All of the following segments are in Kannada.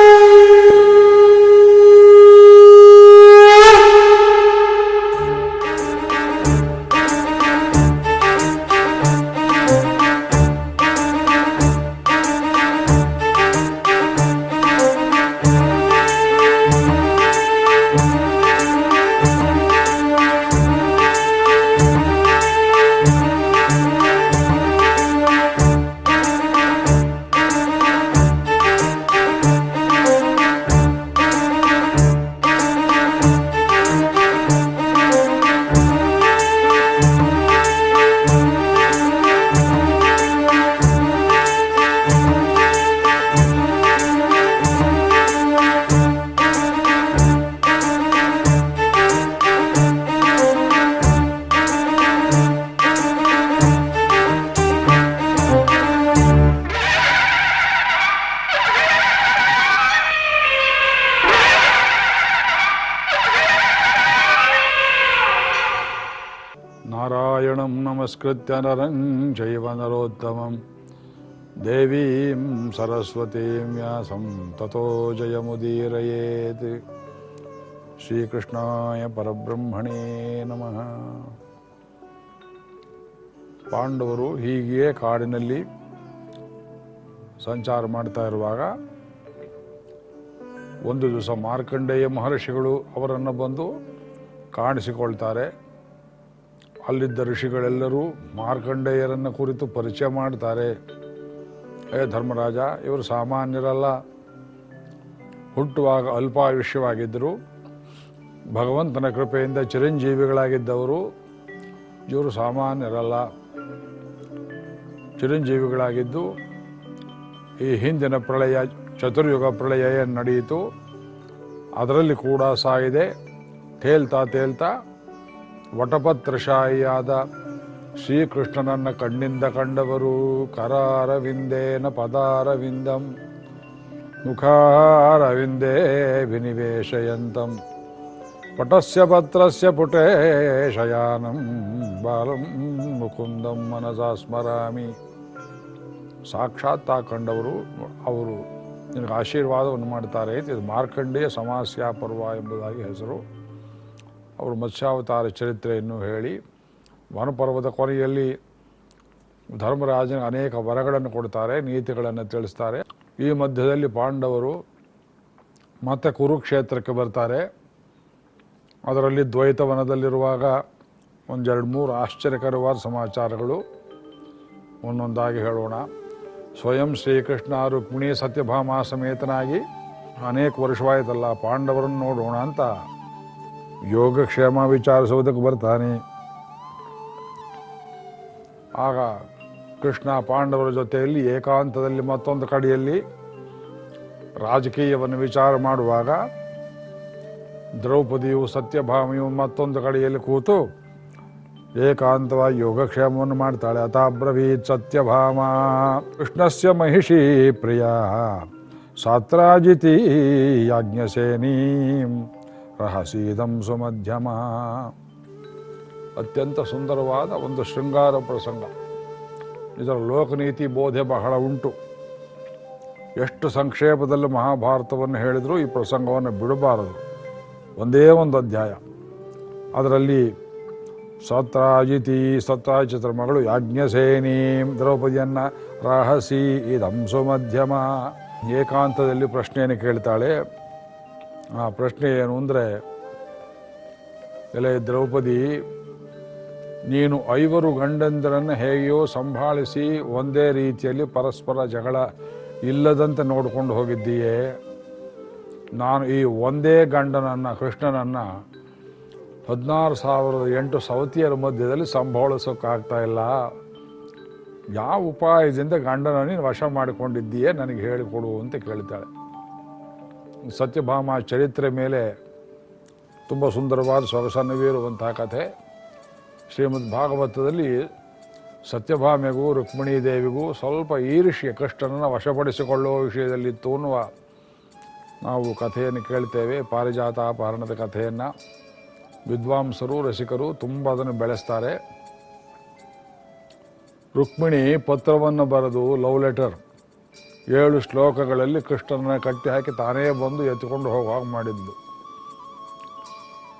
Woo! ನಾರಾಯಣಂ ಜೈವನರೋತ್ತಮಂ ದೇವಿಂ ವ್ಯಾಸಂ ತಥೋ ಜಯಮುದೀರಯೇತ್ ಶ್ರೀಕೃಷ್ಣಾಯ ಪರಬ್ರಹ್ಮಣೇ ನಮಃ ಪಾಂಡವರು ಹೀಗೆ ಕಾಡಿನಲ್ಲಿ ಸಂಚಾರ ಮಾಡ್ತಾ ಇರುವಾಗ ಒಂದು ದಿವಸ ಮಾರ್ಕಂಡೇಯ ಮಹರ್ಷಿಗಳು ಅವರನ್ನು ಬಂದು ಕಾಣಿಸಿಕೊಳ್ತಾರೆ. ಅಲ್ಲಿದ್ದ ಋಷಿಗಳೆಲ್ಲರೂ ಮಾರ್ಕಂಡೇಯರನ್ನು ಕುರಿತು ಪರಿಚಯ ಮಾಡ್ತಾರೆ. ಏ ಧರ್ಮರಾಜ, ಇವರು ಸಾಮಾನ್ಯರಲ್ಲ. ಹುಟ್ಟುವಾಗ ಅಲ್ಪಾಯುಷ್ಯವಾಗಿದ್ದರು. ಭಗವಂತನ ಕೃಪೆಯಿಂದ ಚಿರಂಜೀವಿಗಳಾಗಿದ್ದವರು. ಇವರು ಸಾಮಾನ್ಯರಲ್ಲ. ಚಿರಂಜೀವಿಗಳಾಗಿದ್ದು ಈ ಹಿಂದಿನ ಪ್ರಳಯ, ಚತುರ್ಯುಗ ಪ್ರಳಯ ಏನು ನಡೆಯಿತು. ಅದರಲ್ಲಿ ಕೂಡ ಸಾಗಿದೆ. ತೇಲ್ತಾ ತೇಲ್ತಾ ವಟಪತ್ರಶಾಹಿಯಾದ ಶ್ರೀಕೃಷ್ಣನನ್ನ ಕಣ್ಣಿಂದ ಕಂಡವರು ಕರಾರವಿಂದೇನ ಪದಾರವಿಂದಂ, ಮುಖಾರವಿಂದೇ ವಿನಿವೇಶಯಂತಂ, ಪಟಸ್ಯ ಪತ್ರಸ್ಯ ಪುಟೇ ಶಯಾನಂ ಬಾಲಂ ಮುಕುಂದಂ ಮನಸಾ ಸ್ಮರಾಮಿ. ಸಾಕ್ಷಾತ್ ಆ ಕಂಡವರು ಅವರು ನಿನಗೆ ಆಶೀರ್ವಾದವನ್ನು ಮಾಡ್ತಾರೆ ಇದು ಮಾರ್ಕಂಡೇಯ ಸಮಾಸ್ಯ ಪರ್ವ ಎಂಬುದಾಗಿ ಹೆಸರು. ಅವರು ಮತ್ಸ್ಯಾವತಾರ ಚರಿತ್ರೆಯನ್ನು ಹೇಳಿ ವನಪರ್ವದ ಕೊನೆಯಲ್ಲಿ ಧರ್ಮರಾಜನ ಅನೇಕ ವರಗಳನ್ನು ಕೊಡ್ತಾರೆ, ನೀತಿಗಳನ್ನು ತಿಳಿಸ್ತಾರೆ. ಈ ಮಧ್ಯದಲ್ಲಿ ಪಾಂಡವರು ಮತ್ತೆ ಕುರುಕ್ಷೇತ್ರಕ್ಕೆ ಬರ್ತಾರೆ. ಅದರಲ್ಲಿ ದ್ವೈತವನದಲ್ಲಿರುವಾಗ ಒಂದೆರಡು ಮೂರು ಆಶ್ಚರ್ಯಕರವಾದ ಸಮಾಚಾರಗಳು. ಒಂದೊಂದಾಗಿ ಹೇಳೋಣ. ಸ್ವಯಂ ಶ್ರೀಕೃಷ್ಣ ರುಕ್ಮಿಣಿ ಸತ್ಯಭಾಮ ಸಮೇತನಾಗಿ ಅನೇಕ ವರ್ಷವಾಯಿತಲ್ಲ ಪಾಂಡವರನ್ನು ನೋಡೋಣ ಅಂತ. ಯೋಗಕ್ಷೇಮ ವಿಚಾರಿಸುವುದಕ್ಕೆ ಬರ್ತಾನೆ. ಆಗ ಕೃಷ್ಣ ಪಾಂಡವರ ಜೊತೆಯಲ್ಲಿ ಏಕಾಂತದಲ್ಲಿ ಮತ್ತೊಂದು ಕಡೆಯಲ್ಲಿ ರಾಜಕೀಯವನ್ನು ವಿಚಾರ ಮಾಡುವಾಗ ದ್ರೌಪದಿಯು ಸತ್ಯಭಾಮಿಯು ಮತ್ತೊಂದು ಕಡೆಯಲ್ಲಿ ಕೂತು ಏಕಾಂತವಾಗಿ ಯೋಗಕ್ಷೇಮವನ್ನು ಮಾಡ್ತಾಳೆ. ಅತಾಬ್ರವೀತ್ ಸತ್ಯಭಾಮ. ಕೃಷ್ಣಸ್ಯ ಮಹಿಷಿ ಪ್ರಿಯ. ಸಾತ್ರಾಜಿತಿ ಯಾಜ್ಞಸೇನೀಂ. ರಹಸೀದಂ ಸುಮಧ್ಯಮ. ಅತ್ಯಂತ ಸುಂದರವಾದ ಒಂದು ಶೃಂಗಾರ ಪ್ರಸಂಗ. ಇದರ ಲೋಕನೀತಿ ಬೋಧೆ ಬಹಳ ಉಂಟು. ಎಷ್ಟು ಸಂಕ್ಷೇಪದಲ್ಲಿ ಮಹಾಭಾರತವನ್ನು ಹೇಳಿದರೂ ಈ ಪ್ರಸಂಗವನ್ನು ಬಿಡಬಾರದು. ಒಂದೇ ಒಂದು ಅಧ್ಯಾಯ. ಅದರಲ್ಲಿ ಸತ್ರಾಜಿತಿ ಸತ್ರಾಜಿತರ ಮಗಳು ಯಾಜ್ಞಸೇನಿ ದ್ರೌಪದಿಯನ್ನ ರಹಸಿ ಇದಂಸು ಮಧ್ಯಮ ಏಕಾಂತದಲ್ಲಿ ಪ್ರಶ್ನೆಯನ್ನು ಕೇಳ್ತಾಳೆ. ಆ ಪ್ರಶ್ನೆ ಏನು ಅಂದರೆ, ಎಲೆ ದ್ರೌಪದಿ, ನೀನು ಐವರು ಗಂಡಂದರನ್ನು ಹೇಗೆಯೋ ಸಂಭಾಳಿಸಿ ಒಂದೇ ರೀತಿಯಲ್ಲಿ ಪರಸ್ಪರ ಜಗಳ ಇಲ್ಲದಂತೆ ನೋಡಿಕೊಂಡು ಹೋಗಿದ್ದೀಯೇ. ನಾನು ಈ ಒಂದೇ ಗಂಡನನ್ನು, ಕೃಷ್ಣನನ್ನು ಹದಿನಾರು ಸಾವಿರದ ಎಂಟು ಸವತಿಯರ ಮಧ್ಯದಲ್ಲಿ ಸಂಭಾಳಿಸೋಕ್ಕಾಗ್ತಾ ಇಲ್ಲ. ಯಾವ ಉಪಾಯದಿಂದ ಗಂಡನ ನೀನು ವಶ ಮಾಡಿಕೊಂಡಿದ್ದೀಯೇ ನನಗೆ ಹೇಳಿಕೊಡು ಅಂತ ಕೇಳ್ತಾಳೆ. ಸತ್ಯಭಾಮ ಚರಿತ್ರೆ ಮೇಲೆ ತುಂಬ ಸುಂದರವಾದ ಸೊಗಸನ್ನವಿರುವಂತಹ ಕಥೆ. ಶ್ರೀಮದ್ ಭಾಗವತದಲ್ಲಿ ಸತ್ಯಭಾಮೆಗೂ, ರುಕ್ಮಿಣೀ ದೇವಿಗೂ ಸ್ವಲ್ಪ ಈರ್ಷ್ಯ ಕೃಷ್ಣನನ್ನು ವಶಪಡಿಸಿಕೊಳ್ಳುವ ವಿಷಯದಲ್ಲಿ ತೋನ್ನುವ ನಾವು ಕಥೆಯನ್ನು ಕೇಳ್ತೇವೆ, ಪಾರಿಜಾತ ಅಪಹರಣದ ಕಥೆಯನ್ನು. ವಿದ್ವಾಂಸರು, ರಸಿಕರು ತುಂಬ ಅದನ್ನು ಬೆಳೆಸ್ತಾರೆ. ರುಕ್ಮಿಣಿ ಪತ್ರವನ್ನು ಬರೆದು, ಲವ್ ಲೆಟರ್ ಏಳು ಶ್ಲೋಕಗಳಲ್ಲಿ ಕೃಷ್ಣನ ಕಟ್ಟಿ ಹಾಕಿ ತಾನೇ ಬಂದು ಎತ್ತಿಕೊಂಡು ಹೋಗುವಾಗ ಮಾಡಿದ್ದು.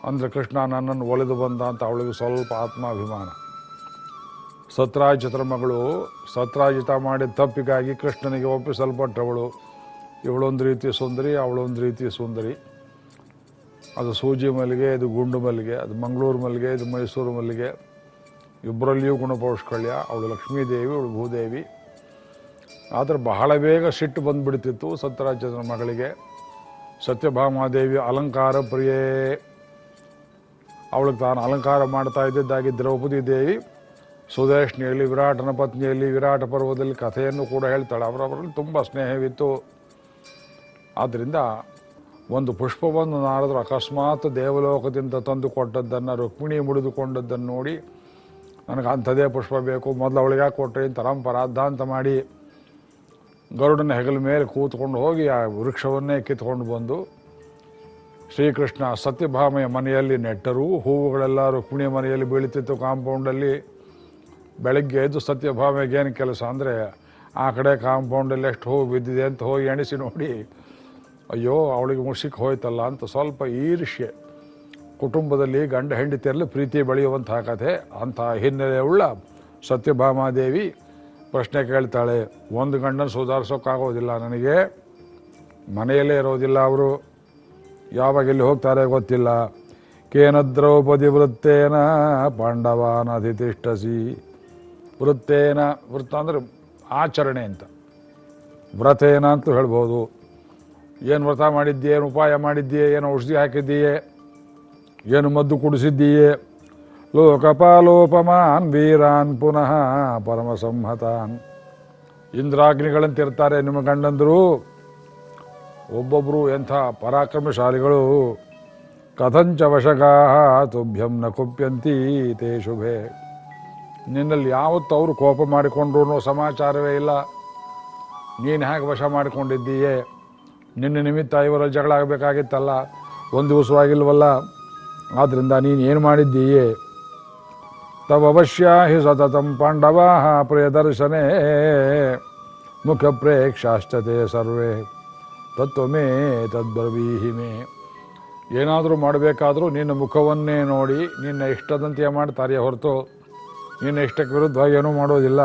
ಅಂದರೆ ಕೃಷ್ಣ ನನ್ನನ್ನು ಒಲೆದು ಬಂದ ಅಂತ ಅವಳಿಗೆ ಸ್ವಲ್ಪ ಆತ್ಮಾಭಿಮಾನ. ಸತ್ರಾಜಿತರ ಮಗಳು ಸತ್ರಾಜಿತ ಮಾಡಿದ ತಪ್ಪಿಗಾಗಿ ಕೃಷ್ಣನಿಗೆ ಒಪ್ಪಿಸಲ್ಪಟ್ಟವಳು. ಇವಳೊಂದು ರೀತಿ ಸುಂದರಿ, ಅವಳೊಂದು ರೀತಿ ಸುಂದರಿ. ಅದು ಸೂಜಿ ಮಲ್ಲಿಗೆ, ಇದು ಗುಂಡು ಮಲ್ಲಿಗೆ, ಅದು ಮಂಗಳೂರು ಮಲ್ಲಿಗೆ, ಇದು ಮೈಸೂರು ಮಲ್ಲಿಗೆ. ಇಬ್ಬರಲ್ಲಿಯೂ ಗುಣಪೌಷ್ಕಳ್ಯ. ಅವಳು ಲಕ್ಷ್ಮೀದೇವಿ, ಅವಳು ಭೂದೇವಿ. ಆದರೆ ಬಹಳ ಬೇಗ ಸಿಟ್ಟು ಬಂದುಬಿಡ್ತಿತ್ತು ಸತ್ಯರಾಜನ ಮಗಳಿಗೆ. ಸತ್ಯಭಾಮಾದೇವಿ ಅಲಂಕಾರ ಪ್ರಿಯೇ. ಅವಳಿಗೆ ತಾನು ಅಲಂಕಾರ ಮಾಡ್ತಾ ಇದ್ದಿದ್ದಾಗಿ ದ್ರೌಪದಿ ದೇವಿ ಸುದೇಶ್ನಿಯಲ್ಲಿ, ವಿರಾಟನ ಪತ್ನಿಯಲ್ಲಿ, ವಿರಾಟ ಪರ್ವದಲ್ಲಿ ಕಥೆಯನ್ನು ಕೂಡ ಹೇಳ್ತಾಳೆ. ಅವರವರಲ್ಲಿ ತುಂಬ ಸ್ನೇಹವಿತ್ತು. ಆದ್ದರಿಂದ ಒಂದು ಪುಷ್ಪವನ್ನು ನಾರದರು ಅಕಸ್ಮಾತ್ ದೇವಲೋಕದಿಂದ ತಂದು ಕೊಟ್ಟದ್ದನ್ನು ರುಕ್ಮಿಣಿ ಮುಡಿದುಕೊಂಡದ್ದನ್ನು ನೋಡಿ, ನನಗೆ ಅಂಥದೇ ಪುಷ್ಪ ಬೇಕು, ಮೊದಲು ಅವಳಿಗೆ ಕೊಟ್ಟರೆ ಪರಾಧಾಂತ ಮಾಡಿ. ಗರುಡನ ಹೆಗಲ ಮೇಲೆ ಕೂತ್ಕೊಂಡು ಹೋಗಿ ಆ ವೃಕ್ಷವನ್ನೇ ಕಿತ್ಕೊಂಡು ಬಂದು ಶ್ರೀಕೃಷ್ಣ ಸತ್ಯಭಾಮೆಯ ಮನೆಯಲ್ಲಿ ನೆಟ್ಟರು ಹೂವುಗಳೆಲ್ಲ ರುಕ್ಮಿಣಿಯ ಮನೆಯಲ್ಲಿ ಬೀಳುತ್ತಿತ್ತು ಕಾಂಪೌಂಡಲ್ಲಿ. ಬೆಳಗ್ಗೆ ಎದ್ದು ಸತ್ಯಭಾಮೆಗೆ ಏನು ಕೆಲಸ ಅಂದರೆ, ಆ ಕಡೆ ಕಾಂಪೌಂಡಲ್ಲಿ ಎಷ್ಟು ಹೂವು ಬಿದ್ದಿದೆ ಅಂತ ಹೋಗಿ ಎಣಿಸಿ ನೋಡಿ, ಅಯ್ಯೋ, ಅವಳಿಗೆ ಮುಷಿಕ್ ಹೋಯ್ತಲ್ಲ ಅಂತ ಸ್ವಲ್ಪ ಈರ್ಷ್ಯೆ. ಕುಟುಂಬದಲ್ಲಿ ಗಂಡ ಹೆಂಡತಿಯರಲ್ಲಿ ಪ್ರೀತಿ ಬೆಳೆಯುವಂತಹ ಕಥೆ. ಅಂತಹ ಹಿನ್ನೆಲೆಯುಳ್ಳ ಸತ್ಯಭಾಮಾದೇವಿ ಪ್ರಶ್ನೆ ಕೇಳ್ತಾಳೆ, ಒಂದು ಗಂಡನ ಸುಧಾರಿಸೋಕ್ಕಾಗೋದಿಲ್ಲ ನನಗೆ? ಮನೆಯಲ್ಲೇ ಇರೋದಿಲ್ಲ ಅವರು. ಯಾವಾಗ ಇಲ್ಲಿ ಹೋಗ್ತಾರೆ ಗೊತ್ತಿಲ್ಲ. ಕೇನ ದ್ರೌಪದಿ ವೃತ್ತೇನ ಪಾಂಡವಾನ ಅಧಿತಿಷ್ಠಸಿ ವೃತ್ತೇನ, ವೃತ್ತ ಅಂದರೆ ಆಚರಣೆ ಅಂತ. ವ್ರತೇನ ಅಂತ ಹೇಳ್ಬೋದು. ಏನು ವ್ರತ ಮಾಡಿದ್ದೀಯೇ, ಏನು ಉಪಾಯ ಮಾಡಿದ್ದೀಯೇ, ಏನು ಔಷಧಿ ಹಾಕಿದ್ದೀಯೇ, ಏನು ಮದ್ದು ಕುಡಿಸಿದ್ದೀಯೇ? ಲೋಕಪಾಲೋಪಮಾನ್ ವೀರಾನ್ ಪುನಃ ಪರಮ ಸಂಹತಾನ್ ಇಂದ್ರಾಗ್ನಿಗಳಂತಿರ್ತಾರೆ ನಿಮ್ಮ ಗಂಡಂದರು. ಒಬ್ಬೊಬ್ಬರು ಎಂಥ ಪರಾಕ್ರಮಶಾಲಿಗಳು. ಕಥಂಚ ವಶಗಾ ತುಭ್ಯಂ ನ ಕುಪ್ಯಂತಿ ತೇ ಶುಭೆ. ನಿನ್ನಲ್ಲಿ ಯಾವತ್ತು ಅವರು ಕೋಪ ಮಾಡಿಕೊಂಡ್ರು ಸಮಾಚಾರವೇ ಇಲ್ಲ. ನೀನು ಹೇಗೆ ವಶ ಮಾಡಿಕೊಂಡಿದ್ದೀಯೇ? ನಿನ್ನ ನಿಮಿತ್ತ ಇವರ ಜಗಳ ಆಗಬೇಕಾಗಿತ್ತಲ್ಲ ಒಂದು ದಿವಸವಾಗಿಲ್ವಲ್ಲ ಆದ್ದರಿಂದ ನೀನು ಏನು ಮಾಡಿದ್ದೀಯೇ? ತವಶ್ಯ ಹಿ ಸತತಂ ಪಾಂಡವ ಪ್ರಿಯದರ್ಶನೆ ಮುಖ ಪ್ರೇಕ್ಷಾಶ್ಚತೆ ಸರ್ವೇ ತತ್ವಮೇ ತದ್ಬ್ರವೀಹಿ ಮೇ ಏನಾದರೂ ಮಾಡಬೇಕಾದರೂ ನಿನ್ನ ಮುಖವನ್ನೇ ನೋಡಿ, ನಿನ್ನ ಇಷ್ಟದಂತೆಯೇ ಮಾಡ್ತಾರೆ ಹೊರತು ನಿನ್ನ ಇಷ್ಟಕ್ಕೆ ವಿರುದ್ಧವಾಗಿ ಏನೂ ಮಾಡೋದಿಲ್ಲ.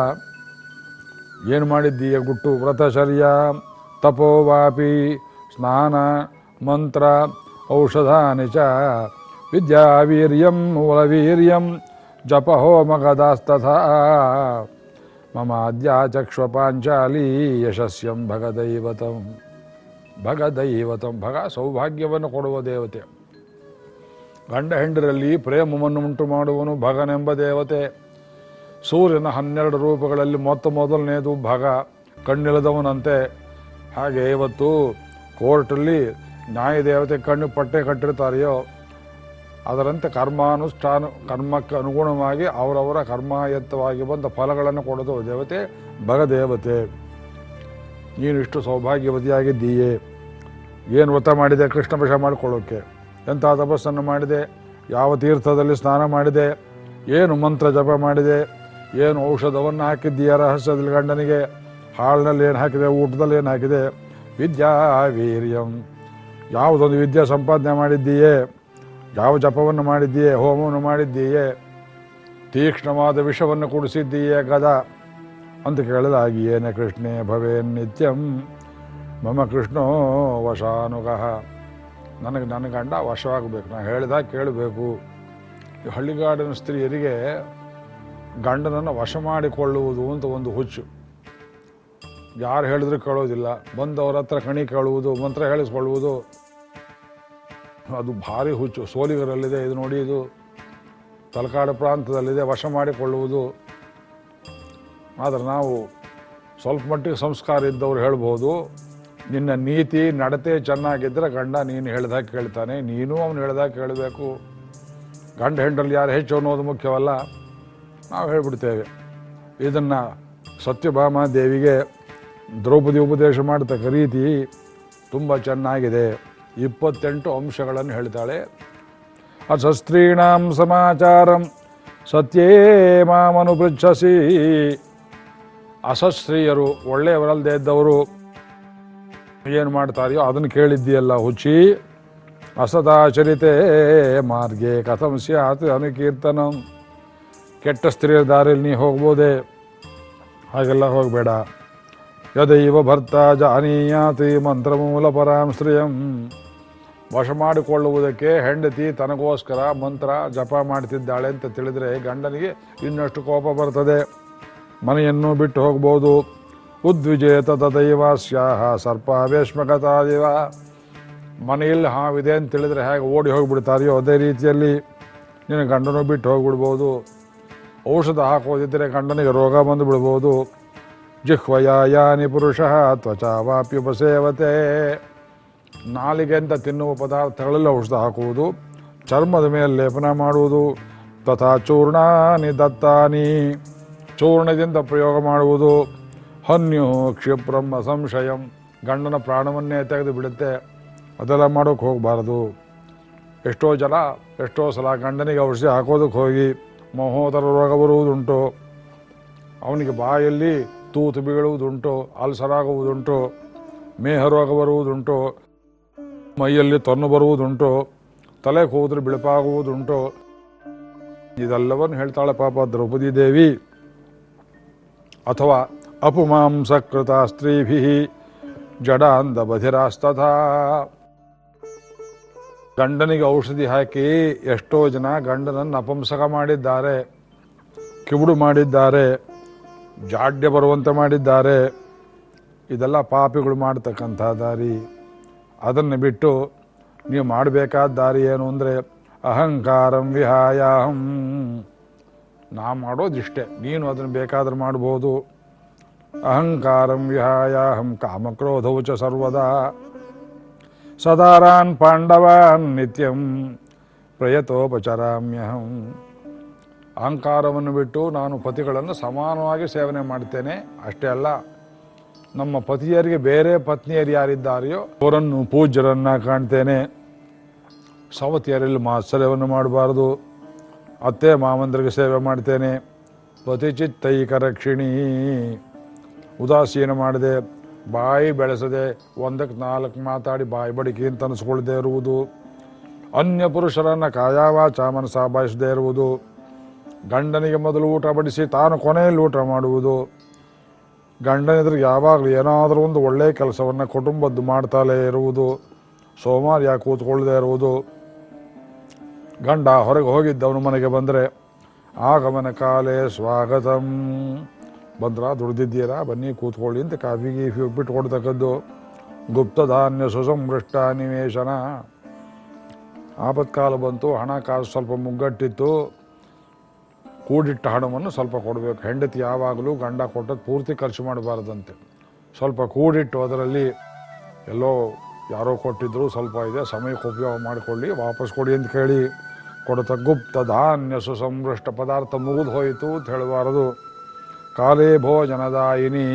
ಏನು ಮಾಡಿದ್ದೀಯ ಗುಟ್ಟು ವ್ರತಚರ್ಯ ತಪೋವಾಪಿ ಸ್ನಾನ, ಮಂತ್ರ, ಔಷಧಾನಿ ಚ, ವಿದ್ಯಾವೀರ್ಯಂ, ಮೂಲವೀರ್ಯಂ ಜಪ ಹೋಮ ಗದಾಸ್ತಥಾ ಮಮ ಅದ್ಯಾಚಕ್ಷ್ವ ಪಾಂಚಾಲಿ ಯಶಸ್ಯಂ ಭಗದೈವತಂ. ಭಗದೈವತಂ ಭಗ ಸೌಭಾಗ್ಯವನ್ನು ಕೊಡುವ ದೇವತೆ. ಗಂಡ ಹೆಂಡರಲ್ಲಿ ಪ್ರೇಮವನ್ನು ಉಂಟು ಮಾಡುವನು ಭಗನೆಂಬ ದೇವತೆ. ಸೂರ್ಯನ ಹನ್ನೆರಡು ರೂಪಗಳಲ್ಲಿ ಮೊತ್ತ ಮೊದಲನೇದು ಭಗ, ಕಣ್ಣಿಲ್ಲದವನಂತೆ. ಹಾಗೆ ಇವತ್ತು ಕೋರ್ಟಲ್ಲಿ ನ್ಯಾಯ ದೇವತೆ ಕಣ್ಣು ಪಟ್ಟೆ ಕಟ್ಟಿರ್ತಾರೆಯೋ ಅದರಂತೆ ಕರ್ಮಾನುಷ್ಠಾನ, ಕರ್ಮಕ್ಕೆ ಅನುಗುಣವಾಗಿ ಅವರವರ ಕರ್ಮಾಯತ್ತವಾಗಿ ಬಂದ ಫಲಗಳನ್ನು ಕೊಡೋದು ದೇವತೆ, ಭಗದೇವತೆ. ನೀನು ಇಷ್ಟು ಸೌಭಾಗ್ಯವತಿಯಾಗಿದ್ದೀಯೇ. ಏನು ವ್ರತ ಮಾಡಿದೆ, ಕೃಷ್ಣ ವಶ ಮಾಡಿಕೊಳ್ಳೋಕ್ಕೆ ಎಂಥ ತಪಸ್ಸನ್ನು ಮಾಡಿದೆ? ಯಾವ ತೀರ್ಥದಲ್ಲಿ ಸ್ನಾನ ಮಾಡಿದೆ? ಏನು ಮಂತ್ರ ಜಪ ಮಾಡಿದೆ? ಏನು ಔಷಧವನ್ನು ಹಾಕಿದ್ದೀಯ ರಹಸ್ಯದಲ್ಲಿ ಗಂಡನಿಗೆ? ಹಾಳಿನಲ್ಲಿ ಏನು ಹಾಕಿದೆ, ಊಟದಲ್ಲಿ ಏನು ಹಾಕಿದೆ? ವಿದ್ಯಾ ವೀರ್ಯಂ ಯಾವುದೊಂದು ವಿದ್ಯಾ ಸಂಪಾದನೆ ಮಾಡಿದ್ದೀಯೇ? ಯಾವ ಜಪವನ್ನು ಮಾಡಿದ್ದೀಯೇ, ಹೋಮವನ್ನು ಮಾಡಿದ್ದೀಯೇ, ತೀಕ್ಷ್ಣವಾದ ವಿಷವನ್ನು ಕುಡಿಸಿದ್ದೀಯೇ ಗದ? ಅಂತ ಕೇಳಿದಾಗಿ ಏನೇ ಕೃಷ್ಣೇ ಭವೇನ್ ನಿತ್ಯಂ, ಮಮ ಕೃಷ್ಣೋ ವಶಾನುಗಃ. ನನಗೆ ನನ್ನ ಗಂಡ ವಶವಾಗಬೇಕು, ನಾನು ಹೇಳಿದಾಗ ಕೇಳಬೇಕು. ಈ ಹಳ್ಳಿಗಾಡಿನ ಸ್ತ್ರೀಯರಿಗೆ ಗಂಡನನ್ನು ವಶ ಮಾಡಿಕೊಳ್ಳುವುದು ಅಂತ ಒಂದು ಹುಚ್ಚು. ಯಾರು ಹೇಳಿದ್ರು ಕೇಳೋದಿಲ್ಲ. ಬಂದವರ ಹತ್ರ ಕಣಿ ಕೇಳುವುದು, ಮಂತ್ರ ಹೇಳಿಸ್ಕೊಳ್ಳುವುದು ಅದು ಭಾರಿ ಹುಚ್ಚು. ಸೋಲಿಗರಲ್ಲಿದೆ, ಇದು ನೋಡಿ, ಇದು ತಲಕಾಡು ಪ್ರಾಂತದಲ್ಲಿದೆ, ವಶ ಮಾಡಿಕೊಳ್ಳುವುದು. ಆದರೆ ನಾವು ಸ್ವಲ್ಪ ಮಟ್ಟಿಗೆ ಸಂಸ್ಕಾರ ಇದ್ದವ್ರು ಹೇಳ್ಬೋದು, ನಿನ್ನ ನೀತಿ ನಡತೆ ಚೆನ್ನಾಗಿದ್ದರೆ ಗಂಡ ನೀನು ಹೇಳ್ದಾಗ ಕೇಳ್ತಾನೆ, ನೀನು ಅವನು ಹೇಳ್ದಾಗ ಕೇಳಬೇಕು. ಗಂಡ ಹೆಂಡಲ್ಲಿ ಯಾರು ಹೆಚ್ಚು ಅನ್ನೋದು ಮುಖ್ಯವಲ್ಲ, ನಾವು ಹೇಳ್ಬಿಡ್ತೇವೆ. ಇದನ್ನು ಸತ್ಯಭಾಮ ದೇವಿಗೆ ದ್ರೌಪದಿ ಉಪದೇಶ ಮಾಡತಕ್ಕ ರೀತಿ ತುಂಬ ಚೆನ್ನಾಗಿದೆ. ಇಪ್ಪತ್ತೆಂಟು ಅಂಶಗಳನ್ನು ಹೇಳ್ತಾಳೆ ಅಸಸ್ತ್ರೀಣಾಂ ಸಮಾಚಾರಂ ಸತ್ಯೇ ಮಾಮನು ಪೃಚ್ಛಸಿ. ಅಸಸ್ತ್ರೀಯರು ಒಳ್ಳೆಯವರಲ್ಲದೆ ಇದ್ದವರು ಏನು ಮಾಡ್ತಾರೆಯೋ ಅದನ್ನು ಕೇಳಿದ್ದೀಯಲ್ಲ ಹುಚ್ಚಿ. ಅಸದಾಚರಿತೆ ಮಾರ್ಗೆ ಕಥಂ ಸ್ಯಾತ್ ಅನುಕೀರ್ತನಂ. ಕೆಟ್ಟ ಸ್ತ್ರೀಯರ ದಾರಿಯಲ್ಲಿ ನೀ ಹೋಗ್ಬೋದೇ. ಹಾಗೆಲ್ಲ ಹೋಗಬೇಡ. ಯದೈವ ಭರ್ತ ಜಾನೀಯಾತಿ ಮಂತ್ರಮೂಲ ಪರಾಂ ಶ್ರಿಯಂ ವಶ ಮಾಡಿಕೊಳ್ಳುವುದಕ್ಕೆ ಹೆಂಡತಿ ತನಗೋಸ್ಕರ ಮಂತ್ರ ಜಪ ಮಾಡ್ತಿದ್ದಾಳೆ ಅಂತ ತಿಳಿದರೆ ಗಂಡನಿಗೆ ಇನ್ನಷ್ಟು ಕೋಪ ಬರ್ತದೆ. ಮನೆಯನ್ನು ಬಿಟ್ಟು ಹೋಗ್ಬೋದು. ಉದ್ವಿಜೇತ ತದೈವ ಸ್ಯಾಹ ಸರ್ಪ ಸರ್ಪಾವೇಶ್ಮಕತಾದಿವ. ಮನೆಯಲ್ಲಿ ಹಾವಿದೆ ಅಂತ ತಿಳಿದ್ರೆ ಹೇಗೆ ಓಡಿ ಹೋಗಿಬಿಡ್ತಾರೆಯೋ ಅದೇ ರೀತಿಯಲ್ಲಿ ನಿನ್ನ ಗಂಡನು ಬಿಟ್ಟು ಹೋಗಿಬಿಡ್ಬೋದು. ಔಷಧ ಹಾಕೋದಿದ್ದರೆ ಗಂಡನಿಗೆ ರೋಗ ಬಂದು ಬಿಡ್ಬೋದು ಜಿಹ್ವಯ ಯಾನಿ ಪುರುಷ ತ್ವಚ ವಾಪ್ಯುಪಸೇವತೆ. ನಾಲಿಗೆ ಅಂತ ತಿನ್ನುವ ಪದಾರ್ಥಗಳಲ್ಲಿ ಔಷಧ ಹಾಕುವುದು, ಚರ್ಮದ ಮೇಲೆ ಲೇಪನ ಮಾಡುವುದು, ತಥಾ ಚೂರ್ಣಾನಿ ದತ್ತಾನಿ, ಚೂರ್ಣದಿಂದ ಪ್ರಯೋಗ ಮಾಡುವುದು, ಹನ್ಯು ಕ್ಷಿಪ್ರಂ ಸಂಶಯಂ ಗಂಡನ ಪ್ರಾಣವನ್ನೇ ತೆಗೆದು ಬಿಡುತ್ತೆ, ಅದೆಲ್ಲ ಮಾಡೋಕೆ ಹೋಗಬಾರದು. ಎಷ್ಟೋ ಜನ, ಎಷ್ಟೋ ಸಲ ಗಂಡನಿಗೆ ಔಷಧಿ ಹಾಕೋದಕ್ಕೆ ಹೋಗಿ ಮಹೋದರ ರೋಗ ಬರುವುದುಂಟು, ಅವನಿಗೆ ಬಾಯಲ್ಲಿ ತೂತು ಬೀಳುವುದುಂಟು, ಅಲ್ಸರಾಗುವುದುಂಟು, ಮೇಹ ರೋಗ ಬರುವುದುಂಟು ಮೈಯಲ್ಲಿ ತೊನ್ನು ಬರುವುದುಂಟು ತಲೆ ಕೂದ್ರೆ ಬಿಳುಪಾಗುವುದುಂಟು. ಇದೆಲ್ಲವನ್ನು ಹೇಳ್ತಾಳೆ ಪಾಪ ದ್ರೌಪದಿ ದೇವಿ. ಅಥವಾ ಅಪುಮಾಂಸಕೃತ ಸ್ತ್ರೀಭಿ ಜಡಾಂಧ ಬಧಿರಾಸ್ತಥಾ. ಗಂಡನಿಗೆ ಔಷಧಿ ಹಾಕಿ ಎಷ್ಟೋ ಜನ ಗಂಡನನ್ನು ಅಪಂಸಕ ಮಾಡಿದ್ದಾರೆ, ಕಿವುಡು ಮಾಡಿದ್ದಾರೆ, ಜಾಡ್ಯ ಬರುವಂತೆ ಮಾಡಿದ್ದಾರೆ. ಇದೆಲ್ಲ ಪಾಪಿಗಳು ಮಾಡ್ತಕ್ಕಂಥ ದಾರಿ. ಅದನ್ನು ಬಿಟ್ಟು ನೀವು ಮಾಡಬೇಕಾದ ದಾರಿ ಏನು ಅಂದರೆ ಅಹಂಕಾರಂ ವಿಹಾಯಾಹಂ. ನಾ ಮಾಡೋದಿಷ್ಟೇ. ನೀನು ಅದನ್ನು ಬೇಕಾದ್ರೆ ಮಾಡ್ಬೋದು. ಅಹಂಕಾರಂ ವಿಹಾಯಾಹಂ ಕಾಮಕ್ರೋಧವು ಚ ಸರ್ವದಾ. ಸದಾರಾನ್ ಪಾಂಡವಾನ್ ನಿತ್ಯಂ ಪ್ರಯತೋಪಚರಾಮ್ಯಹಂ. ಅಹಂಕಾರವನ್ನು ಬಿಟ್ಟು ನಾನು ಪತಿಗಳನ್ನು ಸಮಾನವಾಗಿ ಸೇವನೆ ಮಾಡ್ತೇನೆ. ಅಷ್ಟೇ ಅಲ್ಲ ನಮ್ಮ ಪತಿಯರಿಗೆ ಬೇರೆ ಪತ್ನಿಯರು ಯಾರಿದ್ದಾರೆಯೋ ಅವರನ್ನು ಪೂಜ್ಯರನ್ನ ಕಾಣ್ತೇನೆ. ಸವತಿಯರಲ್ಲಿ ಮಾತ್ಸರ್ಯವನ್ನು ಮಾಡಬಾರದು. ಅತ್ತೆ ಮಾವಂದರಿಗೆ ಸೇವೆ ಮಾಡ್ತೇನೆ. ಪತಿಚಿತ್ತೈಕ ರಕ್ಷಿಣಿ ಉದಾಸೀನ ಮಾಡದೆ. ಬಾಯಿ ಬೆಳೆಸದೆ ಒಂದಕ್ಕೆ ನಾಲ್ಕು ಮಾತಾಡಿ ಬಾಯಿ ಬಡಿಕೆ ಅಂತ ಅನಿಸ್ಕೊಳ್ಳದೆ ಇರುವುದು. ಅನ್ಯ ಪುರುಷರನ್ನು ಕಾಯಾವ ಚಾಮನ ಸಾಬಾಯಿಸದೇ ಇರುವುದು. ಗಂಡನಿಗೆ ಮೊದಲು ಊಟ ಬಡಿಸಿ ತಾನು ಕೊನೆಯಲ್ಲಿ ಊಟ ಮಾಡುವುದು. ಗಂಡನೆದುರು ಯಾವಾಗಲೂ ಏನಾದರೂ ಒಂದು ಒಳ್ಳೆಯ ಕೆಲಸವನ್ನು ಕುಟುಂಬದ್ದು ಮಾಡ್ತಾಲೇ ಇರುವುದು ಸೋಮಾರಿಯಾಗಿ ಕೂತ್ಕೊಳ್ಳದೆ ಇರುವುದು. ಗಂಡ ಹೊರಗೆ ಹೋಗಿದ್ದವನು ಮನೆಗೆ ಬಂದರೆ ಆಗಮನ ಕಾಲೇ ಸ್ವಾಗತಂ. ಬಂದ್ರ, ದುಡ್ದಿದ್ದೀರಾ? ಬನ್ನಿ, ಕೂತ್ಕೊಳ್ಳಿ ಅಂತ ಕಾಫಿ, ಗೀಫಿ ಉಪ್ಪಿಟ್ಟು ಕೊಡ್ತಕ್ಕದ್ದು. ಗುಪ್ತಧಾನ್ಯ ಸುಸಂಭೃಷ್ಟ ನಿವೇಶನ. ಆಪತ್ಕಾಲ ಬಂತು, ಹಣ ಕಾಸು ಸ್ವಲ್ಪ ಮುಗ್ಗಟ್ಟಿತ್ತು. ಕೂಡಿಟ್ಟ ಹಣವನ್ನು ಸ್ವಲ್ಪ ಕೊಡಬೇಕು. ಹೆಂಡತಿ ಯಾವಾಗಲೂ ಗಂಡ ಕೊಟ್ಟದ್ದು ಪೂರ್ತಿ ಖರ್ಚು ಮಾಡಬಾರ್ದಂತೆ. ಸ್ವಲ್ಪ ಕೂಡಿಟ್ಟು ಅದರಲ್ಲಿ ಎಲ್ಲೋ ಯಾರೋ ಕೊಟ್ಟಿದ್ರು ಸ್ವಲ್ಪ ಇದೆ, ಸಮಯಕ್ಕೆ ಉಪಯೋಗ ಮಾಡಿಕೊಳ್ಳಿ, ವಾಪಸ್ ಕೊಡಿ ಅಂತ ಕೇಳಿ ಕೊಡತ ಗುಪ್ತ ಧಾನ್ಯ ಸುಸಂಭೃಷ್ಟ ಪದಾರ್ಥ ಮುಗಿದು ಹೋಯಿತು ಅಂತ ಹೇಳಬಾರದು. ಕಾಲೇ ಭೋಜನದಾಯಿನಿ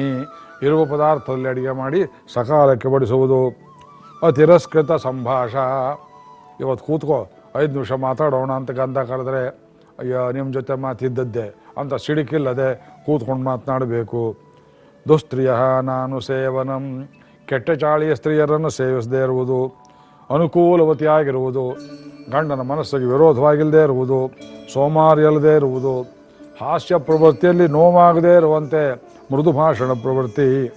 ಇರುವ ಪದಾರ್ಥದಲ್ಲಿ ಅಡುಗೆ ಮಾಡಿ ಸಕಾಲಕ್ಕೆ ಬಡಿಸುವುದು. ಅತಿರಸ್ಕೃತ ಸಂಭಾಷ. ಇವತ್ತು ಕೂತ್ಕೋ, ಐದು ನಿಮಿಷ ಮಾತಾಡೋಣ ಅಂತ ಗಂಧ ಕರೆದ್ರೆ ಅಯ್ಯೋ ನಿಮ್ಮ ಜೊತೆ ಮಾತಿದ್ದದ್ದೇ. ಅಂತ ಸಿಡಿಕಿಲ್ಲದೆ ಕೂತ್ಕೊಂಡು ಮಾತನಾಡಬೇಕು. ದುಸ್ತ್ರೀಯ ನಾನು ಸೇವನಂ. ಕೆಟ್ಟ ಚಾಳಿಯ ಸ್ತ್ರೀಯರನ್ನು ಸೇವಿಸದೇ ಇರುವುದು. ಅನುಕೂಲವತಿಯಾಗಿರುವುದು ಗಂಡನ ಮನಸ್ಸಿಗೆ ವಿರೋಧವಾಗಿಲ್ಲದೆ ಇರುವುದು. ಸೋಮಾರಿಯಲ್ಲದೆ ಇರುವುದು. ಹಾಸ್ಯ ಪ್ರವೃತ್ತಿಯಲ್ಲಿ ನೋವಾಗದೇ ಇರುವಂತೆ ಮೃದು ಭಾಷಣ ಪ್ರವೃತ್ತಿ.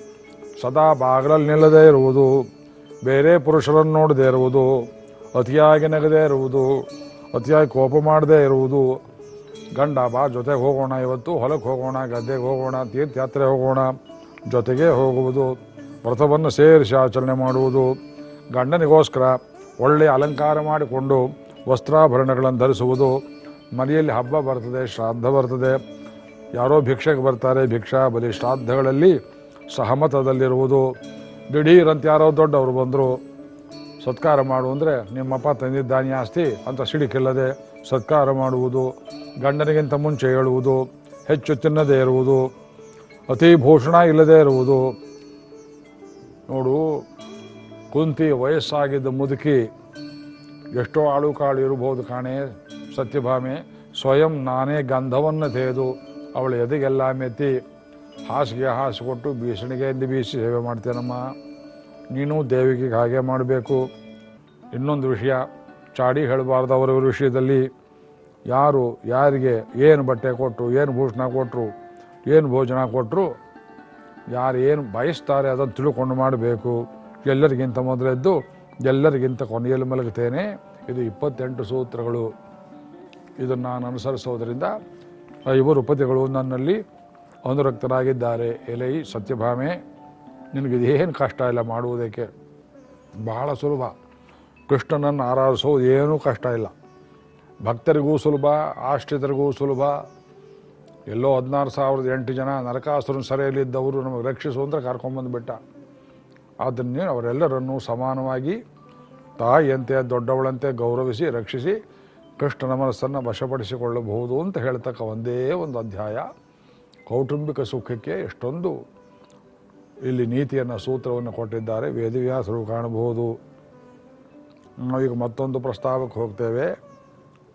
ಸದಾ ಬಾಗಿಲಲ್ಲಿ ನಿಲ್ಲದೇ ಇರುವುದು. ಬೇರೆ ಪುರುಷರನ್ನು ನೋಡದೇ ಇರುವುದು. ಅತಿಯಾಗಿ ನಗದೇ ಇರುವುದು. ಅತಿಯಾಗಿ ಕೋಪ ಮಾಡದೇ ಇರುವುದು. ಗಂಡ ಬಾ, ಜೊತೆಗೆ ಹೋಗೋಣ ಇವತ್ತು ಹೊಲಕ್ಕೆ ಹೋಗೋಣ, ಗದ್ದೆಗೆ ಹೋಗೋಣ, ತೀರ್ಥಯಾತ್ರೆ ಹೋಗೋಣ, ಜೊತೆಗೆ ಹೋಗುವುದು, ವ್ರತವನ್ನು ಸೇರಿಸಿ ಆಚರಣೆ ಮಾಡುವುದು, ಗಂಡನಿಗೋಸ್ಕರ ಒಳ್ಳೆಯ ಅಲಂಕಾರ ಮಾಡಿಕೊಂಡು ವಸ್ತ್ರಾಭರಣಗಳನ್ನು ಧರಿಸುವುದು. ಮನೆಯಲ್ಲಿ ಹಬ್ಬ ಬರ್ತದೆ, ಶ್ರಾದ್ದ ಬರ್ತದೆ. ಯಾರೋ ಭಿಕ್ಷೆಗೆ ಬರ್ತಾರೆ, ಭಿಕ್ಷಾ ಬಲಿ ಶ್ರಾದ್ದಗಳಲ್ಲಿ ಸಹಮತದಲ್ಲಿರುವುದು. ದಿಢೀರಂತ ಯಾರೋ ದೊಡ್ಡವರು ಬಂದರು, ಸತ್ಕಾರ ಮಾಡು ಅಂದರೆ, ನಿಮ್ಮಪ್ಪ ತಂದಿದ್ದಾನೆ ಆಸ್ತಿ ಅಂತ ಸಿಡಿಕಿಲ್ಲದೆ ಸತ್ಕಾರ ಮಾಡುವುದು. ಗಂಡನಿಗಿಂತ ಮುಂಚೆ ಹೇಳುವುದು, ಹೆಚ್ಚು ತಿನ್ನದೇ ಇರುವುದು, ಅತಿ ಭೂಷಣ ಇಲ್ಲದೆ ಇರುವುದು. ನೋಡು, ಕುಂತಿ ವಯಸ್ಸಾಗಿದ್ದ ಮುದುಕಿ ಎಷ್ಟೋ ಆಳು ಕಾಳು ಇರಬಹುದು ಕಾಣೆ, ಸತ್ಯಭಾಮೆ, ಸ್ವಯಂ ನಾನೇ ಗಂಧವನ್ನು ತೆಗೆದು ಅವಳು ಎದೆಗೆಲ್ಲ ಮೆತ್ತಿ ಹಾಸಿಗೆ ಹಾಸಿಕೊಟ್ಟು ಬೀಸಣಿಗೆಯಲ್ಲಿ ಬೀಸಿ ಸೇವೆ ಮಾಡ್ತೇನಮ್ಮ. ನೀನು ದೇವಿಗೆ ಹಾಗೆ ಮಾಡಬೇಕು. ಇನ್ನೊಂದು ವಿಷಯ, ಚಾಡಿ ಹೇಳಬಾರ್ದು ಅವರವರ ವಿಷಯದಲ್ಲಿ. ಯಾರು, ಯಾರಿಗೆ ಏನು ಬಟ್ಟೆ ಕೊಟ್ಟರು ಏನು ಭೂಷಣ ಕೊಟ್ಟರು ಏನು ಭೋಜನ ಕೊಟ್ಟರು ಯಾರು ಏನು ಬಯಸ್ತಾರೆ ಅದನ್ನು ತಿಳ್ಕೊಂಡು ಮಾಡಬೇಕು. ಎಲ್ಲರಿಗಿಂತ ಮೊದಲೆದ್ದು, ಎಲ್ಲರಿಗಿಂತ ಕೊನೆಯಲ್ಲಿ ಮಲಗುತ್ತೇನೆ. ಇದು ಇಪ್ಪತ್ತೆಂಟು ಸೂತ್ರಗಳು. ಇದನ್ನು ನಾನು ಅನುಸರಿಸೋದರಿಂದ ಇವರು ಪತಿಗಳು ನನ್ನಲ್ಲಿ ಅನುರಕ್ತರಾಗಿದ್ದಾರೆ. ಎಲೈ ಸತ್ಯಭಾಮೆ ನಿನಗಿದೇನು ಕಷ್ಟ ಇಲ್ಲ ಮಾಡುವುದಕ್ಕೆ? ಬಹಳ ಸುಲಭ. ಕೃಷ್ಣನನ್ನು ಆರಾಧಿಸೋದು ಏನೂ ಕಷ್ಟ ಇಲ್ಲ. ಭಕ್ತರಿಗೂ ಸುಲಭ, ಆಶ್ರಿತರಿಗೂ ಸುಲಭ. ಎಲ್ಲೋ ಹದಿನಾರು ಸಾವಿರದ ಎಂಟು ಜನ ನರಕಾಸುರನ ಸೆರೆಯಲ್ಲಿದ್ದವರು ನಮಗೆ ರಕ್ಷಿಸು ಅಂತ ಕರ್ಕೊಂಬಂದುಬಿಟ್ಟ ಅದನ್ನೇ ಅವರೆಲ್ಲರನ್ನೂ ಸಮಾನವಾಗಿ ತಾಯಿಯಂತೆ, ದೊಡ್ಡವಳಂತೆ ಗೌರವಿಸಿ, ರಕ್ಷಿಸಿ, ಕೃಷ್ಣನ ಮನಸ್ಸನ್ನು ವಶಪಡಿಸಿಕೊಳ್ಳಬಹುದು ಅಂತ ಹೇಳ್ತಕ್ಕ ಒಂದೇ ಒಂದು ಅಧ್ಯಾಯ. ಕೌಟುಂಬಿಕ ಸುಖಕ್ಕೆ ಎಷ್ಟೊಂದು ಇಲ್ಲಿ ನೀತಿಯನ್ನು, ಸೂತ್ರವನ್ನು ಕೊಟ್ಟಿದ್ದಾರೆ. ವೇದವ್ಯಾಸರು ಕಾಣಬಹುದು. ನಾವೀಗ ಮತ್ತೊಂದು ಪ್ರಸ್ತಾವಕ್ಕೆ ಹೋಗ್ತೇವೆ.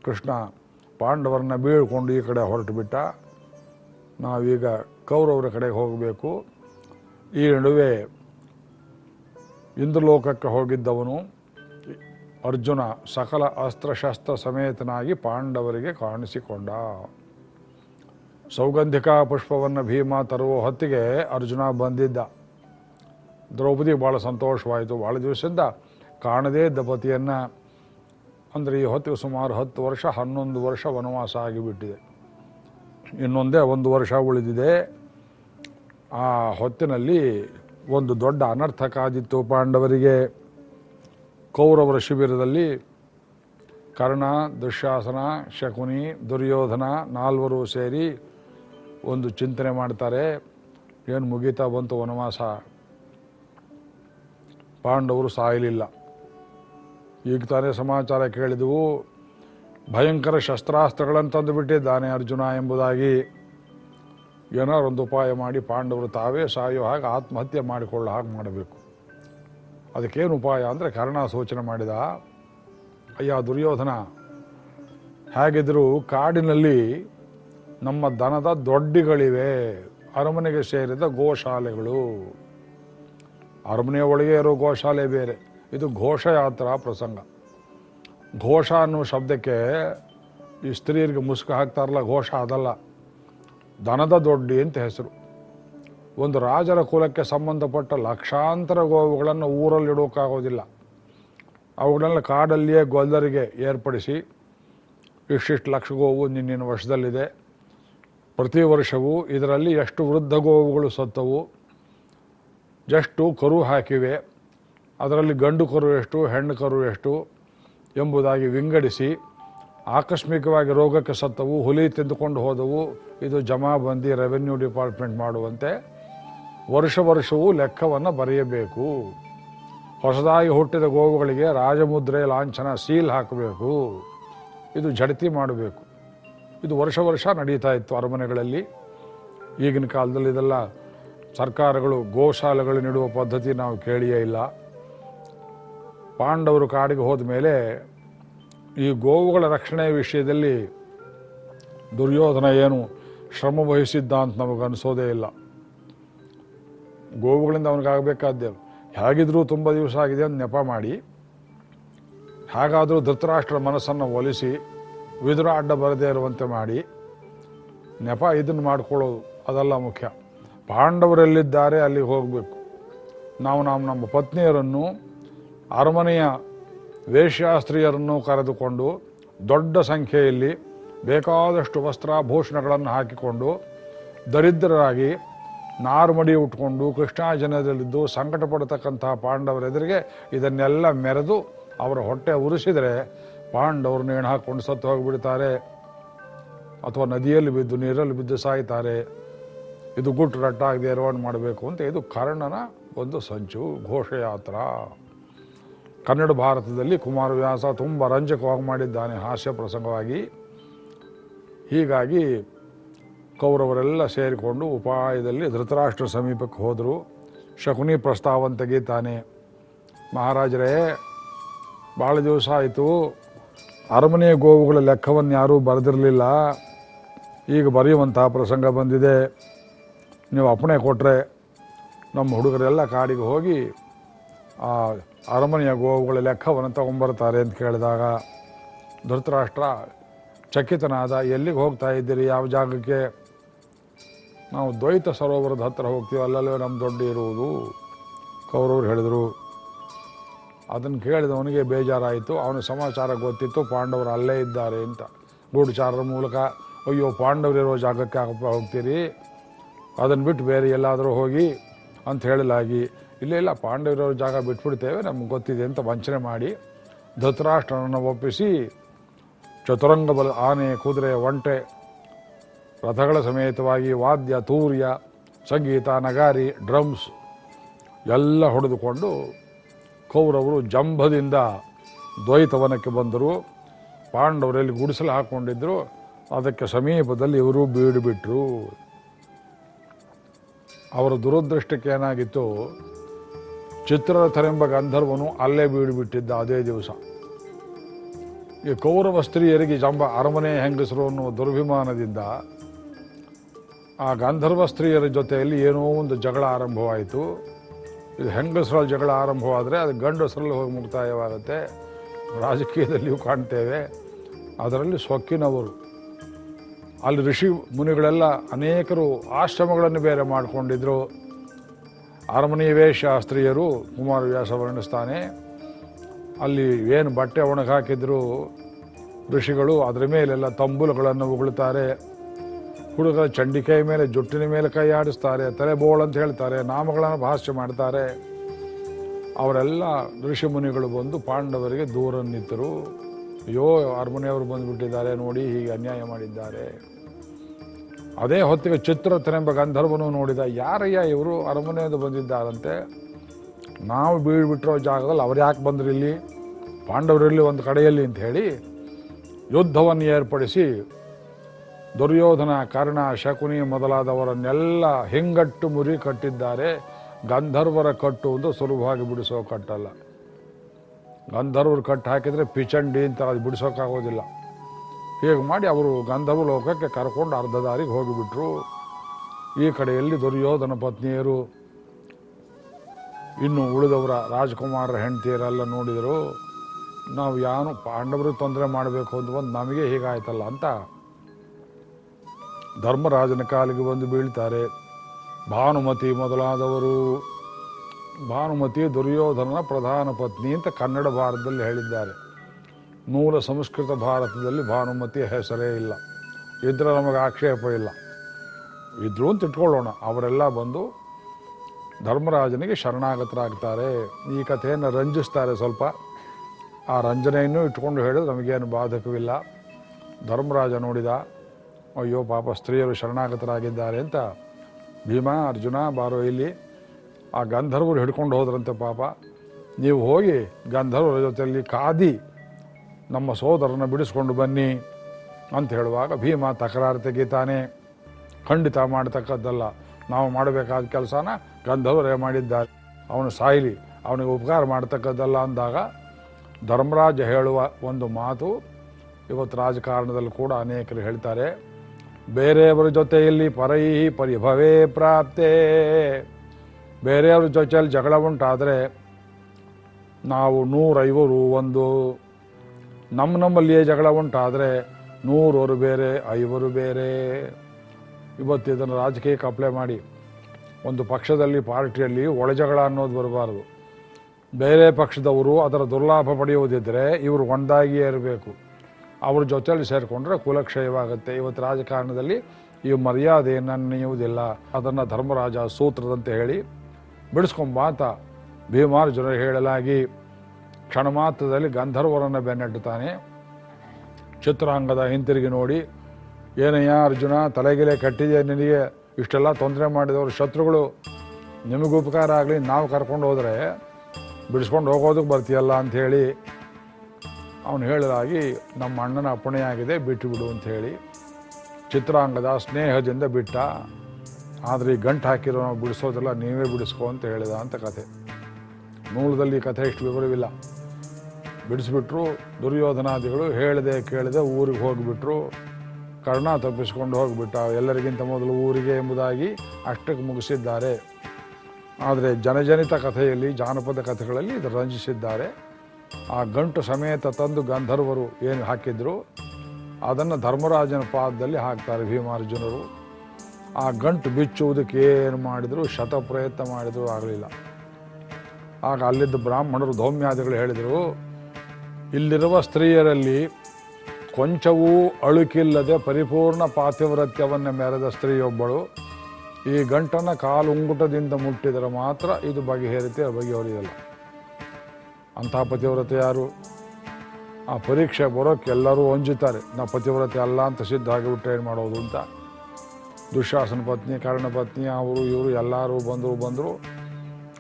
ಕೃಷ್ಣ ಪಾಂಡವರನ್ನ ಬೀಳ್ಕೊಂಡು ಈ ಕಡೆ ಹೊರಟು ಬಿಟ್ಟ. ನಾವೀಗ ಕೌರವರ ಕಡೆಗೆ ಹೋಗಬೇಕು. ಈ ನಡುವೆ ಇಂದ್ರಲೋಕಕ್ಕೆ ಹೋಗಿದ್ದವನು ಅರ್ಜುನ ಸಕಲ ಅಸ್ತ್ರಶಸ್ತ್ರ ಸಮೇತನಾಗಿ ಪಾಂಡವರಿಗೆ ಕಾಣಿಸಿಕೊಂಡ. ಸೌಗಂಧಿಕ ಪುಷ್ಪವನ್ನು ಭೀಮ ತರುವ ಹೊತ್ತಿಗೆ ಅರ್ಜುನ ಬಂದಿದ್ದ. ದ್ರೌಪದಿ ಭಾಳ ಸಂತೋಷವಾಯಿತು. ಭಾಳ ದಿವಸದಿಂದ ಕಾಣದೇ ಇದ್ದ ಪತಿಯನ್ನು ಅಂದರೆ ಈ ಹೊತ್ತಿಗೆ ಸುಮಾರು ಹತ್ತು ವರ್ಷ, ಹನ್ನೊಂದು ವರ್ಷ ವನವಾಸ ಆಗಿಬಿಟ್ಟಿದೆ. ಇನ್ನೊಂದೇ ಒಂದು ವರ್ಷ ಉಳಿದಿದೆ. ಆ ಹೊತ್ತಿನಲ್ಲಿ ಒಂದು ದೊಡ್ಡ ಅನರ್ಥ ಕಾದಿತ್ತು ಪಾಂಡವರಿಗೆ ಕೌರವರ ಶಿಬಿರದಲ್ಲಿ ಕರ್ಣ, ದುಶ್ಯಾಸನ, ಶಕುನಿ, ದುರ್ಯೋಧನ ನಾಲ್ವರು ಸೇರಿ ಒಂದು ಚಿಂತನೆ ಮಾಡ್ತಾರೆ, ಏನು ಮುಗೀತಾ ಬಂತು ವನವಾಸ? ಪಾಂಡವರು ಸಾಯಲಿಲ್ಲ. ಈಗ ತಾನೇ ಸಮಾಚಾರ ಕೇಳಿದೆವು. ಭಯಂಕರ ಶಸ್ತ್ರಾಸ್ತ್ರಗಳನ್ನು ತಂದುಬಿಟ್ಟಿದ್ದಾನೆ ಅರ್ಜುನ ಎಂಬುದಾಗಿ. ಏನಾರೊಂದು ಉಪಾಯ ಮಾಡಿ ಪಾಂಡವರು ತಾವೇ ಸಾಯೋ ಹಾಗೆ ಆತ್ಮಹತ್ಯೆ ಮಾಡಿಕೊಳ್ಳೋ ಹಾಗೆ ಮಾಡಬೇಕು. ಅದಕ್ಕೇನು ಉಪಾಯ ಅಂದರೆ ಕರ್ಣ ಸೂಚನೆ ಮಾಡಿದ, ಅಯ್ಯ ದುರ್ಯೋಧನ ಹೇಗಿದ್ದರೂ ಕಾಡಿನಲ್ಲಿ ನಮ್ಮ ದನದ ದೊಡ್ಡಿಗಳಿವೆ, ಅರಮನೆಗೆ ಸೇರಿದ ಗೋಶಾಲೆಗಳು. ಅರಮನೆಯ ಒಳಗೆ ಇರೋ ಗೋಶಾಲೆ ಬೇರೆ. ಇದು ಘೋಷಯಾತ್ರಾ ಪ್ರಸಂಗ. ಘೋಷ ಅನ್ನೋ ಶಬ್ದಕ್ಕೆ ಈ ಸ್ತ್ರೀಯರಿಗೆ ಮುಸುಕು ಹಾಕ್ತಾರಲ್ಲ, ಘೋಷ ಅದಲ್ಲ. ದನದ ದೊಡ್ಡಿ ಅಂತ ಹೆಸರು. ಒಂದು ರಾಜರ ಕುಲಕ್ಕೆ ಸಂಬಂಧಪಟ್ಟ ಲಕ್ಷಾಂತರ ಗೋವುಗಳನ್ನು ಊರಲ್ಲಿ ಇಡೋಕ್ಕಾಗೋದಿಲ್ಲ. ಅವುಗಳನ್ನ ಕಾಡಲ್ಲಿಯೇ ಗೊಲ್ಲರಿಗೆ ಏರ್ಪಡಿಸಿ, ಇಷ್ಟಿಷ್ಟು ಲಕ್ಷ ಗೋವು ನಿನ್ನಿನ ವರ್ಷದಲ್ಲಿದೆ ಪ್ರತಿ ವರ್ಷವೂ ಇದರಲ್ಲಿ ಎಷ್ಟು ವೃದ್ಧ ಗೋವುಗಳು ಸತ್ತವು, ಎಷ್ಟು ಕರು ಹಾಕಿವೆ ಅದರಲ್ಲಿ ಗಂಡು ಕರು ಎಷ್ಟು, ಹೆಣ್ಣು ಕರು ಎಷ್ಟು ಎಂಬುದಾಗಿ ವಿಂಗಡಿಸಿ ಆಕಸ್ಮಿಕವಾಗಿ ರೋಗಕ್ಕೆ ಸತ್ತವು, ಹುಲಿ ತಿಂದುಕೊಂಡು ಹೋದವು. ಇದು ಜಮಾಬಂದಿ ರೆವೆನ್ಯೂ ಡಿಪಾರ್ಟ್ಮೆಂಟ್ ಮಾಡುವಂತೆ ವರ್ಷ ವರ್ಷವೂ ಲೆಕ್ಕವನ್ನು ಬರೆಯಬೇಕು. ಹೊಸದಾಗಿ ಹುಟ್ಟಿದ ಗೋವುಗಳಿಗೆ ರಾಜಮುದ್ರೆ, ಲಾಂಛನ, ಸೀಲ್ ಹಾಕಬೇಕು. ಇದು ಜಡತಿ ಮಾಡಬೇಕು. ಇದು ವರ್ಷ ವರ್ಷ ನಡೀತಾ ಇತ್ತು ಅರಮನೆಗಳಲ್ಲಿ. ಈಗಿನ ಕಾಲದಲ್ಲಿ ಇದೆಲ್ಲ ಸರ್ಕಾರಗಳು ಗೋಶಾಲೆಗಳು ನೀಡುವ ಪದ್ಧತಿ ನಾವು ಕೇಳಿಯೇ ಇಲ್ಲ. ಪಾಂಡವರು ಕಾಡಿಗೆ ಹೋದ ಮೇಲೆ ಈ ಗೋವುಗಳ ರಕ್ಷಣೆ ವಿಷಯದಲ್ಲಿ ದುರ್ಯೋಧನ ಏನು ಶ್ರಮ ವಹಿಸಿದ್ದ ಅಂತ ನಮಗೆ ಅನಿಸೋದೇ ಇಲ್ಲ. ಗೋವುಗಳಿಂದ ಅವನಿಗಾಗಬೇಕಾದ್ದೇ ಹೇಗಿದ್ರೂ ತುಂಬ ದಿವಸ ಆಗಿದೆ ಅಂತ ನೆಪ ಮಾಡಿ, ಹಾಗಾದರೂ ಧೃತರಾಷ್ಟ್ರ ಮನಸ್ಸನ್ನು ಒಲಿಸಿ, ವಿದುರ ಅಡ್ಡ ಬರದೇ ಇರುವಂತೆ ಮಾಡಿ, ನೆಪ ಇದನ್ನು ಮಾಡ್ಕೊಳ್ಳೋದು ಅದೆಲ್ಲ ಮುಖ್ಯ. ಪಾಂಡವರೆಲ್ಲಿದ್ದಾರೆ ಅಲ್ಲಿಗೆ ಹೋಗಬೇಕು. ನಾವು ನಮ್ಮ ಪತ್ನಿಯರನ್ನು ಅರಮನೆಯ ವೇಶ್ಯಾಸ್ತ್ರೀಯರನ್ನು ಕರೆದುಕೊಂಡು ದೊಡ್ಡ ಸಂಖ್ಯೆಯಲ್ಲಿ ಬೇಕಾದಷ್ಟು ವಸ್ತ್ರಾಭೂಷಣಗಳನ್ನು ಹಾಕಿಕೊಂಡು ದರಿದ್ರರಾಗಿ ನಾರುಮಡಿ ಉಟ್ಕೊಂಡು ಕೃಷ್ಣಾಜನದಲ್ಲಿದ್ದು ಸಂಕಟ ಪಡತಕ್ಕಂತಹ ಪಾಂಡವರೆದುರಿಗೆ ಇದನ್ನೆಲ್ಲ ಮೆರೆದು ಅವರ ಹೊಟ್ಟೆ ಉರಿಸಿದರೆ ಪಾಂಡವರು ನೇಣು ಹಾಕ್ಕೊಂಡು ಸತ್ತು ಹೋಗಿಬಿಡ್ತಾರೆ ಅಥವಾ ನದಿಯಲ್ಲಿ ಬಿದ್ದು ನೀರಲ್ಲಿ ಬಿದ್ದು ಸಾಯ್ತಾರೆ. ಇದು ಗುಟ್ಟು ರಟ್ಟಾಗದೆ ಎರವಣೆ ಮಾಡಬೇಕು ಅಂತ ಇದು ಕರ್ಣನ ಒಂದು ಸಂಚು ಘೋಷಯಾತ್ರ. ಕನ್ನಡ ಭಾರತದಲ್ಲಿ ಕುಮಾರವ್ಯಾಸ ತುಂಬ ರಂಜಕವಾಗಿ ಮಾಡಿದ್ದಾನೆ ಹಾಸ್ಯ ಪ್ರಸಂಗವಾಗಿ. ಹೀಗಾಗಿ ಕೌರವರೆಲ್ಲ ಸೇರಿಕೊಂಡು ಉಪಾಯದಲ್ಲಿ ಧೃತರಾಷ್ಟ್ರ ಸಮೀಪಕ್ಕೆ ಹೋದರು. ಶಕುನಿ ಪ್ರಸ್ತಾವನ ತೆಗೀತಾನೆ ಮಹಾರಾಜರೇ, ಭಾಳ ದಿವಸ ಆಯಿತು. ಅರಮನೆಯ ಗೋವುಗಳ ಲೆಕ್ಕವನ್ನು ಯಾರೂ ಬರೆದಿರಲಿಲ್ಲ. ಈಗ ಬರೆಯುವಂತಹ ಪ್ರಸಂಗ ಬಂದಿದೆ. ನೀವು ಅಪ್ಪಣೆ ಕೊಟ್ಟರೆ ನಮ್ಮ ಹುಡುಗರೆಲ್ಲ ಕಾಡಿಗೆ ಹೋಗಿ ಆ ಅರಮನೆಯ ಗೋವುಗಳ ಲೆಕ್ಕವನ್ನು ತಗೊಂಬರ್ತಾರೆ ಅಂತ ಕೇಳಿದಾಗ, ಧೃತರಾಷ್ಟ್ರ, ಚಕಿತನಾದ, ಎಲ್ಲಿಗೆ ಹೋಗ್ತಾ ಇದ್ದೀರಿ? ಯಾವ ಜಾಗಕ್ಕೆ? ನಾವು ದ್ವೈತ ಸರೋವರದ ಹತ್ತಿರ ಹೋಗ್ತೀವಿ. ಅಲ್ಲಲ್ಲೇ ನಮ್ಮ ದೊಡ್ಡ ಇರುವುದು. ಕೌರವರು ಹೇಳಿದರು, ಅದನ್ನು ಕೇಳಿದವನಿಗೆ ಬೇಜಾರಾಯಿತು. ಅವನ ಸಮಾಚಾರ ಗೊತ್ತಿತ್ತು. ಪಾಂಡವರು ಅಲ್ಲೇ ಇದ್ದಾರೆ ಅಂತ. ಗೂಢಚಾರರ ಮೂಲಕ, ಅಯ್ಯೋ ಪಾಂಡವರಿರೋ ಜಾಗಕ್ಕೆ ಹೋಗ್ತೀರಿ. ಅದನ್ನು ಬಿಟ್ಟು ಬೇರೆ ಎಲ್ಲಾದರೂ ಹೋಗಿ, ಅಂತ ಹೇಳಲಾಗಿ ಇಲ್ಲ ಇಲ್ಲ, ಪಾಂಡವರವ್ರ ಜಾಗ ಬಿಟ್ಬಿಡ್ತೇವೆ, ನಮ್ಗೆ ಗೊತ್ತಿದೆ ಅಂತ ವಂಚನೆ ಮಾಡಿ ಧೃತರಾಷ್ಟ್ರನನ್ನು ಒಪ್ಪಿಸಿ ಚತುರಂಗ ಬಲ ಆನೆ, ಕುದುರೆ, ಒಂಟೆ, ರಥಗಳ ಸಮೇತವಾಗಿ ವಾದ್ಯ, ತೂರ್ಯ, ಸಂಗೀತ, ನಗಾರಿ, ಡ್ರಮ್ಸ್ ಎಲ್ಲ ಹೊಡೆದುಕೊಂಡು ಕೌರವರು ಜಂಭದಿಂದ ದ್ವೈತವನಕ್ಕೆ ಬಂದರು. ಪಾಂಡವರಲ್ಲಿ ಗುಡಿಸಲು ಹಾಕ್ಕೊಂಡಿದ್ದರು ಅದಕ್ಕೆ ಸಮೀಪದಲ್ಲಿ ಇವರು ಬೀಡು ಬಿಟ್ಟರು ಅವರ ದುರದೃಷ್ಟಕ್ಕೆ ಏನಾಗಿತ್ತು? ಚಿತ್ರರಥನೆಂಬ ಗಂಧರ್ವನು ಅಲ್ಲೇ ಬೀಡು ಬಿಟ್ಟಿದ್ದ ಅದೇ ದಿವಸ. ಈ ಕೌರವ ಸ್ತ್ರೀಯರಿಗೆ ಜಂಬ ಅರಮನೆ ಹೆಂಗಸರು ಅನ್ನೋ ದುರ್ಭಿಮಾನದಿಂದ ಆ ಗಂಧರ್ವ ಸ್ತ್ರೀಯರ ಜೊತೆಯಲ್ಲಿ ಏನೋ ಒಂದು ಜಗಳ ಆರಂಭವಾಯಿತು. ಇದು ಹೆಂಗಸರ ಜಗಳ ಆರಂಭವಾದರೆ ಅದು ಗಂಡಸರಲ್ಲಿ ಹೋಗಿ ಮುಕ್ತಾಯವಾಗುತ್ತೆ. ರಾಜಕೀಯದಲ್ಲಿಯೂ ಕಾಣ್ತೇವೆ. ಅದರಲ್ಲಿ ಸೊಕ್ಕಿನವರು. ಅಲ್ಲಿ ಋಷಿ ಮುನಿಗಳೆಲ್ಲ ಅನೇಕರು ಆಶ್ರಮಗಳನ್ನು ಬೇರೆ ಮಾಡಿಕೊಂಡಿದ್ರು. ಅರಮನೆಯವೇ ಶಾಸ್ತ್ರೀಯರು ಕುಮಾರವ್ಯಾಸ ವರ್ಣಿಸ್ತಾನೆ. ಅಲ್ಲಿ ಏನು ಬಟ್ಟೆ ಒಣಗಾಕಿದ್ರು ಋಷಿಗಳು, ಅದರ ಮೇಲೆಲ್ಲ ತಂಬುಲುಗಳನ್ನು ಉಗುಳ್ತಾರೆ. ಹುಡುಗರ ಚಂಡಿಕೆಯ ಮೇಲೆ, ಜುಟ್ಟಿನ ಮೇಲೆ ಕೈ ಆಡಿಸ್ತಾರೆ, ತಲೆ ಬೋಳ್ ಅಂತ ಹೇಳ್ತಾರೆ, ನಾಮಗಳನ್ನು ಭಾಷ್ಯ ಮಾಡ್ತಾರೆ. ಅವರೆಲ್ಲ ಋಷಿ ಮುನಿಗಳು ಬಂದು ಪಾಂಡವರಿಗೆ ದೂರ ನಿಂತರು ಅಯ್ಯೋ, ಅರಮನೆಯವರು ಬಂದುಬಿಟ್ಟಿದ್ದಾರೆ ನೋಡಿ, ಹೀಗೆ ಅನ್ಯಾಯ ಮಾಡಿದ್ದಾರೆ. ಅದೇ ಹೊತ್ತಿಗೆ ಚಿತ್ರರಥನೆಂಬ ಗಂಧರ್ವನು ನೋಡಿದ ಯಾರಯ್ಯ ಇವರು ಅರಮನೆಯಿಂದ ಬಂದಿದ್ದಾರಂತೆ? ನಾವು ಬೀಳ್ಬಿಟ್ಟಿರೋ ಜಾಗದಲ್ಲಿ ಅವ್ರು ಯಾಕೆ ಬಂದ್ರಿಲ್ಲಿ ಇಲ್ಲಿ? ಪಾಂಡವರಲ್ಲಿ ಒಂದು ಕಡೆಯಲ್ಲಿ ಅಂತ ಹೇಳಿ ಯುದ್ಧವನ್ನು ಏರ್ಪಡಿಸಿ ದುರ್ಯೋಧನ, ಕರ್ಣ, ಶಕುನಿ ಮೊದಲಾದವರನ್ನೆಲ್ಲ ಹಿಂಗಟ್ಟು ಮುರಿ ಕಟ್ಟಿದ್ದಾರೆ. ಗಂಧರ್ವರ ಕಟ್ಟು ಒಂದು ಸುಲಭವಾಗಿ ಬಿಡಿಸೋ ಕಟ್ಟಲ್ಲ. ಗಂಧರ್ವರು ಕಟ್ಟು ಹಾಕಿದರೆ ಪಿಚಂಡಿ ಅಂತ ಅದು ಬಿಡಿಸೋಕ್ಕಾಗೋದಿಲ್ಲ. ಹೀಗೆ ಮಾಡಿ ಅವರು ಗಂಧವ ಲೋಕಕ್ಕೆ ಕರ್ಕೊಂಡು ಅರ್ಧ ದಾರಿಗೆ ಹೋಗಿಬಿಟ್ರು. ಈ ಕಡೆಯಲ್ಲಿ ದುರ್ಯೋಧನ ಪತ್ನಿಯರು, ಇನ್ನು ಉಳಿದವರ ರಾಜಕುಮಾರರ ಹೆಂಡತಿಯರೆಲ್ಲ ನೋಡಿದರು, ನಾವು ಯಾರು ಪಾಂಡವರು ತೊಂದರೆ ಮಾಡಬೇಕು ಅಂತ ಬಂದು ನಮಗೆ ಹೀಗಾಯ್ತಲ್ಲ ಅಂತ ಧರ್ಮರಾಜನ ಕಾಲಿಗೆ ಬಂದು ಬೀಳ್ತಾರೆ. ಭಾನುಮತಿ ಮೊದಲಾದವರು, ಭಾನುಮತಿ ದುರ್ಯೋಧನನ ಪ್ರಧಾನ ಪತ್ನಿ ಅಂತ ಕನ್ನಡ ಭಾರತದಲ್ಲಿ ಹೇಳಿದ್ದಾರೆ. ಮೂಲ ಸಂಸ್ಕೃತ ಭಾರತದಲ್ಲಿ ಭಾನುಮತಿ ಹೆಸರೇ ಇಲ್ಲ. ಇದ್ರೆ ನಮಗೆ ಆಕ್ಷೇಪ ಇಲ್ಲ. ಇದ್ರು ಅಂತ ಇಟ್ಕೊಳ್ಳೋಣ. ಅವರೆಲ್ಲ ಬಂದು ಧರ್ಮರಾಜನಿಗೆ ಶರಣಾಗತರಾಗ್ತಾರೆ. ಈ ಕಥೆಯನ್ನು ರಂಜಿಸ್ತಾರೆ ಸ್ವಲ್ಪ. ಆ ರಂಜನೆಯನ್ನು ಇಟ್ಕೊಂಡು ಹೇಳಿದ್ರೆ ನಮಗೇನು ಬಾಧಕವಿಲ್ಲ. ಧರ್ಮರಾಜ ನೋಡಿದ, ಅಯ್ಯೋ ಪಾಪ ಸ್ತ್ರೀಯರು ಶರಣಾಗತರಾಗಿದ್ದಾರೆ ಅಂತ. ಭೀಮಾ, ಅರ್ಜುನ, ಬಾರೋ ಇಲ್ಲಿ. ಆ ಗಂಧರ್ವರು ಹಿಡ್ಕೊಂಡು ಹೋದ್ರಂತೆ ಪಾಪ. ನೀವು ಹೋಗಿ ಗಂಧರ್ವರ ಜೊತೆಯಲ್ಲಿ ಕಾದಿ ನಮ್ಮ ಸೋದರನ ಬಿಡಿಸ್ಕೊಂಡು ಬನ್ನಿ ಅಂತ ಹೇಳುವಾಗ ಭೀಮ ತಕರಾರು ತೆಗಿತಾನೆ. ಖಂಡಿತ ಮಾಡತಕ್ಕದ್ದಲ್ಲ. ನಾವು ಮಾಡಬೇಕಾದ ಕೆಲಸನ ಗಂಧರ್ವರೇ ಮಾಡಿದ್ದಾರೆ. ಅವನು ಸಾಯಿಲಿ, ಅವನಿಗೆ ಉಪಕಾರ ಮಾಡತಕ್ಕದ್ದಲ್ಲ ಅಂದಾಗ ಧರ್ಮರಾಜ ಹೇಳುವ ಒಂದು ಮಾತು ಇವತ್ತು ರಾಜಕಾರಣದಲ್ಲಿ ಕೂಡ ಅನೇಕರು ಹೇಳ್ತಾರೆ. ಬೇರೆಯವರ ಜೊತೆಯಲ್ಲಿ ಪರೈ ಪರಿಭವೇ ಪ್ರಾಪ್ತೇ. ಬೇರೆಯವ್ರ ಜೊತೆಯಲ್ಲಿ ಜಗಳ ಉಂಟಾದರೆ ನಾವು ನೂರೈವರು ಒಂದು. ನಮ್ಮ ನಮ್ಮಲ್ಲಿಯೇ ಜಗಳ ಉಂಟಾದರೆ ನೂರವರು ಬೇರೆ, ಐವರು ಬೇರೆ. ಇವತ್ತು ಇದನ್ನು ರಾಜಕೀಯಕ್ಕೆ ಅಪ್ಲೈ ಮಾಡಿ ಒಂದು ಪಕ್ಷದಲ್ಲಿ, ಪಾರ್ಟಿಯಲ್ಲಿ ಒಳಜಗಳ ಅನ್ನೋದು ಬರಬಾರದು. ಬೇರೆ ಪಕ್ಷದವರು ಅದರ ದುರ್ಲಾಭ ಪಡೆಯುವುದಿದ್ದರೆ ಇವರು ಒಂದಾಗಿಯೇ ಇರಬೇಕು. ಅವ್ರ ಜೊತೆಯಲ್ಲಿ ಸೇರಿಕೊಂಡ್ರೆ ಕುಲಕ್ಷಯವಾಗುತ್ತೆ. ಇವತ್ತು ರಾಜಕಾರಣದಲ್ಲಿ ಈ ಮರ್ಯಾದೆಯನ್ನು ನೆನೆಯುವುದಿಲ್ಲ ಅದನ್ನು ಧರ್ಮರಾಜ ಸೂತ್ರದಂತೆ ಹೇಳಿ, ಬಿಡಿಸ್ಕೊಂಬ ಅಂತ ಭೀಮಾರ್ಜುನರು ಹೇಳಲಾಗಿ ಕ್ಷಣ ಮಾತ್ರದಲ್ಲಿ ಗಂಧರ್ವರನ್ನು ಬೆನ್ನಟ್ಟುತ್ತಾನೆ. ಚಿತ್ರಾಂಗದ ಹಿಂತಿರುಗಿ ನೋಡಿ, ಏನಯ್ಯ ಅರ್ಜುನ, ತಲೆಗಿಲೆ ಕಟ್ಟಿದೆ ನಿನಗೆ, ಇಷ್ಟೆಲ್ಲ ತೊಂದರೆ ಮಾಡಿದವರು ಶತ್ರುಗಳು, ನಿಮಗೆ ಉಪಕಾರ ಆಗಲಿ, ನಾವು ಕರ್ಕೊಂಡು ಹೋದರೆ ಬಿಡಿಸ್ಕೊಂಡು ಹೋಗೋದಕ್ಕೆ ಬರ್ತೀಯಲ್ಲ ಅಂಥೇಳಿ ಅವನು ಹೇಳಿದಾಗಿ ನಮ್ಮ ಅಣ್ಣನ ಅಪ್ಪಣೆಯಾಗಿದೆ, ಬಿಟ್ಟು ಬಿಡು ಹೇಳಿ ಚಿತ್ರಾಂಗದ ಸ್ನೇಹದಿಂದ ಬಿಟ್ಟ, ಆದರೆ ಈ ಗಂಟು ಹಾಕಿರೋ ನಾವು ಬಿಡಿಸೋದಲ್ಲ ನೀವೇ ಬಿಡಿಸ್ಕೊ ಅಂತ ಹೇಳಿದ ಅಂತ ಕತೆ ಮೂಲದಲ್ಲಿ ಕಥೆ ಇಷ್ಟು ವಿವರವಿಲ್ಲ. ಬಿಡಿಸ್ಬಿಟ್ರು, ದುರ್ಯೋಧನಾದಿಗಳು ಹೇಳದೆ ಕೇಳದೆ ಊರಿಗೆ ಹೋಗಿಬಿಟ್ರು. ಕರ್ಣ ತಪ್ಪಿಸ್ಕೊಂಡು ಹೋಗಿಬಿಟ್ಟ ಎಲ್ಲರಿಗಿಂತ ಮೊದಲು ಊರಿಗೆ ಎಂಬುದಾಗಿ ಅಷ್ಟಕ್ಕೆ ಮುಗಿಸಿದ್ದಾರೆ. ಆದರೆ ಜನಜನಿತ ಕಥೆಯಲ್ಲಿ, ಜಾನಪದ ಕಥೆಗಳಲ್ಲಿ ಇದು ರಂಜಿಸಿದ್ದಾರೆ. ಆ ಗಂಟು ಸಮೇತ ತಂದು ಗಂಧರ್ವರು ಏನು ಹಾಕಿದ್ರು? ಅದನ್ನು ಧರ್ಮರಾಜನ ಪಾದದಲ್ಲಿ ಹಾಕ್ತಾರೆ ಭೀಮಾರ್ಜುನರು. ಆ ಗಂಟು ಬಿಚ್ಚುವುದಕ್ಕೆ ಏನು ಮಾಡಿದ್ರು? ಶತ ಪ್ರಯತ್ನ ಮಾಡಿದ್ರು, ಆಗಲಿಲ್ಲ. ಆಗ ಅಲ್ಲಿದ್ದ ಬ್ರಾಹ್ಮಣರು, ಧೌಮ್ಯಾದಿಗಳು ಹೇಳಿದರು ಇಲ್ಲಿರುವ ಸ್ತ್ರೀಯರಲ್ಲಿ ಕೊಂಚವೂ ಅಳುಕಿಲ್ಲದೆ ಪರಿಪೂರ್ಣ ಪಾತಿವ್ರತ್ಯವನ್ನು ಮೆರೆದ ಸ್ತ್ರೀಯೊಬ್ಬಳು, ಈ ಗಂಟನ್ನು ಕಾಲುಂಗುಟದಿಂದ ಮುಟ್ಟಿದರೆ ಮಾತ್ರ ಇದು ಬಗೆಹರಿತೆ ಬಗೆಹರಿಯಲ್ಲ. ಅಂತಹ ಪತಿವ್ರತೆ ಯಾರು? ಆ ಪರೀಕ್ಷೆ ಬರೋಕ್ಕೆ ಎಲ್ಲರೂ ಹೊಂಜುತ್ತಾರೆ ನಾ ಪತಿವ್ರತೆ ಅಲ್ಲ ಅಂತ ಸಿದ್ಧ ಆಗಿಬಿಟ್ಟು ಏನು ಮಾಡೋದು ಅಂತ. ದುಶ್ಯಾಸನ ಪತ್ನಿ, ಕರ್ಣ ಪತ್ನಿ, ಅವರು ಇವರು ಎಲ್ಲರೂ ಬಂದರು ಬಂದರು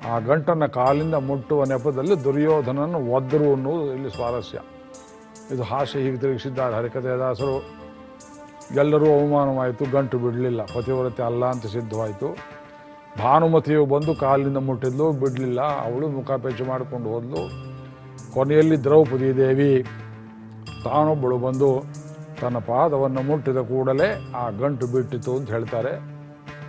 ಆ ಗಂಟನ್ನು ಕಾಲಿಂದ ಮುಟ್ಟುವ ನೆಪದಲ್ಲಿ ದುರ್ಯೋಧನನ್ನು ಒದ್ದರು ಅನ್ನುವುದು ಇಲ್ಲಿ ಸ್ವಾರಸ್ಯ. ಇದು ಹಾಸ್ಯ ಹೀಗೆ ತಿರುಗಿಸಿದ್ದಾರೆ. ಹರಿಕಥೆದಾಸರು ಎಲ್ಲರೂ ಅವಮಾನವಾಯಿತು, ಗಂಟು ಬಿಡಲಿಲ್ಲ. ಪತಿವ್ರತೆ ಅಲ್ಲ ಅಂತ ಸಿದ್ಧವಾಯಿತು. ಭಾನುಮತಿಯು ಬಂದು ಕಾಲಿಂದ ಮುಟ್ಟಿದ್ಲು, ಬಿಡಲಿಲ್ಲ. ಅವಳು ಮುಖ ಪೆಚ್ಚು ಮಾಡಿಕೊಂಡು ಹೋದ್ಲು. ಕೊನೆಯಲ್ಲಿ ದ್ರೌಪದಿ ದೇವಿ ತಾನೊಬ್ಬಳು ಬಂದು ತನ್ನ ಪಾದವನ್ನು ಮುಟ್ಟಿದ ಕೂಡಲೇ ಆ ಗಂಟು ಬಿಟ್ಟಿತು ಅಂತ ಹೇಳ್ತಾರೆ.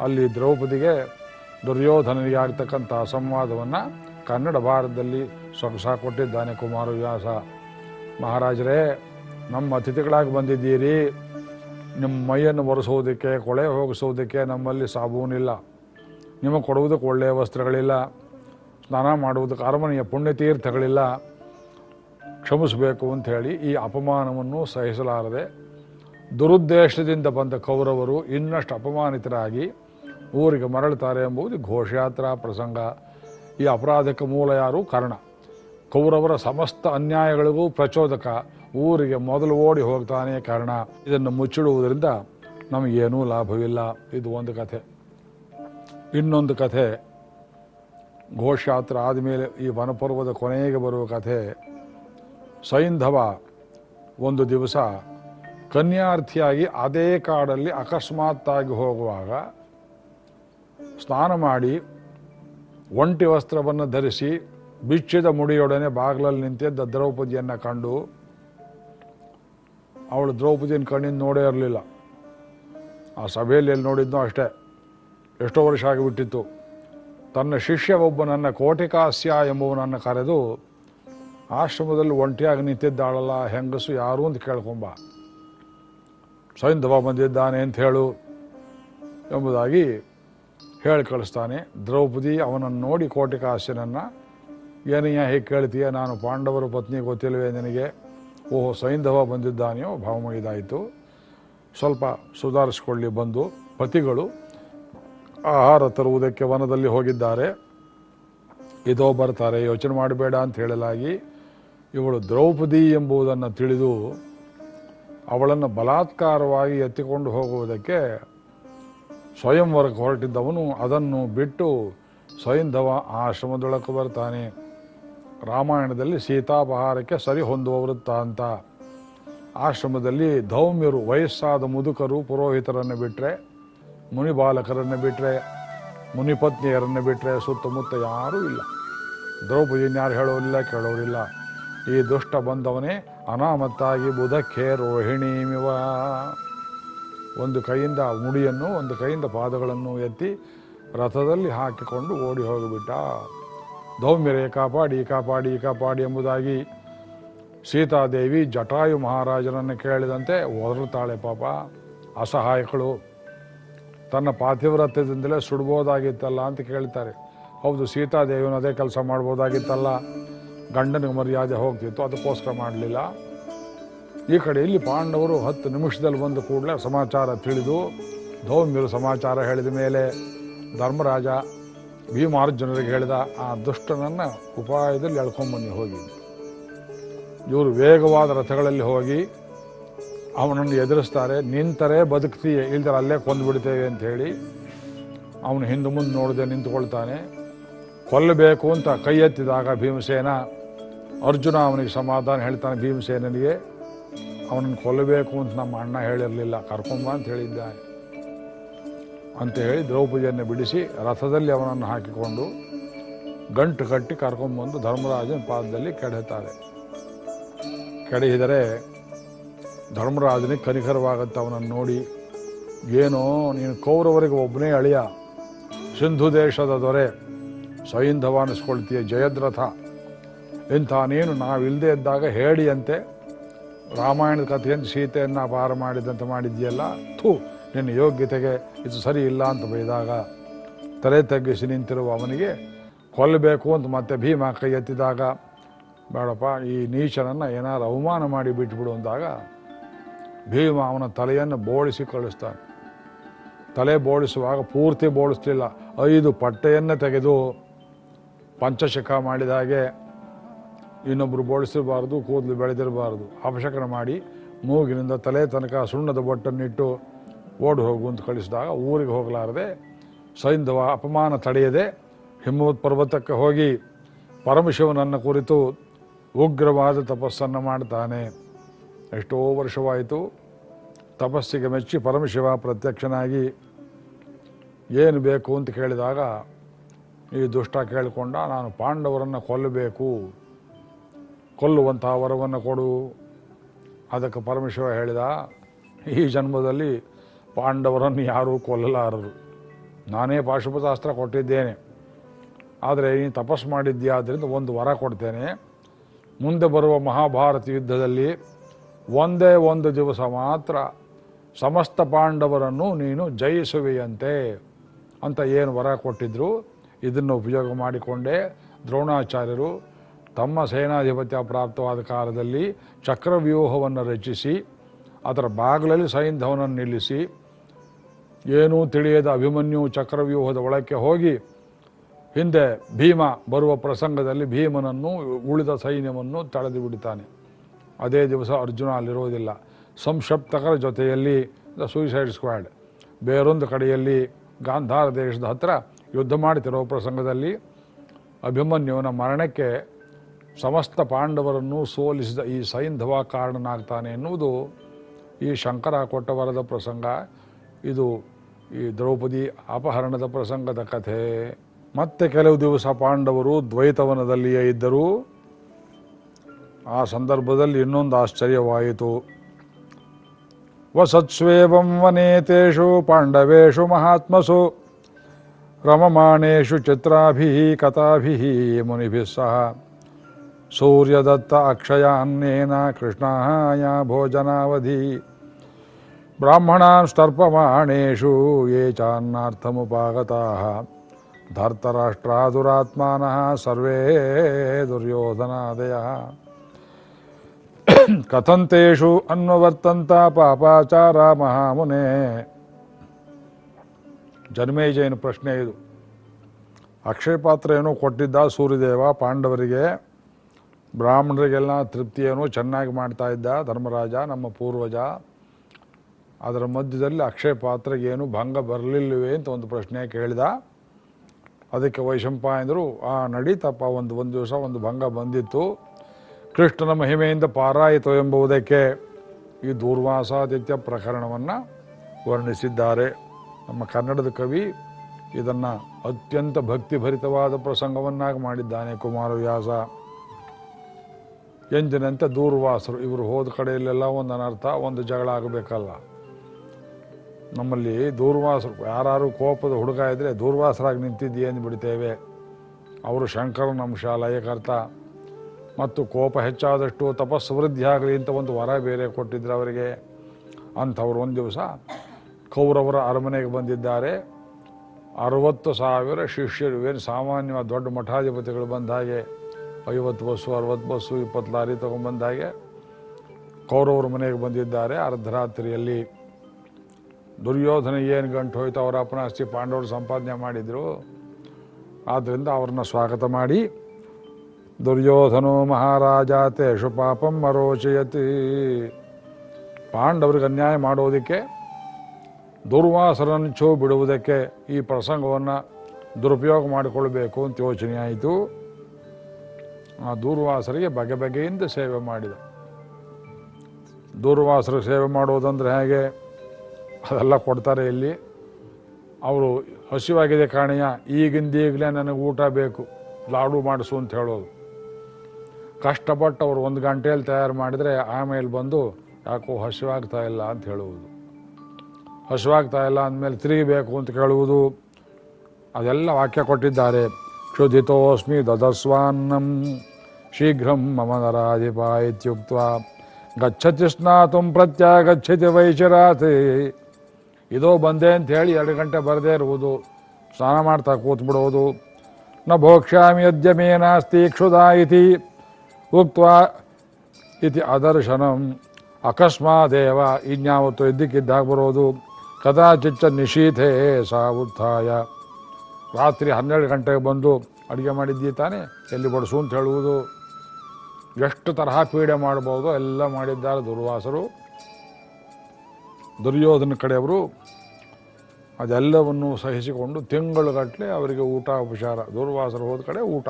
ಅಲ್ಲಿ ದ್ರೌಪದಿಗೆ ದುರ್ಯೋಧನನಿಗೆ ಆಗ್ತಕ್ಕಂಥ ಸಂವಾದವನ್ನು ಕನ್ನಡ ಭಾರತದಲ್ಲಿ ಸೊಗಸ ಕೊಟ್ಟಿದ್ದಾನೆ ಕುಮಾರವ್ಯಾಸ ಮಹಾರಾಜರೇ, ನಮ್ಮ ಅತಿಥಿಗಳಾಗಿ ಬಂದಿದ್ದೀರಿ. ನಿಮ್ಮ ಮೈಯನ್ನು ಒರೆಸೋದಕ್ಕೆ, ಕೊಳೆ ಹೋಗಿಸೋದಕ್ಕೆ ನಮ್ಮಲ್ಲಿ ಸಾಬೂನಿಲ್ಲ ನಿಮಗೆ ಕೊಡುವುದಕ್ಕೆ ಒಳ್ಳೆಯ ವಸ್ತ್ರಗಳಿಲ್ಲ. ಸ್ನಾನ ಮಾಡುವುದಕ್ಕೆ ಅರಮನೆಯ ಪುಣ್ಯತೀರ್ಥಗಳಿಲ್ಲ. ಕ್ಷಮಿಸಬೇಕು ಅಂತ ಹೇಳಿ ಈ ಅಪಮಾನವನ್ನು ಸಹಿಸಲಾರದೆ ದುರುದ್ದೇಶದಿಂದ ಬಂದ ಕೌರವರು ಇನ್ನಷ್ಟು ಅಪಮಾನಿತರಾಗಿ ಊರಿಗೆ ಮರಳುತ್ತಾರೆ ಎಂಬುದು ಘೋಷಯಾತ್ರಾ ಪ್ರಸಂಗ. ಈ ಅಪರಾಧಕ್ಕೆ ಮೂಲ ಯಾರು? ಕರ್ಣ. ಕೌರವರ ಸಮಸ್ತ ಅನ್ಯಾಯಗಳಿಗೂ ಪ್ರಚೋದಕ. ಊರಿಗೆ ಮೊದಲು ಓಡಿ ಹೋಗ್ತಾನೆ ಕಾರಣ. ಇದನ್ನು ಮುಚ್ಚಿಡುವುದರಿಂದ ನಮಗೇನೂ ಲಾಭವಿಲ್ಲ. ಇದು ಒಂದು ಕಥೆ. ಇನ್ನೊಂದು ಕಥೆ. ಘೋಷಯಾತ್ರ ಆದಮೇಲೆ ಈ ವನಪರ್ವದ ಕೊನೆಗೆ ಬರುವ ಕಥೆ. ಸೈಂಧವ ಒಂದು ದಿವಸ ಕನ್ಯಾರ್ಥಿಯಾಗಿ ಅದೇ ಕಾಡಲ್ಲಿ ಅಕಸ್ಮಾತ್ತಾಗಿ ಹೋಗುವಾಗ ಸ್ನಾನ ಮಾಡಿ ಒಂಟಿ ವಸ್ತ್ರವನ್ನು ಧರಿಸಿ ಬಿಚ್ಚಿದ ಮುಡಿಯೊಡನೆ ಬಾಗಿಲಲ್ಲಿ ನಿಂತಿದ್ದ ದ್ರೌಪದಿಯನ್ನು ಕಂಡು ಅವಳು ದ್ರೌಪದಿನ ಕಣ್ಣಿಂದ ನೋಡೇ ಇರಲಿಲ್ಲ. ಆ ಸಭೆಯಲ್ಲಿ ಎಲ್ಲಿ ನೋಡಿದ್ನೋ ಅಷ್ಟೇ. ಎಷ್ಟೋ ವರ್ಷ ಆಗಿಬಿಟ್ಟಿತ್ತು. ತನ್ನ ಶಿಷ್ಯ ಒಬ್ಬನನ್ನು ಕೋಟಿಕಾಸ್ಯ ಎಂಬುವನನ್ನು ಕರೆದು, ಆಶ್ರಮದಲ್ಲಿ ಒಂಟಿಯಾಗಿ ನಿಂತಿದ್ದಾಳಲ್ಲ ಹೆಂಗಸು ಯಾರು ಅಂತ ಕೇಳ್ಕೊಂಬ. ಸೈಂಧವ ಬಂದಿದ್ದಾನೆ ಅಂತ ಹೇಳು ಎಂಬುದಾಗಿ ಹೇಳಿ ಕಳಿಸ್ತಾನೆ, ದ್ರೌಪದಿ, ಅವನನ್ನು ನೋಡಿ ಕೋಟಿಕಾಸ್ಯನನ್ನು ಏನಯ್ಯ ಹೇಗೆ ಕೇಳ್ತೀಯ, ನಾನು ಪಾಂಡವರ ಪತ್ನಿ ಗೊತ್ತಿಲ್ವೇ ನಿನಗೆ? ಓಹೋ, ಸೈಂಧವ ಬಂದಿದ್ದಾನೆಯೋ? ಭಾವಮ ಇದಾಯಿತು ಸ್ವಲ್ಪ ಸುಧಾರಿಸ್ಕೊಳ್ಳಿ ಬಂದು ಪತಿಗಳು. ಆಹಾರ ತರುವುದಕ್ಕೆ ವನದಲ್ಲಿ ಹೋಗಿದ್ದಾರೆ. ಇದೋ ಬರ್ತಾರೆ, ಯೋಚನೆ ಮಾಡಬೇಡ ಅಂತ ಹೇಳಲಾಗಿ, ಇವಳು ದ್ರೌಪದಿ ಎಂಬುದನ್ನು ತಿಳಿದು ಅವಳನ್ನು ಬಲಾತ್ಕಾರವಾಗಿ ಎತ್ತಿಕೊಂಡು ಹೋಗುವುದಕ್ಕೆ ಸ್ವಯಂವರಕ್ಕೆ ಹೊರಟಿದ್ದವನು ಅದನ್ನು ಬಿಟ್ಟು ಸ್ವಯಂಧವ ಆಶ್ರಮದೊಳಕ್ಕೆ ಬರ್ತಾನೆ. ರಾಮಾಯಣದಲ್ಲಿ ಸೀತಾಪಹಾರಕ್ಕೆ ಸರಿ ಹೊಂದುವ ವೃತ್ತ ಅಂತ. ಆಶ್ರಮದಲ್ಲಿ ಧೌಮ್ಯರು ವಯಸ್ಸಾದ ಮುದುಕರು ಪುರೋಹಿತರನ್ನು ಬಿಟ್ಟರೆ ಮುನಿ ಬಾಲಕರನ್ನು ಬಿಟ್ಟರೆ ಮುನಿಪತ್ನಿಯರನ್ನು ಬಿಟ್ಟರೆ ಸುತ್ತಮುತ್ತ ಯಾರೂ ಇಲ್ಲ. ದ್ರೌಪದಿಯನ್ನು ಯಾರು ಹೇಳೋರಿಲ್ಲ, ಕೇಳೋರಿಲ್ಲ. ಈ ದುಷ್ಟ ಬಂದವನೇ ಅನಾಮತ್ತಾಗಿ ಬುಧಕ್ಕೆ ರೋಹಿಣೀಮಿವ. ಒಂದು ಕೈಯಿಂದ ಮುಡಿಯನ್ನು, ಒಂದು ಕೈಯಿಂದ ಪಾದಗಳನ್ನು ಎತ್ತಿ ರಥದಲ್ಲಿ ಹಾಕಿಕೊಂಡು ಓಡಿ ಹೋಗಿಬಿಟ್ಟ. ದೌಮ್ಯರೇ ಕಾಪಾಡಿ ಕಾಪಾಡಿ ಕಾಪಾಡಿ ಎಂಬುದಾಗಿ ಸೀತಾದೇವಿ ಜಟಾಯು ಮಹಾರಾಜನನ್ನು ಕೇಳಿದಂತೆ ಒದರುತ್ತಾಳೆ ಪಾಪ. ಅಸಹಾಯಕಳು. ತನ್ನ ಪಾತಿವ್ರತ್ಯದಿಂದಲೇ ಸುಡ್ಬೋದಾಗಿತ್ತಲ್ಲ ಅಂತ ಕೇಳ್ತಾರೆ. ಹೌದು ಸೀತಾದೇವಿನ ಅದೇ ಕೆಲಸ ಮಾಡ್ಬೋದಾಗಿತ್ತಲ್ಲ. ಗಂಡನಿಗೆ ಮರ್ಯಾದೆ ಹೋಗ್ತಿತ್ತು, ಅದಕ್ಕೋಸ್ಕರ ಮಾಡಲಿಲ್ಲ. ಈ ಕಡೆ ಇಲ್ಲಿ ಪಾಂಡವರು ಹತ್ತು ನಿಮಿಷದಲ್ಲಿ ಬಂದು ಕೂಡಲೇ ಸಮಾಚಾರ ತಿಳಿದು, ಧೌಮ್ಯರು ಸಮಾಚಾರ ಹೇಳಿದ ಮೇಲೆ ಧರ್ಮರಾಜ ಭೀಮಾರ್ಜುನರಿಗೆ ಹೇಳಿದ, ಆ ದುಷ್ಟನನ್ನು ಉಪಾಯದಲ್ಲಿ ಎಳ್ಕೊಂಬನ್ನಿ ಹೋಗಿ. ಇವರು ವೇಗವಾದ ರಥಗಳಲ್ಲಿ ಹೋಗಿ ಅವನನ್ನು ಎದುರಿಸ್ತಾರೆ. ನಿಂತರೆ ಬದುಕ್ತೀಯ, ಇಲ್ದರೆ ಅಲ್ಲೇ ಕೊಂದು ಬಿಡ್ತೇವೆ ಅಂತ ಹೇಳಿ ಅವನು ಹಿಂದೆ ಮುಂದೆ ನೋಡದೆ ನಿಂತುಕೊಳ್ತಾನೆ. ಕೊಲ್ಲಬೇಕು ಅಂತ ಕೈ ಎತ್ತಿದಾಗ ಭೀಮಸೇನ, ಅರ್ಜುನ ಅವನಿಗೆ ಸಮಾಧಾನ ಹೇಳ್ತಾನೆ ಭೀಮಸೇನನಿಗೆ. ಅವನನ್ನು ಕೊಲ್ಲಬೇಕು ಅಂತ ನಮ್ಮ ಅಣ್ಣ ಹೇಳಿರಲಿಲ್ಲ ಕರ್ಕೊಂಬ ಅಂತ ಹೇಳಿದ್ದಾನೆ ಅಂತ ಹೇಳಿ ದ್ರೌಪದಿಯನ್ನು ಬಿಡಿಸಿ ರಥದಲ್ಲಿ ಅವನನ್ನು ಹಾಕಿಕೊಂಡು ಗಂಟು ಕಟ್ಟಿ ಕರ್ಕೊಂಬಂದು ಧರ್ಮರಾಜನ ಪಾದದಲ್ಲಿ ಕೆಡಹುತ್ತಾರೆ ಕೆಡಹಿದರೆ ಧರ್ಮರಾಜನಿಗೆ ಕನಿಕರವಾಗತ್ತೆ ಅವನನ್ನು ನೋಡಿ. ಏನೋ, ನೀನು ಕೌರವರಿಗೆ ಒಬ್ಬನೇ ಅಳಿಯ. ಸಿಂಧು ದೇಶದ ದೊರೆ ಸೈಂಧವ ಅನಿಸ್ಕೊಳ್ತೀಯ ಜಯದ್ರಥ. ಇಂಥ ನೀನು ನಾವಿಲ್ಲದೆ ಇದ್ದಾಗ ಹೇಳಿಯಂತೆ ರಾಮಾಯಣದ ಕಥೆಯನ್ನು ಸೀತೆಯನ್ನು ಅಪಾರ ಮಾಡಿದಂತೆ ಮಾಡಿದ್ಯಲ್ಲ, ಥೂ, ನಿನ್ನ ಯೋಗ್ಯತೆಗೆ ಇದು ಸರಿ ಇಲ್ಲ ಅಂತ ಬೈದಾಗ ತಲೆ ತಗ್ಗಿಸಿ ನಿಂತಿರುವ ಅವನಿಗೆ ಕೊಲ್ಲಬೇಕು ಅಂತ ಮತ್ತೆ ಭೀಮ ಕೈ ಎತ್ತಿದಾಗ, ಬೇಡಪ್ಪ, ಈ ನೀಚನನ್ನು ಏನಾರು ಅವಮಾನ ಮಾಡಿ ಬಿಟ್ಬಿಡು ಅಂದಾಗ ಭೀಮ ಅವನ ತಲೆಯನ್ನು ಬೋಳಿಸಿ ಕಳಿಸ್ತಾನೆ. ತಲೆ ಬೋಳಿಸುವಾಗ ಪೂರ್ತಿ ಬೋಳಿಸ್ಲಿಲ್ಲ, ಐದು ಪಟ್ಟೆಯನ್ನು ತೆಗೆದು ಪಂಚಶಕ ಮಾಡಿದ ಹಾಗೆ ಇನ್ನೊಬ್ಬರು ಬೋಳಿಸಿರಬಾರ್ದು, ಕೂದಲು ಬೆಳೆದಿರಬಾರ್ದು. ಅಪಶಕನ ಮಾಡಿ ಮೂಗಿನಿಂದ ತಲೆ ತನಕ ಸುಣ್ಣದ ಬೊಟ್ಟನ್ನಿಟ್ಟು ಓಡಿ ಹೋಗು ಅಂತ ಕಳಿಸಿದಾಗ ಊರಿಗೆ ಹೋಗಲಾರದೆ ಸೈಂಧವ ಅಪಮಾನ ತಡೆಯದೆ ಹಿಮ್ಮವತ್ ಪರ್ವತಕ್ಕೆ ಹೋಗಿ ಪರಮಶಿವನನ್ನು ಕುರಿತು ಉಗ್ರವಾದ ತಪಸ್ಸನ್ನು ಮಾಡ್ತಾನೆ. ಎಷ್ಟೋ ವರ್ಷವಾಯಿತು ತಪಸ್ಸಿಗೆ ಮೆಚ್ಚಿ ಪರಮಶಿವ ಪ್ರತ್ಯಕ್ಷನಾಗಿ ಏನು ಬೇಕು ಅಂತ ಕೇಳಿದಾಗ ಈ ದುಷ್ಟ ಕೇಳಿಕೊಂಡ, ನಾನು ಪಾಂಡವರನ್ನು ಕೊಲ್ಲಬೇಕು. ಕೊಲ್ಲುವಂತಹ ವರವನ್ನು ಕೊಡು. ಅದಕ್ಕೆ ಪರಮೇಶ್ವರ ಹೇಳಿದ, ಈ ಜನ್ಮದಲ್ಲಿ ಪಾಂಡವರನ್ನು ಯಾರೂ ಕೊಲ್ಲಲಾರರು. ನಾನೇ ಪಾಶುಪತಾಸ್ತ್ರ ಕೊಟ್ಟಿದ್ದೇನೆ. ಆದರೆ ನೀನು ತಪಸ್ಸು ಮಾಡಿದ್ದೀಯ? ಆದ್ದರಿಂದ ಒಂದು ವರ ಕೊಡ್ತೇನೆ. ಮುಂದೆ ಬರುವ ಮಹಾಭಾರತ ಯುದ್ಧದಲ್ಲಿ ಒಂದೇ ಒಂದು ದಿವಸ ಮಾತ್ರ ಸಮಸ್ತ ಪಾಂಡವರನ್ನು ನೀನು ಜಯಿಸುವೆಯಂತೆ ಅಂತ ಏನು ವರ ಕೊಟ್ಟಿದ್ರು. ಇದನ್ನು ಉಪಯೋಗ ಮಾಡಿಕೊಂಡೇ ದ್ರೋಣಾಚಾರ್ಯರು. ತಮ್ಮ ಸೇನಾಧಿಪತ್ಯ ಪ್ರಾಪ್ತವಾದ ಕಾಲದಲ್ಲಿ ಚಕ್ರವ್ಯೂಹವನ್ನು ರಚಿಸಿ, ಅದರ ಬಾಗಿಲಲ್ಲಿ ಸೈಂಧವನನ್ನು ನಿಲ್ಲಿಸಿ, ಏನೂ ತಿಳಿಯದ ಅಭಿಮನ್ಯು ಚಕ್ರವ್ಯೂಹದ ಒಳಕ್ಕೆ ಹೋಗಿ, ಹಿಂದೆ ಭೀಮ ಬರುವ ಪ್ರಸಂಗದಲ್ಲಿ ಭೀಮನನ್ನು, ಉಳಿದ ಸೈನ್ಯವನ್ನು ತಳೆದು ಬಿಡುತ್ತಾನೆ. ಅದೇ ದಿವಸ ಅರ್ಜುನ ಅಲ್ಲಿರೋದಿಲ್ಲ ಸಂಶಪ್ತಕರ ಜೊತೆಯಲ್ಲಿ ದ ಸೂಸೈಡ್ ಸ್ಕ್ವಾಡ್, ಬೇರೊಂದು ಕಡೆಯಲ್ಲಿ ಗಾಂಧಾರ ದೇಶದ ಹತ್ರ ಯುದ್ಧ ಮಾಡ್ತಿರೋ ಪ್ರಸಂಗದಲ್ಲಿ ಅಭಿಮನ್ಯುವನ ಮರಣಕ್ಕೆ ಸಮಸ್ತ ಪಾಂಡವರನ್ನು ಸೋಲಿಸಿದ ಈ ಸೈಂಧವ ಕಾರಣನಾಗ್ತಾನೆ ಎನ್ನುವುದು ಈ ಶಂಕರ ಕೊಟ್ಟವರದ ಪ್ರಸಂಗ. ಇದು ಈ ದ್ರೌಪದಿ ಅಪಹರಣದ ಪ್ರಸಂಗದ ಕಥೆ. ಮತ್ತೆ ಕೆಲವು ದಿವಸ ಪಾಂಡವರು ದ್ವೈತವನದಲ್ಲಿಯೇ ಇದ್ದರು. ಆ ಸಂದರ್ಭದಲ್ಲಿ ಇನ್ನೊಂದು ಆಶ್ಚರ್ಯವಾಯಿತು. ವಸತ್ಸ್ವೇವಂ ವನೇತೇಷು ಪಾಂಡವೇಶು ಮಹಾತ್ಮಸು ರಮಮಾಣೇಷು ಚಿತ್ರಾಭಿ ಕಥಾಭಿ ಮುನಿಭಿः ಸಹ ಅಕ್ಷಯ ಅನ್ನೇನ ಕೃಷ್ಣಾಯ ಭೋಜನಾವಧಿ. ಬ್ರಾಹ್ಮಣಾನ್ ಸ್ತರ್ಪಮಾಣೇಶು ಯೇ ಚಾನ್ನಾರ್ಥಮುಪಾಗತಾಃ. ಧರ್ತರಾಷ್ಟ್ರಾದುರಾತ್ಮಾನಃ ಸರ್ವೇ ದುರ್ಯೋಧನಾದಯಃ. ಕಥಂತೇಷು ಅನ್ವರ್ತಂತ ಪಾಪಾಚಾರ ಮಹಾಮುನೆ. ಜನ್ಮೇಜಯನ ಪ್ರಶ್ನೆ ಇದು. ಅಕ್ಷಯ ಪಾತ್ರ ಏನೋ ಕೊಟ್ಟಿದ್ದ ಸೂರ್ಯದೇವ ಪಾಂಡವರಿಗೆ ಬ್ರಾಹ್ಮಣರಿಗೆಲ್ಲ ತೃಪ್ತಿಯನ್ನು ಚೆನ್ನಾಗಿ ಮಾಡ್ತಾ ಇದ್ದ ಧರ್ಮರಾಜ, ನಮ್ಮ ಪೂರ್ವಜ. ಅದರ ಮಧ್ಯದಲ್ಲಿ ಅಕ್ಷಯ ಪಾತ್ರಗೇನು ಭಂಗ ಬರಲಿಲ್ಲವೇ ಅಂತ ಒಂದು ಪ್ರಶ್ನೆ ಕೇಳಿದ. ಅದಕ್ಕೆ ವೈಶಂಪಾಯಂದರು ಆ, ನಡೀತಪ್ಪ, ಒಂದು ಒಂದು ದಿವಸ ಒಂದು ಭಂಗ ಬಂದಿತ್ತು. ಕೃಷ್ಣನ ಮಹಿಮೆಯಿಂದ ಪಾರಾಯಿತು ಎಂಬುದಕ್ಕೆ ಈ ದೂರ್ವಾಸಾದಿತ್ಯ ಪ್ರಕರಣವನ್ನು ವರ್ಣಿಸಿದ್ದಾರೆ. ನಮ್ಮ ಕನ್ನಡದ ಕವಿ ಇದನ್ನು ಅತ್ಯಂತ ಭಕ್ತಿಭರಿತವಾದ ಪ್ರಸಂಗವನ್ನಾಗಿ ಮಾಡಿದ್ದಾನೆ ಕುಮಾರವ್ಯಾಸ. ಎಂದಿನಂತೆ ದೂರ್ವಾಸರು, ಇವರು ಹೋದ ಕಡೆಯಲ್ಲೆಲ್ಲ ಒಂದು ಅನರ್ಥ, ಒಂದು ಜಗಳ ಆಗಬೇಕಲ್ಲ. ನಮ್ಮಲ್ಲಿ ದೂರ್ವಾಸರು ಯಾರು ಕೋಪದ ಹುಡುಗ ಇದ್ದರೆ ದೂರ್ವಾಸರಾಗಿ ಏನು ಬಿಡ್ತೇವೆ ಅವರು ಶಂಕರನ ಅಂಶ ಲಯಕರ್ತ ಮತ್ತು ಕೋಪ ಹೆಚ್ಚಾದಷ್ಟು ತಪಸ್ಸು ವೃದ್ಧಿ ಆಗಲಿ ಅಂತ ಒಂದು ವರ ಬೇರೆ ಕೊಟ್ಟಿದ್ರು ಅವರಿಗೆ. ಅಂಥವ್ರು ಒಂದು ದಿವಸ ಕೌರವರ ಅರಮನೆಗೆ ಬಂದಿದ್ದಾರೆ. ಅರವತ್ತು ಸಾವಿರ ಶಿಷ್ಯರು ಏನು ಸಾಮಾನ್ಯವಾದ ದೊಡ್ಡ ಮಠಾಧಿಪತಿಗಳು ಬಂದ ಹಾಗೆ ಐವತ್ತು ಬಸ್ಸು, ಅರವತ್ತು ಬಸ್ಸು, ಇಪ್ಪತ್ತು ಲಾರಿ ತೊಗೊಂಡ್ಬಂದ ಕೌರವ್ರ ಮನೆಗೆ ಬಂದಿದ್ದಾರೆ. ಅರ್ಧರಾತ್ರಿಯಲ್ಲಿ ದುರ್ಯೋಧನ ಏನು ಗಂಟು ಹೋಯ್ತು ಅವರ ಅಪನಾಸ್ತಿ ಪಾಂಡವರು ಸಂಪಾದನೆ ಮಾಡಿದರು. ಆದ್ದರಿಂದ ಅವ್ರನ್ನ ಸ್ವಾಗತ ಮಾಡಿ ದುರ್ಯೋಧನೋ ಮಹಾರಾಜ ತೇಷು ಪಾಪಂ ಮರೋಚಯತಿ. ಪಾಂಡವರಿಗೆ ಅನ್ಯಾಯ ಮಾಡೋದಕ್ಕೆ ದುರ್ವಾಸರನ್ನು ಬಿಡುವುದಕ್ಕೆ ಈ ಪ್ರಸಂಗವನ್ನು ದುರುಪಯೋಗ ಮಾಡಿಕೊಳ್ಬೇಕು ಅಂತ ಯೋಚನೆ ಆಯಿತು. ಆ ದೂರ್ವಾಸರಿಗೆ ಬಗೆ ಬಗೆಯಿಂದ ಸೇವೆ ಮಾಡಿದ. ದೂರ್ವಾಸರಿಗೆ ಸೇವೆ ಮಾಡುವುದಂದ್ರೆ ಹೇಗೆ? ಅದೆಲ್ಲ ಕೊಡ್ತಾರೆ ಇಲ್ಲಿ. ಅವರು ಹಸಿವಾಗಿದೆ ಕಾಣೆಯ ಈಗಿಂದೀಗಲೇ ನನಗೆ ಊಟ ಬೇಕು, ಲಾಡು ಮಾಡಿಸು ಅಂತ ಹೇಳೋದು. ಕಷ್ಟಪಟ್ಟು ಅವರು ಒಂದು ಗಂಟೆಯಲ್ಲಿ ತಯಾರು ಮಾಡಿದರೆ ಆಮೇಲೆ ಬಂದು ಯಾಕೋ ಹಸಿವಾಗ್ತಾ ಇಲ್ಲ ಅಂತ ಹೇಳುವುದು. ಹಸಿವಾಗ್ತಾ ಇಲ್ಲ ಅಂದಮೇಲೆ ತಿರುಗಬೇಕು ಅಂತ ಕೇಳುವುದು. ಅದೆಲ್ಲ ವಾಕ್ಯ ಕೊಟ್ಟಿದ್ದಾರೆ. ಕ್ಷುದಿತೋಸ್ಮಿ ದದಸ್ವಾನ್ನಂ. ಶೀಘ್ರಂ ಮಮ ನರಾಧಿಪ ಇತ್ಯುಕ್ತ ಗಚ್ಚತಿ ಸ್ನಾತುಂ ಪ್ರತ್ಯಾಗಚ್ಚತಿ ವೈಶರಾತಿ ಇದೋ ಬಂದೆ ಅಂತ ಹೇಳಿ ಎರಡು ಗಂಟೆ ಬರದೇ ಇರುವುದು ಸ್ನಾನ ಮಾಡ್ತಾ ಕೂತ್ಬಿಡೋದು। ನ ಭೋಕ್ಷ್ಯಾಮಿ ಅದ್ಯ ನಾಸ್ತಿ ಕ್ಷುಧಾ ಇತಿ ಉಕ್ತ್ವಾ ಇತಿ ಅದರ್ಶನಂ ಅಕಸ್ಮಾದೇವ ಇನ್ಯಾವತ್ತು ಇದ್ದಕ್ಕಿದ್ದಾಗ ಬರೋದು ಕದಾಚಿಚ್ಚ ನಿಶೀಥೆ ಸಾ ರಾತ್ರಿ ಹನ್ನೆರಡು ಗಂಟೆಗೆ ಬಂದು ಅಡುಗೆ ಮಾಡಿದ್ದೀ ತಾನೇ? ಎಲ್ಲಿ ಬಡಿಸು ಅಂತ ಹೇಳುವುದು। ಎಷ್ಟು ತರಹ ಪೀಡೆ ಮಾಡ್ಬೋದು ಎಲ್ಲ ಮಾಡಿದ್ದಾರೆ ದುರ್ವಾಸರು. ದುರ್ಯೋಧನ ಕಡೆಯವರು ಅದೆಲ್ಲವನ್ನು ಸಹಿಸಿಕೊಂಡು ತಿಂಗಳುಗಟ್ಟಲೆ ಅವರಿಗೆ ಊಟ ಉಪಚಾರ. ದುರ್ವಾಸರು ಹೋದ ಕಡೆ ಊಟ.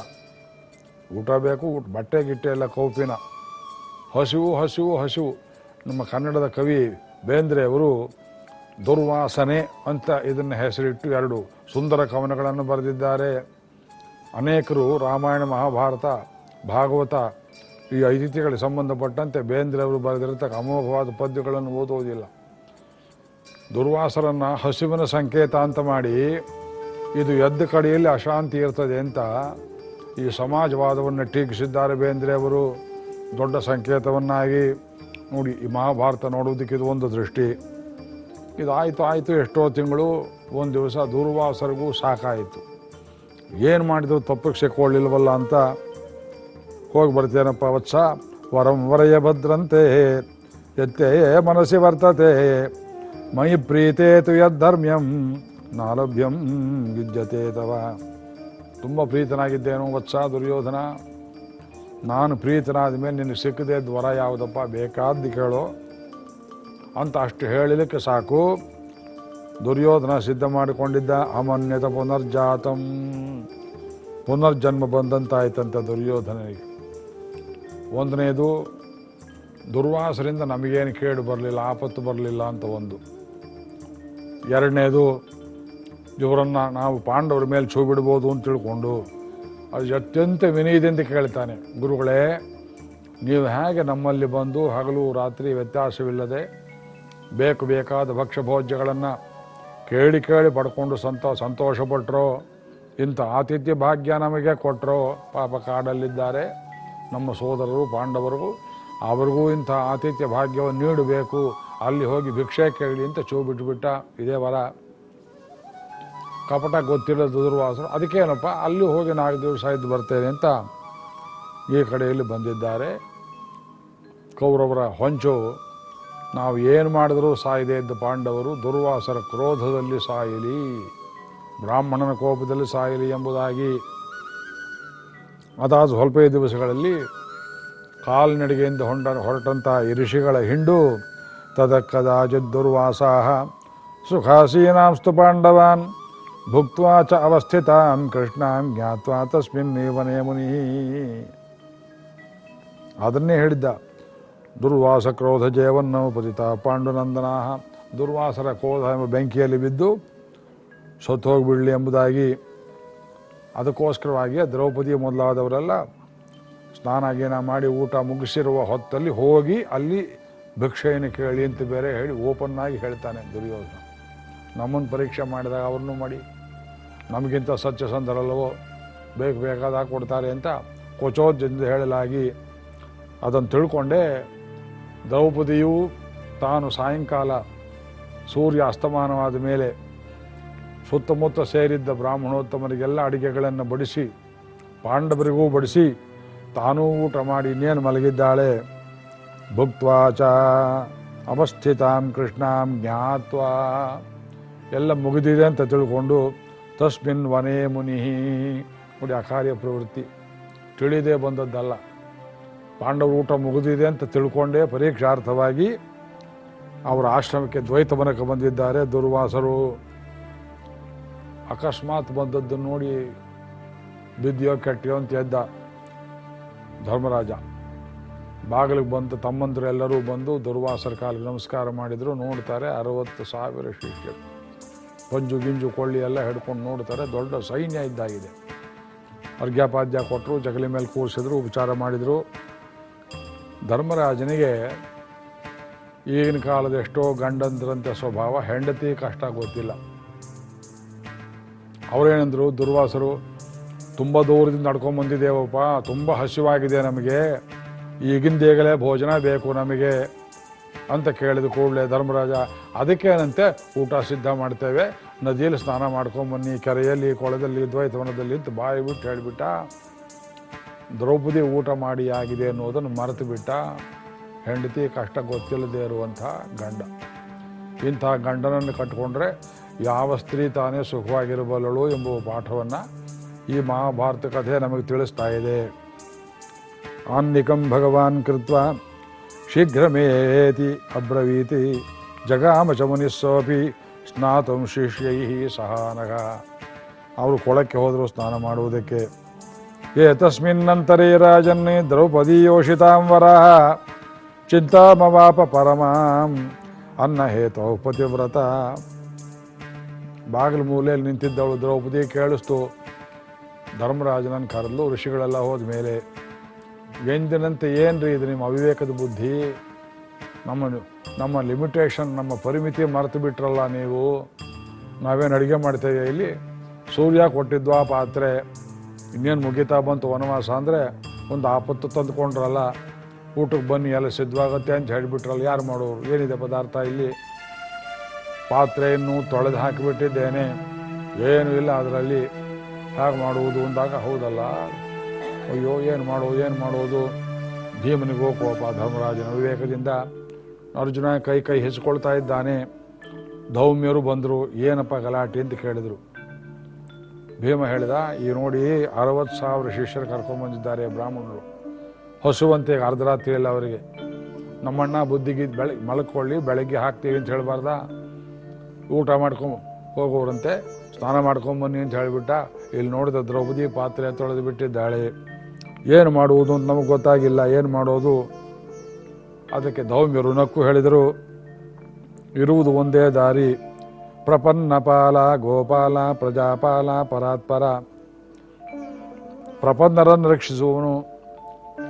ಊಟ ಬೇಕು, ಊಟ. ಬಟ್ಟೆ, ಗಿಟ್ಟೆ ಎಲ್ಲ ಕೌಪಿನ. ಹಸಿವು ಹಸಿವು ಹಸಿವು. ನಮ್ಮ ಕನ್ನಡದ ಕವಿ ಬೇಂದ್ರೆಯವರು ದುರ್ವಾಸನೆ ಅಂತ ಇದನ್ನು ಹೆಸರಿಟ್ಟು ಎರಡು ಸುಂದರ ಕವನಗಳನ್ನು ಬರೆದಿದ್ದಾರೆ. ಅನೇಕರು ರಾಮಾಯಣ, ಮಹಾಭಾರತ, ಭಾಗವತ ಈ ಐತಿಥ್ಯಗಳಿಗೆ ಸಂಬಂಧಪಟ್ಟಂತೆ ಬೇಂದ್ರೆ ಅವರು ಬರೆದಿರತಕ್ಕ ಅಮೋಘವಾದ ಪದ್ಯಗಳನ್ನು ಓದುವುದಿಲ್ಲ. ದುರ್ವಾಸರನ್ನು ಹಸಿವಿನ ಸಂಕೇತ ಅಂತ ಮಾಡಿ ಇದು ಎದ್ದ ಕಡೆಯಲ್ಲಿ ಅಶಾಂತಿ ಇರ್ತದೆ ಅಂತ ಈ ಸಮಾಜವಾದವನ್ನು ಟೀಕಿಸಿದ್ದಾರೆ ಬೇಂದ್ರೆ ಅವರು. ದೊಡ್ಡ ಸಂಕೇತವನ್ನಾಗಿ ನೋಡಿ ಈ ಮಹಾಭಾರತ ನೋಡುವುದಕ್ಕೆ ಇದು ಒಂದು ದೃಷ್ಟಿ. ಇದು ಆಯಿತು ಆಯಿತು ಎಷ್ಟೋ ತಿಂಗಳು, ಒಂದು ದಿವಸ ದುರ್ವಾಸರಿಗೂ ಸಾಕಾಯಿತು. ಏನು ಮಾಡಿದ್ರು ತಪ್ಪಿಗೆ ಸಿಕ್ಕೊಳ್ಳಿಲ್ವಲ್ಲ ಅಂತ ಹೋಗಿ ಬರ್ತೇನಪ್ಪ ವತ್ಸ? ವರಂ ವರಯ ಭದ್ರಂತೆ. ಎತ್ತೇ ಮನಸ್ಸಿ ವರ್ತತೆ. ಮೈ ಪ್ರೀತೇತು ಯದ್ಧರ್ಮ್ಯಂ ನಾಲಭ್ಯಂ ಗಿಜ್ಜತೆ ತವ. ತುಂಬ ಪ್ರೀತನಾಗಿದ್ದೇನು ವತ್ಸ ದುರ್ಯೋಧನ? ನಾನು ಪ್ರೀತನಾದ ಮೇಲೆ ನಿನಗೆ ಸಿಕ್ಕದೆ ದ್ವರ ಯಾವುದಪ್ಪ? ಬೇಕಾದ್ದು ಕೇಳೋ. ಅಂತ ಅಷ್ಟು ಹೇಳಲಿಕ್ಕೆ ಸಾಕು. ದುರ್ಯೋಧನ ಸಿದ್ಧ ಮಾಡಿಕೊಂಡಿದ್ದ ಅಮನ್ಯತ ಪುನರ್ಜಾತಂ. ಪುನರ್ಜನ್ಮ ಬಂದಂತಾಯ್ತಂತ ದುರ್ಯೋಧನಿಗೆ ಒಂದನೇದು ದುರ್ವಾಸರಿಂದ ನಮಗೇನು ಕೇಡು ಬರಲಿಲ್ಲ, ಆಪತ್ತು ಬರಲಿಲ್ಲ ಅಂತ ಒಂದು. ಎರಡನೇದು ಇವರನ್ನು ನಾವು ಪಾಂಡವರ ಮೇಲೆ ಛೂ ಬಿಡ್ಬೋದು ಅಂತ ತಿಳ್ಕೊಂಡು, ಅದು ಅತ್ಯಂತ ವಿನಯದಿಂದ ಕೇಳ್ತಾನೆ, ಗುರುಗಳೇ, ನೀವು ಹೇಗೆ ನಮ್ಮಲ್ಲಿ ಬಂದು ಹಗಲು, ರಾತ್ರಿ ವ್ಯತ್ಯಾಸವಿಲ್ಲದೆ ಬೇಕು ಬೇಕಾದ ಭಕ್ಷ್ಯ ಭೋಜ್ಯಗಳನ್ನು ಕೇಳಿ ಕೇಳಿ ಪಡ್ಕೊಂಡು ಸಂತ ಸಂತೋಷಪಟ್ಟರೋ ಇಂಥ ಆತಿಥ್ಯ ಭಾಗ್ಯ ನಮಗೆ ಕೊಟ್ಟರೋ ಪಾಪ ಕಾಡಲ್ಲಿದ್ದಾರೆ. ನಮ್ಮ ಸೋದರರು ಪಾಂಡವರು ಅವರಿಗೂ ಇಂಥ ಆತಿಥ್ಯ ಭಾಗ್ಯವನ್ನು ನೀಡಬೇಕು. ಅಲ್ಲಿ ಹೋಗಿ ಭಿಕ್ಷೆ ಕೇಳಿ ಅಂತ ಚೂ ಬಿಟ್ಬಿಟ್ಟ ಇದೇ ವರ. ಕಪಟ ಗೊತ್ತಿಲ್ಲದ ದುರ್ವಾಸರು. ಅದಕ್ಕೇನಪ್ಪ, ಅಲ್ಲಿ ಹೋಗಿ ನಾಲ್ಕು ದಿವಸ ಇದ್ದು ಬರ್ತೇನೆ ಅಂತ ಈ ಕಡೆಯಲ್ಲಿ ಬಂದಿದ್ದಾರೆ. ಕೌರವರ ಹೊಂಚು, ನಾವು ಏನು ಮಾಡಿದರೂ ಸಾಯದೆ ಇದ್ದ ಪಾಂಡವರು, ದುರ್ವಾಸರ ಕ್ರೋಧದಲ್ಲಿ ಸಾಯಲಿ, ಬ್ರಾಹ್ಮಣನ ಕೋಪದಲ್ಲಿ ಸಾಯಲಿ ಎಂಬುದಾಗಿ ಅದಾದ ಸ್ವಲ್ಪ ದಿವಸಗಳಲ್ಲಿ ಕಾಲ್ನಡಿಗೆಯಿಂದ ಹೊಂಡ ಹೊರಟಂಥ ಋಷಿಗಳ ಹಿಂಡು ತದಕ್ಕದಾಚಿತ್ ದುರ್ವಾಸಾಹ ಸುಖಾಸೀನಾಂಸ್ತು ಪಾಂಡವಾನ್ ಭುಕ್ತ್ವಾ ಚ ಅವಸ್ಥಿತಾಂ ಕೃಷ್ಣಾಂ ಜ್ಞಾತ್ವಾ ತಸ್ಮಿನ್ ಮೇವನೇ ಮುನಿ. ಅದನ್ನೇ ಹೇಳಿದ್ದ, ದುರ್ವಾಸ ಕ್ರೋಧ ಜಯವನ್ನವು ಪತಿತ ಪಾಂಡುನಂದನಾ ದುರ್ವಾಸರ ಕ್ರೋಧ ಎಂಬ ಬೆಂಕಿಯಲ್ಲಿ ಬಿದ್ದು ಸತ್ತು ಎಂಬುದಾಗಿ ಅದಕ್ಕೋಸ್ಕರವಾಗಿ ದ್ರೌಪದಿ ಮೊದಲಾದವರೆಲ್ಲ ಸ್ನಾನ ಗೀನ ಮಾಡಿ ಊಟ ಮುಗಿಸಿರುವ ಹೊತ್ತಲ್ಲಿ ಹೋಗಿ ಅಲ್ಲಿ ಭಿಕ್ಷೆಯನ್ನು ಕೇಳಿ ಅಂತ ಬೇರೆ ಹೇಳಿ ಓಪನ್ ಆಗಿ ಹೇಳ್ತಾನೆ ದುರ್ಯೋಧನ. ನಮ್ಮನ್ನು ಪರೀಕ್ಷೆ ಮಾಡಿದಾಗ ಅವ್ರನ್ನೂ ಮಾಡಿ, ನಮಗಿಂತ ಸತ್ಯಸಂಧರಲ್ಲವೋ ಬೇಕು ಬೇಕಾದಾಗ ಕೊಡ್ತಾರೆ ಅಂತ ಕೊಚೋದ್ಯದಿಂದ ಹೇಳಲಾಗಿ ಅದನ್ನು ತಿಳ್ಕೊಂಡೇ ದ್ರೌಪದಿಯು ತಾನು ಸಾಯಂಕಾಲ ಸೂರ್ಯ ಅಸ್ತಮಾನವಾದ ಮೇಲೆ ಸುತ್ತಮುತ್ತ ಸೇರಿದ್ದ ಬ್ರಾಹ್ಮಣೋತ್ತಮರಿಗೆಲ್ಲ ಅಡಿಗೆಗಳನ್ನು ಬಡಿಸಿ, ಪಾಂಡವರಿಗೂ ಬಡಿಸಿ, ತಾನೂ ಊಟ ಮಾಡಿ ಇನ್ನೇನು ಮಲಗಿದ್ದಾಳೆ? ಭುಕ್ತ್ವಾಚ ಅವಸ್ಥಿತಾಂ ಕೃಷ್ಣಾಂ ಜ್ಞಾತ್ವಾ. ಎಲ್ಲ ಮುಗಿದಿದೆ ಅಂತ ತಿಳ್ಕೊಂಡು, ತಸ್ಮಿನ್ ವನೇ ಮುನಿ. ನೋಡಿ ಅಕಾರ್ಯ ಪ್ರವೃತ್ತಿ. ತಿಳಿದೇ ಬಂದದ್ದಲ್ಲ. ಪಾಂಡವರು ಊಟ ಮುಗಿದಿದೆ ಅಂತ ತಿಳ್ಕೊಂಡೇ ಪರೀಕ್ಷಾರ್ಥವಾಗಿ ಅವರ ಆಶ್ರಮಕ್ಕೆ ದ್ವೈತವನಕ್ಕೆ ಬಂದಿದ್ದಾರೆ ದುರ್ವಾಸರು. ಅಕಸ್ಮಾತ್ ಬಂದದ್ದು ನೋಡಿ ಬಿದ್ದಿಯೋ ಕೆಟ್ಟಿಯೋ ಅಂತ ಎದ್ದ ಧರ್ಮರಾಜ. ಬಾಗಿಲಿಗೆ ಬಂದು ತಮ್ಮಂದರು ಎಲ್ಲರೂ ಬಂದು ದುರ್ವಾಸರ ಕಾಲಿಗೆ ನಮಸ್ಕಾರ ಮಾಡಿದ್ರು. ನೋಡ್ತಾರೆ ಅರವತ್ತು ಸಾವಿರ ಶಿಷ್ಯರು. ಪಂಜು ಗಿಂಜು ಕೊಳ್ಳಿ ಎಲ್ಲ ಹಿಡ್ಕೊಂಡು ನೋಡ್ತಾರೆ. ದೊಡ್ಡ ಸೈನ್ಯ ಇದ್ದಾಗಿದೆ. ಅರ್ಘ್ಯಪಾದ್ಯ ಕೊಟ್ಟರು, ಜಗಲಿ ಮೇಲೆ ಕೂರಿಸಿದ್ರು, ಉಪಚಾರ ಮಾಡಿದರು. ಧರ್ಮರಾಜನಿಗೆ ಈಗಿನ ಕಾಲದ ಎಷ್ಟೋ ಗಂಡಂದ್ರಂತೆ ಸ್ವಭಾವ, ಹೆಂಡತಿ ಕಷ್ಟ ಗೊತ್ತಿಲ್ಲ. ಅವರೇನಂದ್ರು, ದುರ್ವಾಸರು, ತುಂಬ ದೂರದಿಂದ ನಡ್ಕೊಂಬಂದಿದ್ದೇವಪ್ಪ ತುಂಬ ಹಸಿವಾಗಿದೆ ನಮಗೆ ಈಗಿಂದೇಗಲೇ ಭೋಜನ ಬೇಕು ನಮಗೆ ಅಂತ ಕೇಳಿದ ಕೂಡಲೇ ಧರ್ಮರಾಜ, ಅದಕ್ಕೇನಂತೆ ಊಟ ಸಿದ್ಧ ಮಾಡ್ತೇವೆ, ನದಿಯಲ್ಲಿ ಸ್ನಾನ ಮಾಡ್ಕೊಂಬನ್ನಿ ಕೆರೆಯಲ್ಲಿ, ಕೊಳದಲ್ಲಿ, ದ್ವೈತವನದಲ್ಲಿ ಅಂತ ಬಾಯಿ ಬಿಟ್ಟು ಹೇಳಿಬಿಟ್ಟ, ದ್ರೌಪದಿ ಊಟ ಮಾಡಿ ಆಗಿದೆ ಅನ್ನೋದನ್ನು ಮರೆತು ಬಿಟ್ಟ, ಹೆಂಡತಿ ಕಷ್ಟ ಗೊತ್ತಿಲ್ಲದೆ ಇರುವಂಥ ಗಂಡ. ಇಂಥ ಗಂಡನನ್ನು ಕಟ್ಟಿಕೊಂಡ್ರೆ ಯಾವ ಸ್ತ್ರೀ ತಾನೇ ಸುಖವಾಗಿರಬಲ್ಲಳು ಎಂಬುವ ಪಾಠವನ್ನು ಈ ಮಹಾಭಾರತ ಕಥೆ ನಮಗೆ ತಿಳಿಸ್ತಾ ಇದೆ. ಆನ್ನಿಕಂ ಭಗವಾನ್ ಕೃತ್ವ ಶೀಘ್ರಮೇತಿ ಅಬ್ರವೀತಿ ಜಗಾಮ ಚಮುನಿಸ್ಸೋಪಿ ಮುನಿಸ್ಸೋಪಿ ಸ್ನಾತಂ ಶಿಷ್ಯೈ ಸಹಾನಗ ಅವರು ಕೊಳಕ್ಕೆ ಹೋದರು ಸ್ನಾನ ಮಾಡುವುದಕ್ಕೆ. ಏತಸ್ಮಿನ್ನಂತರೇ ರಾಜನ್ ದ್ರೌಪದೀಯೋಷಿತಾಂವರ ಚಿಂತಾಮವಾಪ ಪರಮಾಂ ಅನ್ನ ಹೇತೋ ಪತಿವ್ರತ. ಬಾಗಿಲು ಮೂಲೆಯಲ್ಲಿ ನಿಂತಿದ್ದವಳು ದ್ರೌಪದಿ ಕೇಳಿಸ್ತು ಧರ್ಮರಾಜನನ್ನು ಕರೆದು ಋಷಿಗಳೆಲ್ಲ ಹೋದ ಮೇಲೆ. ಎಂದಿನಂತೆ ಏನ್ರಿ ಇದು ನಿಮ್ಮ ಅವಿವೇಕದ ಬುದ್ಧಿ? ನಮ್ಮ ನಮ್ಮ ಲಿಮಿಟೇಷನ್, ನಮ್ಮ ಪರಿಮಿತಿ ಮರೆತು ಬಿಟ್ರಲ್ಲ ನೀವು? ನಾವೇನು ಅಡುಗೆ ಮಾಡ್ತೇವೆ ಇಲ್ಲಿ? ಸೂರ್ಯ ಕೊಟ್ಟಿದ್ವಾ ಪಾತ್ರೆ. ಇನ್ನೇನು ಮುಗಿತಾ ಬಂತು ವನವಾಸ ಅಂದರೆ ಒಂದು ಆಪತ್ತು ತಂದುಕೊಂಡ್ರಲ್ಲ. ಊಟಕ್ಕೆ ಬನ್ನಿ, ಎಲ್ಲ ಸಿದ್ಧವಾಗತ್ತೆ ಅಂತ ಹೇಳಿಬಿಟ್ರಲ್ಲ, ಯಾರು ಮಾಡೋರು? ಏನಿದೆ ಪದಾರ್ಥ ಇಲ್ಲಿ? ಪಾತ್ರೆಯನ್ನು ತೊಳೆದು ಹಾಕಿಬಿಟ್ಟಿದ್ದೇನೆ. ಏನೂ ಇಲ್ಲ ಅದರಲ್ಲಿ. ಹೇಗೆ ಮಾಡುವುದು ಅಂದಾಗ, ಹೌದಲ್ಲ? ಅಯ್ಯೋ, ಏನು ಮಾಡೋದು ಏನು ಮಾಡೋದು ಭೀಮನಿಗೆ ಕೋಪ, ಧರ್ಮರಾಜನ ವಿವೇಕದಿಂದ ಅರ್ಜುನ ಕೈ ಕೈ ಹೆಚ್ಕೊಳ್ತಾ ಇದ್ದಾನೆ. ಧೌಮ್ಯರು ಬಂದರು. ಏನಪ್ಪ ಗಲಾಟೆ ಅಂತ ಕೇಳಿದರು. ಭೀಮ ಹೇಳಿದ, ಈ ನೋಡಿ ಅರವತ್ತು ಸಾವಿರ ಶಿಷ್ಯರು ಕರ್ಕೊಂಡ್ಬಂದಿದ್ದಾರೆ ಬ್ರಾಹ್ಮಣರು. ಹಸುವಂತೆ ಅರ್ಧರಾತ್ರಿಯಲ್ಲಿ ಅವರಿಗೆ. ನಮ್ಮಣ್ಣ ಬುದ್ಧಿಗೆ ಬೆಳಗ್ಗೆ ಮಲ್ಕೊಳ್ಳಿ, ಬೆಳಗ್ಗೆ ಹಾಕ್ತೀವಿ ಅಂತ ಹೇಳಬಾರ್ದ? ಊಟ ಮಾಡ್ಕೊಂಡು ಹೋಗೋರಂತೆ ಸ್ನಾನ ಮಾಡ್ಕೊಂಬನ್ನಿ ಅಂತ ಹೇಳಿಬಿಟ್ಟ, ಇಲ್ಲಿ ನೋಡಿದ ದ್ರೌಪದಿ ಪಾತ್ರೆ ತೊಳೆದು ಬಿಟ್ಟಿದ್ದಾಳೆ. ಏನು ಮಾಡುವುದು ಅಂತ ನಮಗೆ ಗೊತ್ತಾಗಿಲ್ಲ, ಏನು ಮಾಡೋದು? ಅದಕ್ಕೆ ಧೌಮ್ಯರು ನಕ್ಕು ಹೇಳಿದರು. ಇರುವುದು ಒಂದೇ ದಾರಿ. ಪ್ರಪನ್ನಪಾಲ ಗೋಪಾಲ, ಪ್ರಜಾಪಾಲ, ಪರಾತ್ಪರ. ಪ್ರಪನ್ನರನ್ನು ರಕ್ಷಿಸುವವನು.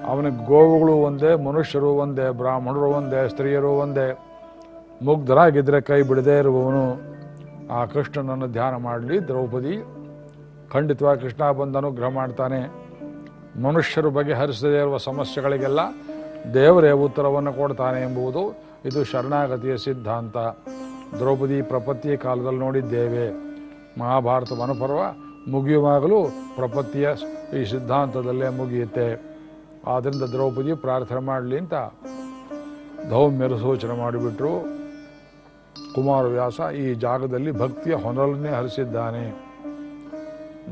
ಅವನಿಗೆ ಗೋವುಗಳು ಒಂದೇ, ಮನುಷ್ಯರು ಒಂದೇ, ಬ್ರಾಹ್ಮಣರು ಒಂದೇ, ಸ್ತ್ರೀಯರು ಒಂದೇ. ಮುಗ್ಧರಾಗಿದ್ದರೆ ಕೈ ಬಿಡದೇ ಇರುವವನು ಆ ಕೃಷ್ಣನನ್ನು ಧ್ಯಾನ ಮಾಡಲಿ. ದ್ರೌಪದಿ ಖಂಡಿತವಾಗಿ ಕೃಷ್ಣ ಬಂದು ಅನುಗ್ರಹ ಮಾಡ್ತಾನೆ. ಮನುಷ್ಯರು ಬಗೆಹರಿಸದೇ ಇರುವ ಸಮಸ್ಯೆಗಳಿಗೆಲ್ಲ ದೇವರೇ ಉತ್ತರವನ್ನು ಕೊಡ್ತಾನೆ ಎಂಬುದು ಇದು ಶರಣಾಗತಿಯ ಸಿದ್ಧಾಂತ. ದ್ರೌಪದಿ ಪ್ರಪತ್ತಿಯ ಕಾಲದಲ್ಲಿ ನೋಡಿದ್ದೇವೆ. ಮಹಾಭಾರತ ವನಪರ್ವ ಮುಗಿಯುವಾಗಲೂ ಪ್ರಪತ್ತಿಯ ಈ ಸಿದ್ಧಾಂತದಲ್ಲೇ ಮುಗಿಯುತ್ತೆ. ಆದ್ದರಿಂದ ದ್ರೌಪದಿ ಪ್ರಾರ್ಥನೆ ಮಾಡಲಿ ಅಂತ ಧೌಮ್ಯರು ಸೂಚನೆ ಮಾಡಿಬಿಟ್ರು. ಕುಮಾರವ್ಯಾಸ ಈ ಜಾಗದಲ್ಲಿ ಭಕ್ತಿಯ ಹೊನಲನ್ನೇ ಹರಿಸಿದ್ದಾನೆ.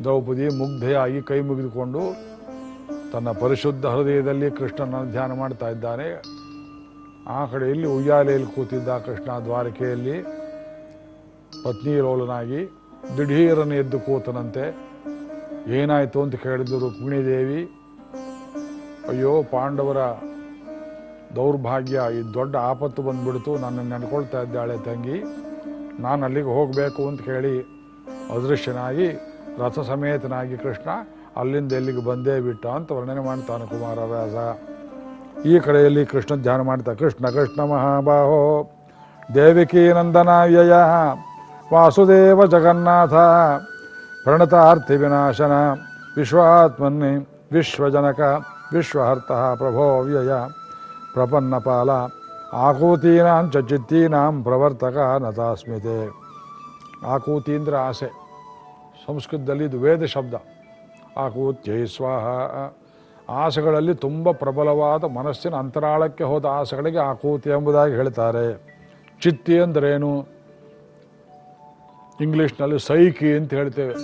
ದ್ರೌಪದಿ ಮುಗ್ಧೆಯಾಗಿ ಕೈ ಮುಗಿದುಕೊಂಡು ತನ್ನ ಪರಿಶುದ್ಧ ಹೃದಯದಲ್ಲಿ ಕೃಷ್ಣನನ್ನು ಧ್ಯಾನ ಮಾಡ್ತಾ ಇದ್ದಾನೆ. ಆ ಕಡೆಯಲ್ಲಿ ಉಯ್ಯಾಲೆಯಲ್ಲಿ ಕೂತಿದ್ದ ಕೃಷ್ಣ ದ್ವಾರಕೆಯಲ್ಲಿ ಪತ್ನಿ ಲೋಲನಾಗಿ ದಿಢೀರನೆ ಎದ್ದು ಕೂತನಂತೆ. ಏನಾಯಿತು ಅಂತ ಕೇಳಿದ್ದು ರುಕ್ಮಿಣಿ ದೇವಿ. ಅಯ್ಯೋ ಪಾಂಡವರ ದೌರ್ಭಾಗ್ಯ, ಈ ದೊಡ್ಡ ಆಪತ್ತು ಬಂದ್ಬಿಡ್ತು. ನನ್ನ ನೆನ್ಕೊಳ್ತಾ ಇದ್ದಾಳೆ ತಂಗಿ. ನಾನು ಅಲ್ಲಿಗೆ ಹೋಗಬೇಕು ಅಂತ ಹೇಳಿ ಅದೃಶ್ಯನಾಗಿ ರಥ ಸಮೇತನಾಗಿ ಕೃಷ್ಣ, ಅಲ್ಲಿಂದ ಎಲ್ಲಿಗೆ ಬಂದೇ ಬಿಟ್ಟ ಅಂತ ವರ್ಣನೆ ಮಾಡ್ತಾನೆ ಕುಮಾರವ್ಯಾಸ ಈ ಕಡೆಯಲ್ಲಿ ಕೃಷ್ಣ ಧ್ಯಾನ ಮಾಡ್ತಾ, ಕೃಷ್ಣ ಕೃಷ್ಣ ಮಹಾಬಾಹೋ, ದೇವಿಕಿ ವ್ಯಯ ವಾಸುದೇವ ಜಗನ್ನಾಥ, ಪ್ರಣತಾರ್ಥಿ ವಿನಾಶನ, ವಿಶ್ವಾತ್ಮನ್ನಿ, ವಿಶ್ವಜನಕ, ವಿಶ್ವಹರ್ತಃ ಪ್ರಭೋ ವ್ಯಯ. ಪ್ರಪನ್ನಪಾಲ. ಆಕೂತೀನಾಂ ಚಿತ್ತೀನಾಂ ಪ್ರವರ್ತಕ ನತಾಸ್ಮಿತೆ ಆಕೂತಿ ಅಂದರೆ ಆಸೆ. ಸಂಸ್ಕೃತದಲ್ಲಿ ಇದು ವೇದ ಶಬ್ದ. ಆಕೂತ್ಯೈ ಸ್ವಾಹ. ಆಸೆಗಳಲ್ಲಿ ತುಂಬ ಪ್ರಬಲವಾದ ಮನಸ್ಸಿನ ಅಂತರಾಳಕ್ಕೆ ಹೋದ ಆಸೆಗಳಿಗೆ ಆಕೂತಿ ಎಂಬುದಾಗಿ ಹೇಳ್ತಾರೆ. ಚಿತ್ತಿ ಅಂದ್ರೇನು? ಇಂಗ್ಲೀಷ್ನಲ್ಲಿ ಸೈಕಿ ಅಂತ ಹೇಳ್ತೇವೆ.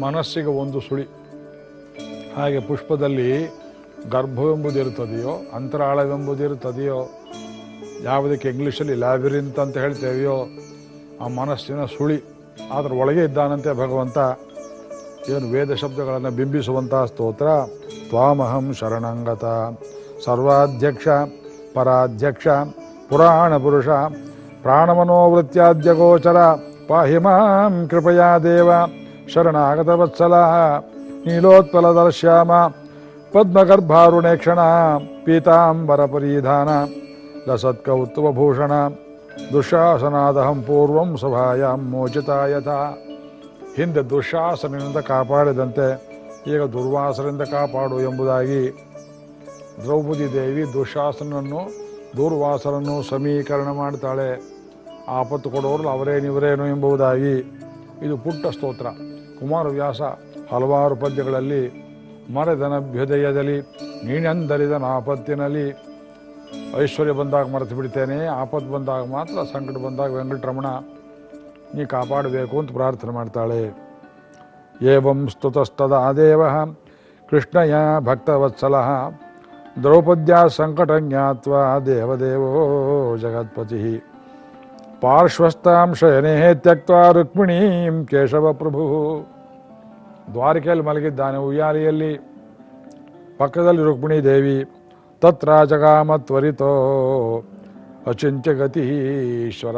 ಮನಸ್ಸಿಗೆ ಒಂದು ಸುಳಿ. ಹಾಗೆ ಪುಷ್ಪದಲ್ಲಿ ಗರ್ಭವೆಂಬುದಿರುತ್ತದೆಯೋ ಅಂತರಾಳವೆಂಬುದಿರುತ್ತದೆಯೋ ಯಾವುದಕ್ಕೆ ಇಂಗ್ಲೀಷಲ್ಲಿ ಲ್ಯಾಬಿರಿಂತ್ ಅಂತ ಹೇಳ್ತೇವೆಯೋ, ಆ ಮನಸ್ಸಿನ ಸುಳಿ ಅದರ ಒಳಗೆ ಇದ್ದಾನಂತೆ ಭಗವಂತ. ಏನು ವೇದ ಶಬ್ದಗಳನ್ನು ಬಿಂಬಿಸುವಂಥ ಸ್ತೋತ್ರ. ತ್ವಾಮಹಂ ಶರಣಂಗತ. ಸರ್ವಾಧ್ಯಕ್ಷ, ಪರಾಧ್ಯಕ್ಷ, ಪುರಾಣ ಪುರುಷ, ಪ್ರಾಣಮನೋವೃತ್ಯಾದ್ಯ ಕೃಪಯಾ ದೇವ. ಶರಣಾಗತ ವತ್ಸಲ. ನೀಲೋತ್ಪಲದರ್ಶ್ಯಾಮ. ಪದ್ಮಗರ್ಭಾರುಣೇಕ್ಷಣ ಪೀತಾಂಬರ ಪರಿಧಾನ ಲಸತ್ಕೌಸ್ತುಭೂಷಣ ದುಶಾಸನಾದಹಂ ಪೂರ್ವಂ ಸಭಾಯಾಂ ಮೋಚಿತ ಯಥಾ ಹಿಂದೆ ದುಶಾಸನಿಂದ ಕಾಪಾಡಿದಂತೆ, ಈಗ ದುರ್ವಾಸನಿಂದ ಕಾಪಾಡು ಎಂಬುದಾಗಿ ದ್ರೌಪದಿ ದೇವಿ ದುಶಾಸನನ್ನು, ದುರ್ವಾಸನನ್ನು ಸಮೀಕರಣ ಮಾಡ್ತಾಳೆ. ಆಪತ್ತು ಕೊಡೋರು ಅವರೇನಿವರೇನು ಎಂಬುದಾಗಿ ಇದು ಪುಟ್ಟ ಸ್ತೋತ್ರ. ಕುಮಾರವ್ಯಾಸ ಹಲವಾರು ಪದ್ಯಗಳಲ್ಲಿ ಮರೆದನಭ್ಯುದಯದಲ್ಲಿ ನೀನೆಂದರಿದ ಆಪತ್ತಿನಲ್ಲಿ ಐಶ್ವರ್ಯ ಬಂದಾಗ ಮರೆತು ಬಿಡ್ತೇನೆ ಆಪತ್ತು ಬಂದಾಗ ಮಾತ್ರ ಸಂಕಟ ಬಂದಾಗ ವೆಂಕಟರಮಣ ನೀ ಕಾಪಾಡಬೇಕು ಅಂತ ಪ್ರಾರ್ಥನೆ ಮಾಡ್ತಾಳೆ. ಏವಂ ಸ್ತುತಸ್ತದ ದೇವ, ಕೃಷ್ಣಯ ಭಕ್ತವತ್ಸಲ, ದ್ರೌಪದ್ಯ ಸಂಕಟ ಜ್ಞಾತ್ವ ದೇವದೇವೋ ಜಗತ್ಪತಿ. ಪಾರ್ಶ್ವಸ್ಥಾಂ ಶಯನೇ ತ್ಯಕ್ತ ರುಕ್ಮಿಣೀಂ ಕೇಶವ ಪ್ರಭು ದ್ವಾರಕೆಯಲ್ಲಿ ಮಲಗಿದ್ದಾನೆ. ಉಯ್ಯಾಲಿಯಲ್ಲಿ ಪಕ್ಕದಲ್ಲಿ ರುಕ್ಮಿಣಿ ದೇವಿ. ತತ್ರ ಜಗಾಮ ತ್ವರಿತೋ ಅಚಿಂತ್ಯ ಗತಿ ಈಶ್ವರ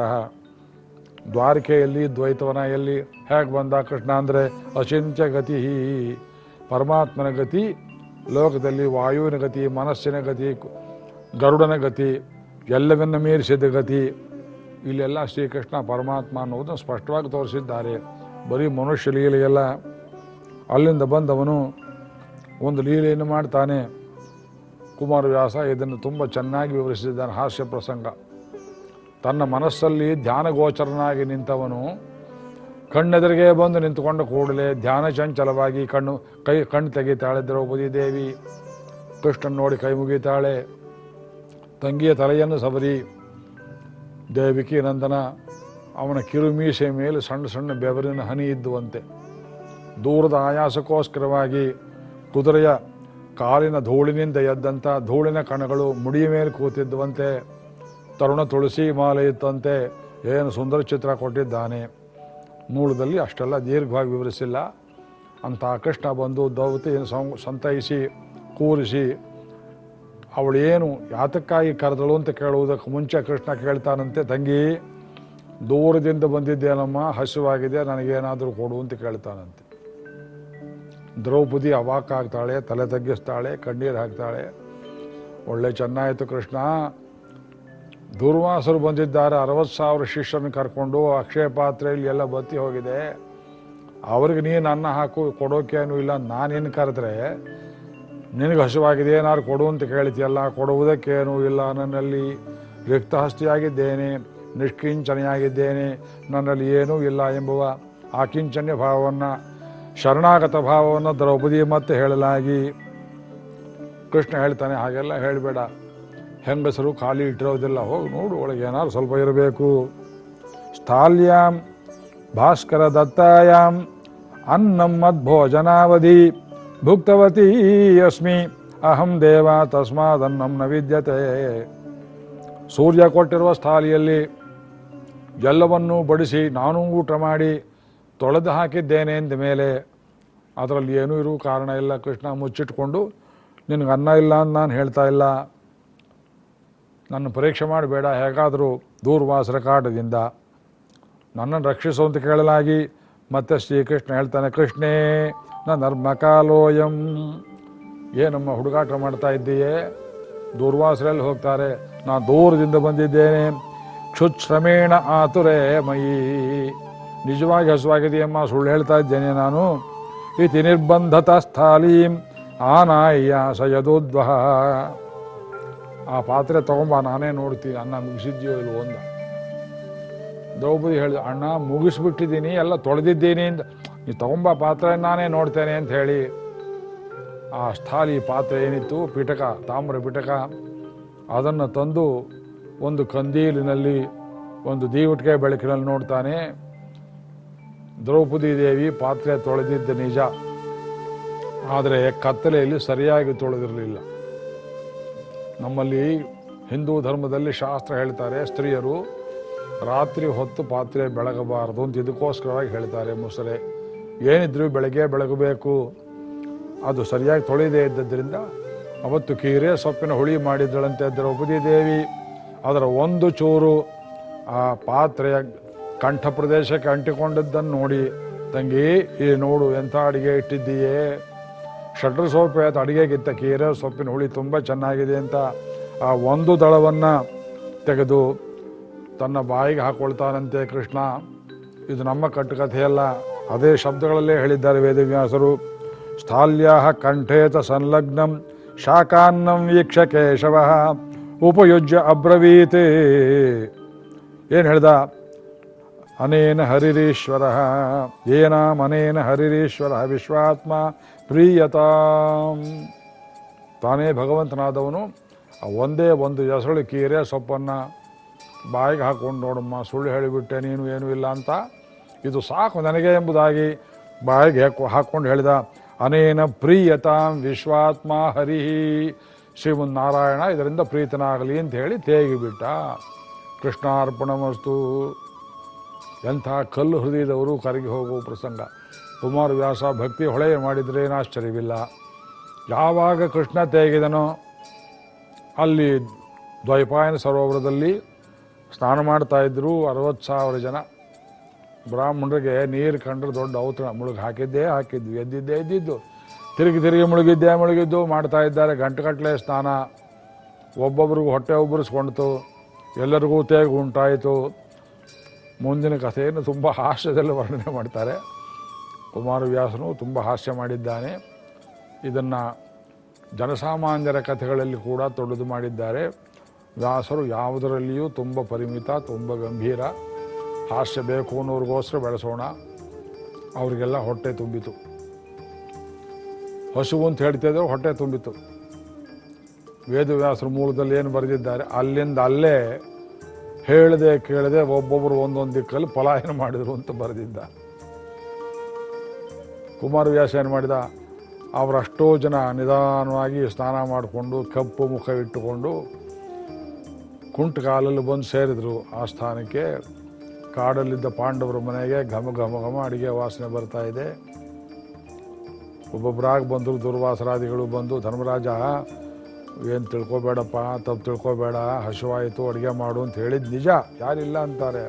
ದ್ವಾರಕೆಯಲ್ಲಿ ದ್ವೈತವನೆಯಲ್ಲಿ ಹೇಗೆ ಬಂದ ಕೃಷ್ಣ ಅಂದರೆ ಅಚಿಂತ್ಯ ಗತಿ, ಪರಮಾತ್ಮನ ಗತಿ, ಲೋಕದಲ್ಲಿ ವಾಯುವಿನ ಗತಿ, ಮನಸ್ಸಿನ ಗತಿ, ಗರುಡನ ಗತಿ, ಎಲ್ಲವನ್ನ ಮೀರಿಸಿದ ಗತಿ. ಇಲ್ಲೆಲ್ಲ ಶ್ರೀಕೃಷ್ಣ ಪರಮಾತ್ಮ ಅನ್ನೋದನ್ನು ಸ್ಪಷ್ಟವಾಗಿ ತೋರಿಸಿದ್ದಾರೆ. ಬರೀ ಮನುಷ್ಯ ಲೀಲೆಯಲ್ಲ. ಅಲ್ಲಿಂದ ಬಂದವನು ಒಂದು ಲೀಲೆಯನ್ನು ಮಾಡ್ತಾನೆ. ಕುಮಾರವ್ಯಾಸ ಇದನ್ನು ತುಂಬ ಚೆನ್ನಾಗಿ ವಿವರಿಸಿದ್ದಾನೆ, ಹಾಸ್ಯ ಪ್ರಸಂಗ. ತನ್ನ ಮನಸ್ಸಲ್ಲಿ ಧ್ಯಾನಗೋಚರನಾಗಿ ನಿಂತವನು, ಕಣ್ಣೆದುರಿಗೆ ಬಂದು ನಿಂತುಕೊಂಡ ಕೂಡಲೇ ಧ್ಯಾನ ಚಂಚಲವಾಗಿ ಕಣ್ಣು, ಕೈ, ಕಣ್ಣು ತೆಗೀತಾಳೆ ದ್ರೌಪದಿ ದೇವಿ ಕೃಷ್ಣನ್ ನೋಡಿ ಕೈ ಮುಗಿತಾಳೆ ತಂಗಿಯ ತಲೆಯನ್ನು ಸಬರಿ ದೇವಿಕಿ ನಂದನ, ಅವನ ಕಿರುಮೀಸೆ ಮೇಲೆ ಸಣ್ಣ ಸಣ್ಣ ಬೆವರಿನ ಹನಿ ಇದ್ದುವಂತೆ. ದೂರದ ಆಯಾಸಕ್ಕೋಸ್ಕರವಾಗಿ ಕುದುರೆಯ ಕಾಲಿನ ಧೂಳಿನಿಂದ ಎದ್ದಂಥ ಧೂಳಿನ ಕಣಗಳು ಮುಡಿಯ ಮೇಲೆ ಕೂತಿದ್ದುವಂತೆ ತರುಣ ತುಳಸಿ ಮಾಲೆ ಇತ್ತಂತೆ ಏನು ಸುಂದರ ಚಿತ್ರ ಕೊಟ್ಟಿದ್ದಾನೆ. ಮೂಲದಲ್ಲಿ ಅಷ್ಟೆಲ್ಲ ದೀರ್ಘವಾಗಿ ವಿವರಿಸಿಲ್ಲ. ಅಂತ ಕೃಷ್ಣ ಬಂದು ದೌತಿಯನ್ನು ಸಂತೈಸಿ, ಕೂರಿಸಿ ಅವಳೇನು ಯಾತಕ್ಕಾಗಿ ಕರೆದಳು ಅಂತ ಕೇಳುವುದಕ್ಕೆ ಮುಂಚೆ ಕೃಷ್ಣ ಕೇಳ್ತಾನಂತೆ, ತಂಗಿ, ದೂರದಿಂದ ಬಂದಿದ್ದೇನಮ್ಮ, ಹಸಿವಾಗಿದೆ, ನನಗೇನಾದರೂ ಕೊಡು ಅಂತ ಕೇಳ್ತಾನಂತೆ. ದ್ರೌಪದಿ ಅವಾಕ್ ಆಗ್ತಾಳೆ, ತಲೆ ತಗ್ಗಿಸ್ತಾಳೆ, ಕಣ್ಣೀರು ಹಾಕ್ತಾಳೆ. ಒಳ್ಳೆ ಚೆನ್ನಾಯಿತು ಕೃಷ್ಣ. ದುರ್ವಾಸರು ಬಂದಿದ್ದಾರೆ, ಅರವತ್ತು ಸಾವಿರ ಶಿಷ್ಯರನ್ನು ಕರ್ಕೊಂಡು, ಅಕ್ಷಯ ಪಾತ್ರೆಯಲ್ಲಿ ಎಲ್ಲ ಬತ್ತಿ ಹೋಗಿದೆ. ಅವ್ರಿಗೆ ನೀನು ಅನ್ನ ಹಾಕು, ಕೊಡೋಕೇನು ಇಲ್ಲ, ನಾನೇನು ಕರೆದ್ರೆ, ನಿನಗೆ ಹಸುವಾಗಿದೆ ಏನಾದ್ರು ಕೊಡು ಅಂತ ಕೇಳ್ತೀಯಲ್ಲ ಕೊಡುವುದಕ್ಕೇನು ಇಲ್ಲ, ನನ್ನಲ್ಲಿ ರಿಕ್ತಹಸ್ತಿಯಾಗಿದ್ದೇನೆ, ನಿಷ್ಕಿಂಚನೆಯಾಗಿದ್ದೇನೆ, ನನ್ನಲ್ಲಿ ಏನೂ ಇಲ್ಲ ಎಂಬುವ ಆಕಿಂಚನ್ಯ ಭಾವವನ್ನು ಶರಣಾಗತ ಭಾವವನ್ನು ದ್ರೌಪದಿ ಮತ್ತೆ ಹೇಳಲಾಗಿ ಕೃಷ್ಣ ಹೇಳ್ತಾನೆ, ಹಾಗೆಲ್ಲ ಹೇಳಬೇಡ. ಹೆಂಗಸರು ಖಾಲಿ ಇಟ್ಟಿರೋದಿಲ್ಲ. ಹೋಗಿ ನೋಡು, ಒಳಗೆ ಏನಾದ್ರು ಸ್ವಲ್ಪ ಇರಬೇಕು. ಸ್ಥಾಲ್ಯಾಂ ಭಾಸ್ಕರ ದತ್ತಾಯಾಂ ಅನ್ನಂ ಮದ್ಭೋಜನಾವಧಿ ಭುಕ್ತವತಿ ಅಸ್ಮಿ. ಅಹಂ ದೇವ ತಸ್ಮಾದನ್ನಂ ನ ವಿದ್ಯತೆ. ಸೂರ್ಯ ಕೊಟ್ಟಿರುವ ಸ್ಥಾಲಿಯಲ್ಲಿ ಎಲ್ಲವನ್ನೂ ಬಡಿಸಿ, ನಾನು ಊಟ ಮಾಡಿ ತೊಳೆದು ಹಾಕಿದ್ದೇನೆ ಎಂದ ಮೇಲೆ ಅದರಲ್ಲಿ ಏನೂ ಇರೋ ಕಾರಣ ಇಲ್ಲ. ಕೃಷ್ಣ ಮುಚ್ಚಿಟ್ಕೊಂಡು, ನಿನಗೆ ಅನ್ನ ಇಲ್ಲ ಅಂತ ನಾನು ಹೇಳ್ತಾ ಇಲ್ಲ. ನನ್ನ ಪರೀಕ್ಷೆ ಮಾಡಬೇಡ ಹೇಗಾದರೂ ದೂರ್ವಾಸರ ಕಾಟದಿಂದ ನನ್ನನ್ನು ರಕ್ಷಿಸು ಅಂತ ಕೇಳಲಾಗಿ ಮತ್ತೆ ಶ್ರೀಕೃಷ್ಣ ಹೇಳ್ತಾನೆ, ಕೃಷ್ಣೇ ನನ್ನ ನರ್ಮಕಾಲೋಯಂ. ಏನಮ್ಮ ಹುಡುಗಾಟ ಮಾಡ್ತಾ ಇದ್ದೀಯೇ? ದೂರ್ವಾಸರಲ್ಲಿ ಹೋಗ್ತಾರೆ, ನಾನು ದೂರದಿಂದ ಬಂದಿದ್ದೇನೆ. ಕ್ಷುಶ್ರಮೇಣ ಆತುರೇ ಮಯಿ. ನಿಜವಾಗಿ ಹಸುವಾಗಿದೆಯಮ್ಮ, ಸುಳ್ಳು ಹೇಳ್ತಾ ಇದ್ದೇನೆ ನಾನು. ಇತಿ ನಿರ್ಬಂಧತ ಸ್ಥಾಲೀಂ ಆನಾಯ್ಯ ಸಯದೋದ್ವಹ ಆ ಪಾತ್ರೆ ತಗೊಂಬ, ನಾನೇ ನೋಡ್ತೀನಿ. ಅನ್ನ ಮುಗಿಸಿದ್ಯೋ ಇಲ್ವೋ ಒಂದ ದ್ರೌಪದಿ ಹೇಳಿದ, ಅಣ್ಣ, ಮುಗಿಸ್ಬಿಟ್ಟಿದ್ದೀನಿ, ಎಲ್ಲ ತೊಳೆದಿದ್ದೀನಿ ಅಂತ ನೀ ತಗೊಂಬ ಪಾತ್ರೆ, ನಾನೇ ನೋಡ್ತೇನೆ ಅಂತ ಹೇಳಿ. ಆ ಸ್ಥಾಲಿ ಪಾತ್ರೆ ಏನಿತ್ತು? ಪಿಟಕ ತಾಮ್ರ ಪಿಟಕ ಅದನ್ನು ತಂದು ಒಂದು ಕಂದೀಲಿನಲ್ಲಿ, ಒಂದು ದೀವಟಿಗೆ ಬೆಳಕಿನಲ್ಲಿ ನೋಡ್ತಾನೆ. ದ್ರೌಪದಿ ದೇವಿ ಪಾತ್ರೆ ತೊಳೆದಿದ್ದ ನಿಜ. ಆದರೆ ಕತ್ತಲೆಯಲ್ಲಿ ಸರಿಯಾಗಿ ತೊಳೆದಿರಲಿಲ್ಲ. ನಮ್ಮಲ್ಲಿ ಹಿಂದೂ ಧರ್ಮದಲ್ಲಿ ಶಾಸ್ತ್ರ ಹೇಳ್ತಾರೆ, ಸ್ತ್ರೀಯರು ರಾತ್ರಿ ಹೊತ್ತು ಪಾತ್ರೆ ಬೆಳಗಬಾರದು ಅಂತ ಇದಕ್ಕೋಸ್ಕರವಾಗಿ ಹೇಳ್ತಾರೆ ಮುಸರೆ. ಏನಿದ್ರು ಬೆಳಗ್ಗೆ ಬೆಳಗಬೇಕು. ಅದು ಸರಿಯಾಗಿ ತೊಳೆದೇ ಇದ್ದದ್ರಿಂದ ಅವತ್ತು ಕೀರೆ ಸೊಪ್ಪಿನ ಹುಳಿ ಮಾಡಿದ್ದಳಂತೆ ದ್ರೌಪದಿ ದೇವಿ. ಅದರ ಒಂದು ಚೂರು ಆ ಪಾತ್ರೆಯ ಕಂಠ ಪ್ರದೇಶಕ್ಕೆ ಅಂಟಿಕೊಂಡಿದ್ದನ್ನು ನೋಡಿ, ತಂಗಿ, ಈ ನೋಡು, ಎಂಥ ಅಡುಗೆ ಇಟ್ಟಿದ್ದೀಯೇ? ಶಟ್ರ ಸೋಪೆ ಆಯ್ತು ಅಡುಗೆಗಿತ್ತ ಕೀರೆ ಸೊಪ್ಪಿನ ಹುಳಿ ತುಂಬ ಚೆನ್ನಾಗಿದೆ ಅಂತ ಆ ಒಂದು ದಳವನ್ನು ತೆಗೆದು ತನ್ನ ಬಾಯಿಗೆ ಹಾಕೊಳ್ತಾನಂತೆ ಕೃಷ್ಣ. ಇದು ನಮ್ಮ ಕಟ್ಟುಕಥೆಯಲ್ಲ. ಅದೇ ಶಬ್ದಗಳಲ್ಲೇ ಹೇಳಿದ್ದಾರೆ ವೇದವ್ಯಾಸರು. ಸ್ಥಾಲ್ಯ ಕಂಠೇತ ಸಂಲಗ್ನಂ ಶಾಖಾನ್ನಂ ವೀಕ್ಷ ಕೇಶವ ಉಪಯುಜ್ಯ ಅಬ್ರವೀತೆ. ಏನು ಹೇಳ್ದ? ಅನೇನ ಹರಿರೀಶ್ವರ. ಏನಾಮನೇನ ಹರಿರೀಶ್ವರ ವಿಶ್ವಾತ್ಮ ಪ್ರೀಯತಾಂ. ತಾನೇ ಭಗವಂತನಾದವನು ಒಂದೇ ಒಂದು ಎಸಳು ಕೀರೆ ಸೊಪ್ಪನ್ನು ಬಾಯಿಗೆ ಹಾಕ್ಕೊಂಡು ನೋಡಮ್ಮ, ಸುಳ್ಳು ಹೇಳಿಬಿಟ್ಟೆ, ನೀನು ಏನೂ ಇಲ್ಲ ಅಂತ. ಇದು ಸಾಕು ನನಗೆ ಎಂಬುದಾಗಿ ಬಾಯಿಗೆ ಹಾಕೊ, ಹಾಕ್ಕೊಂಡು ಹೇಳಿದ, ಅನೇನ ಪ್ರೀಯತಾಂ ವಿಶ್ವಾತ್ಮ ಹರಿ. ಶ್ರೀಮನ್ನಾರಾಯಣ ಇದರಿಂದ ಪ್ರೀತನಾಗಲಿ ಅಂತ ಹೇಳಿ ತೇಗಿಬಿಟ್ಟ. ಕೃಷ್ಣಾರ್ಪಣಮಸ್ತು. ಎಂಥ ಕಲ್ಲು ಹೃದಯದವರು ಕರಗಿ ಹೋಗುವ ಪ್ರಸಂಗ. ಕುಮಾರವ್ಯಾಸ ಭಕ್ತಿ ಹೊಳೆ ಮಾಡಿದರೆ ಏನು ಆಶ್ಚರ್ಯವಿಲ್ಲ. ಯಾವಾಗ ಕೃಷ್ಣ ತೇಗಿದನೋ, ಅಲ್ಲಿ ದ್ವೈಪಾಯನ ಸರೋವರದಲ್ಲಿ ಸ್ನಾನ ಮಾಡ್ತಾ ಇದ್ರು ಅರವತ್ತು ಸಾವಿರ ಜನ. ಬ್ರಾಹ್ಮಣರಿಗೆ ನೀರು ಕಂಡ್ರೆ ದೊಡ್ಡ ಔತಣ. ಮುಳುಗಿ ಹಾಕಿದ್ದೇ ಹಾಕಿದ್ವಿ, ಎದ್ದಿದ್ದೇ ಎದ್ದಿದ್ದು. ತಿರುಗಿ ತಿರುಗಿ ಮುಳುಗಿದ್ದೇ ಮುಳುಗಿದ್ದು ಮಾಡ್ತಾ ಇದ್ದಾರೆ ಗಂಟೆಗಟ್ಟಲೆ ಸ್ನಾನ. ಒಬ್ಬೊಬ್ರಿಗೂ ಹೊಟ್ಟೆ ಉಬ್ಬರಿಸ್ಕೊಳ್ತು ಎಲ್ಲರಿಗೂ ತೇಗು ಉಂಟಾಯಿತು. ಮುಂದಿನ ಕಥೆಯನ್ನು ತುಂಬ ಹಾಸ್ಯದಲ್ಲಿ ವರ್ಣನೆ ಮಾಡ್ತಾರೆ. ಕುಮಾರವ್ಯಾಸನು ತುಂಬ ಹಾಸ್ಯ ಮಾಡಿದ್ದಾನೆ. ಇದನ್ನು ಜನಸಾಮಾನ್ಯರ ಕಥೆಗಳಲ್ಲಿ ಕೂಡ ತೊಡೆದು ಮಾಡಿದ್ದಾರೆ. ವ್ಯಾಸರು ಯಾವುದರಲ್ಲಿಯೂ ತುಂಬ ಪರಿಮಿತ, ತುಂಬ ಗಂಭೀರ. ಹಾಸ್ಯ ಬೇಕು ಅನ್ನೋರಿಗೋಸ್ಕರ ಬೆಳೆಸೋಣ. ಅವರಿಗೆಲ್ಲ ಹೊಟ್ಟೆ ತುಂಬಿತು. ಹಸು ಅಂತ ಹೇಳ್ತಿದ್ರು ಹೊಟ್ಟೆ ತುಂಬಿತು. ವೇದವ್ಯಾಸರು ಮೂಲದಲ್ಲಿ ಏನು ಬರೆದಿದ್ದಾರೆ? ಅಲ್ಲಿಂದ ಅಲ್ಲೇ ಹೇಳದೆ ಕೇಳದೆ ಒಬ್ಬೊಬ್ಬರು ಒಂದೊಂದು ದಿಕ್ಕಲ್ಲಿ ಪಲಾಯನ ಮಾಡಿದರು ಅಂತ ಬರೆದಿದ್ದ. ಕುಮಾರವ್ಯಾಸ ಏನು ಮಾಡಿದ? ಅವರಷ್ಟೋ ಜನ ನಿಧಾನವಾಗಿ ಸ್ನಾನ ಮಾಡಿಕೊಂಡು ಕಪ್ಪು ಮುಖ ಇಟ್ಟುಕೊಂಡು ಕುಂಟು ಕಾಲಲ್ಲಿ ಬಂದು ಸೇರಿದರು ಆ ಸ್ಥಾನಕ್ಕೆ. ಕಾಡಲ್ಲಿದ್ದ ಪಾಂಡವರ ಮನೆಗೆ ಘಮ ಘಮ ಘಮ ಅಡುಗೆ ವಾಸನೆ ಬರ್ತಾ ಇದೆ. ಒಬ್ಬೊಬ್ಬರಾಗಿ ಬಂದರು ದುರ್ವಾಸರಾದಿಗಳು ಬಂದು ಧರ್ಮರಾಜ ಏನು ತಿಳ್ಕೊಬೇಡಪ್ಪ, ತಪ್ಪು ತಿಳ್ಕೊಬೇಡ, ಹಸುವಾಯಿತು ಅಡುಗೆ ಮಾಡು ಅಂತ ಹೇಳಿದ್ದು ನಿಜ. ಯಾರಿಲ್ಲ ಅಂತಾರೆ.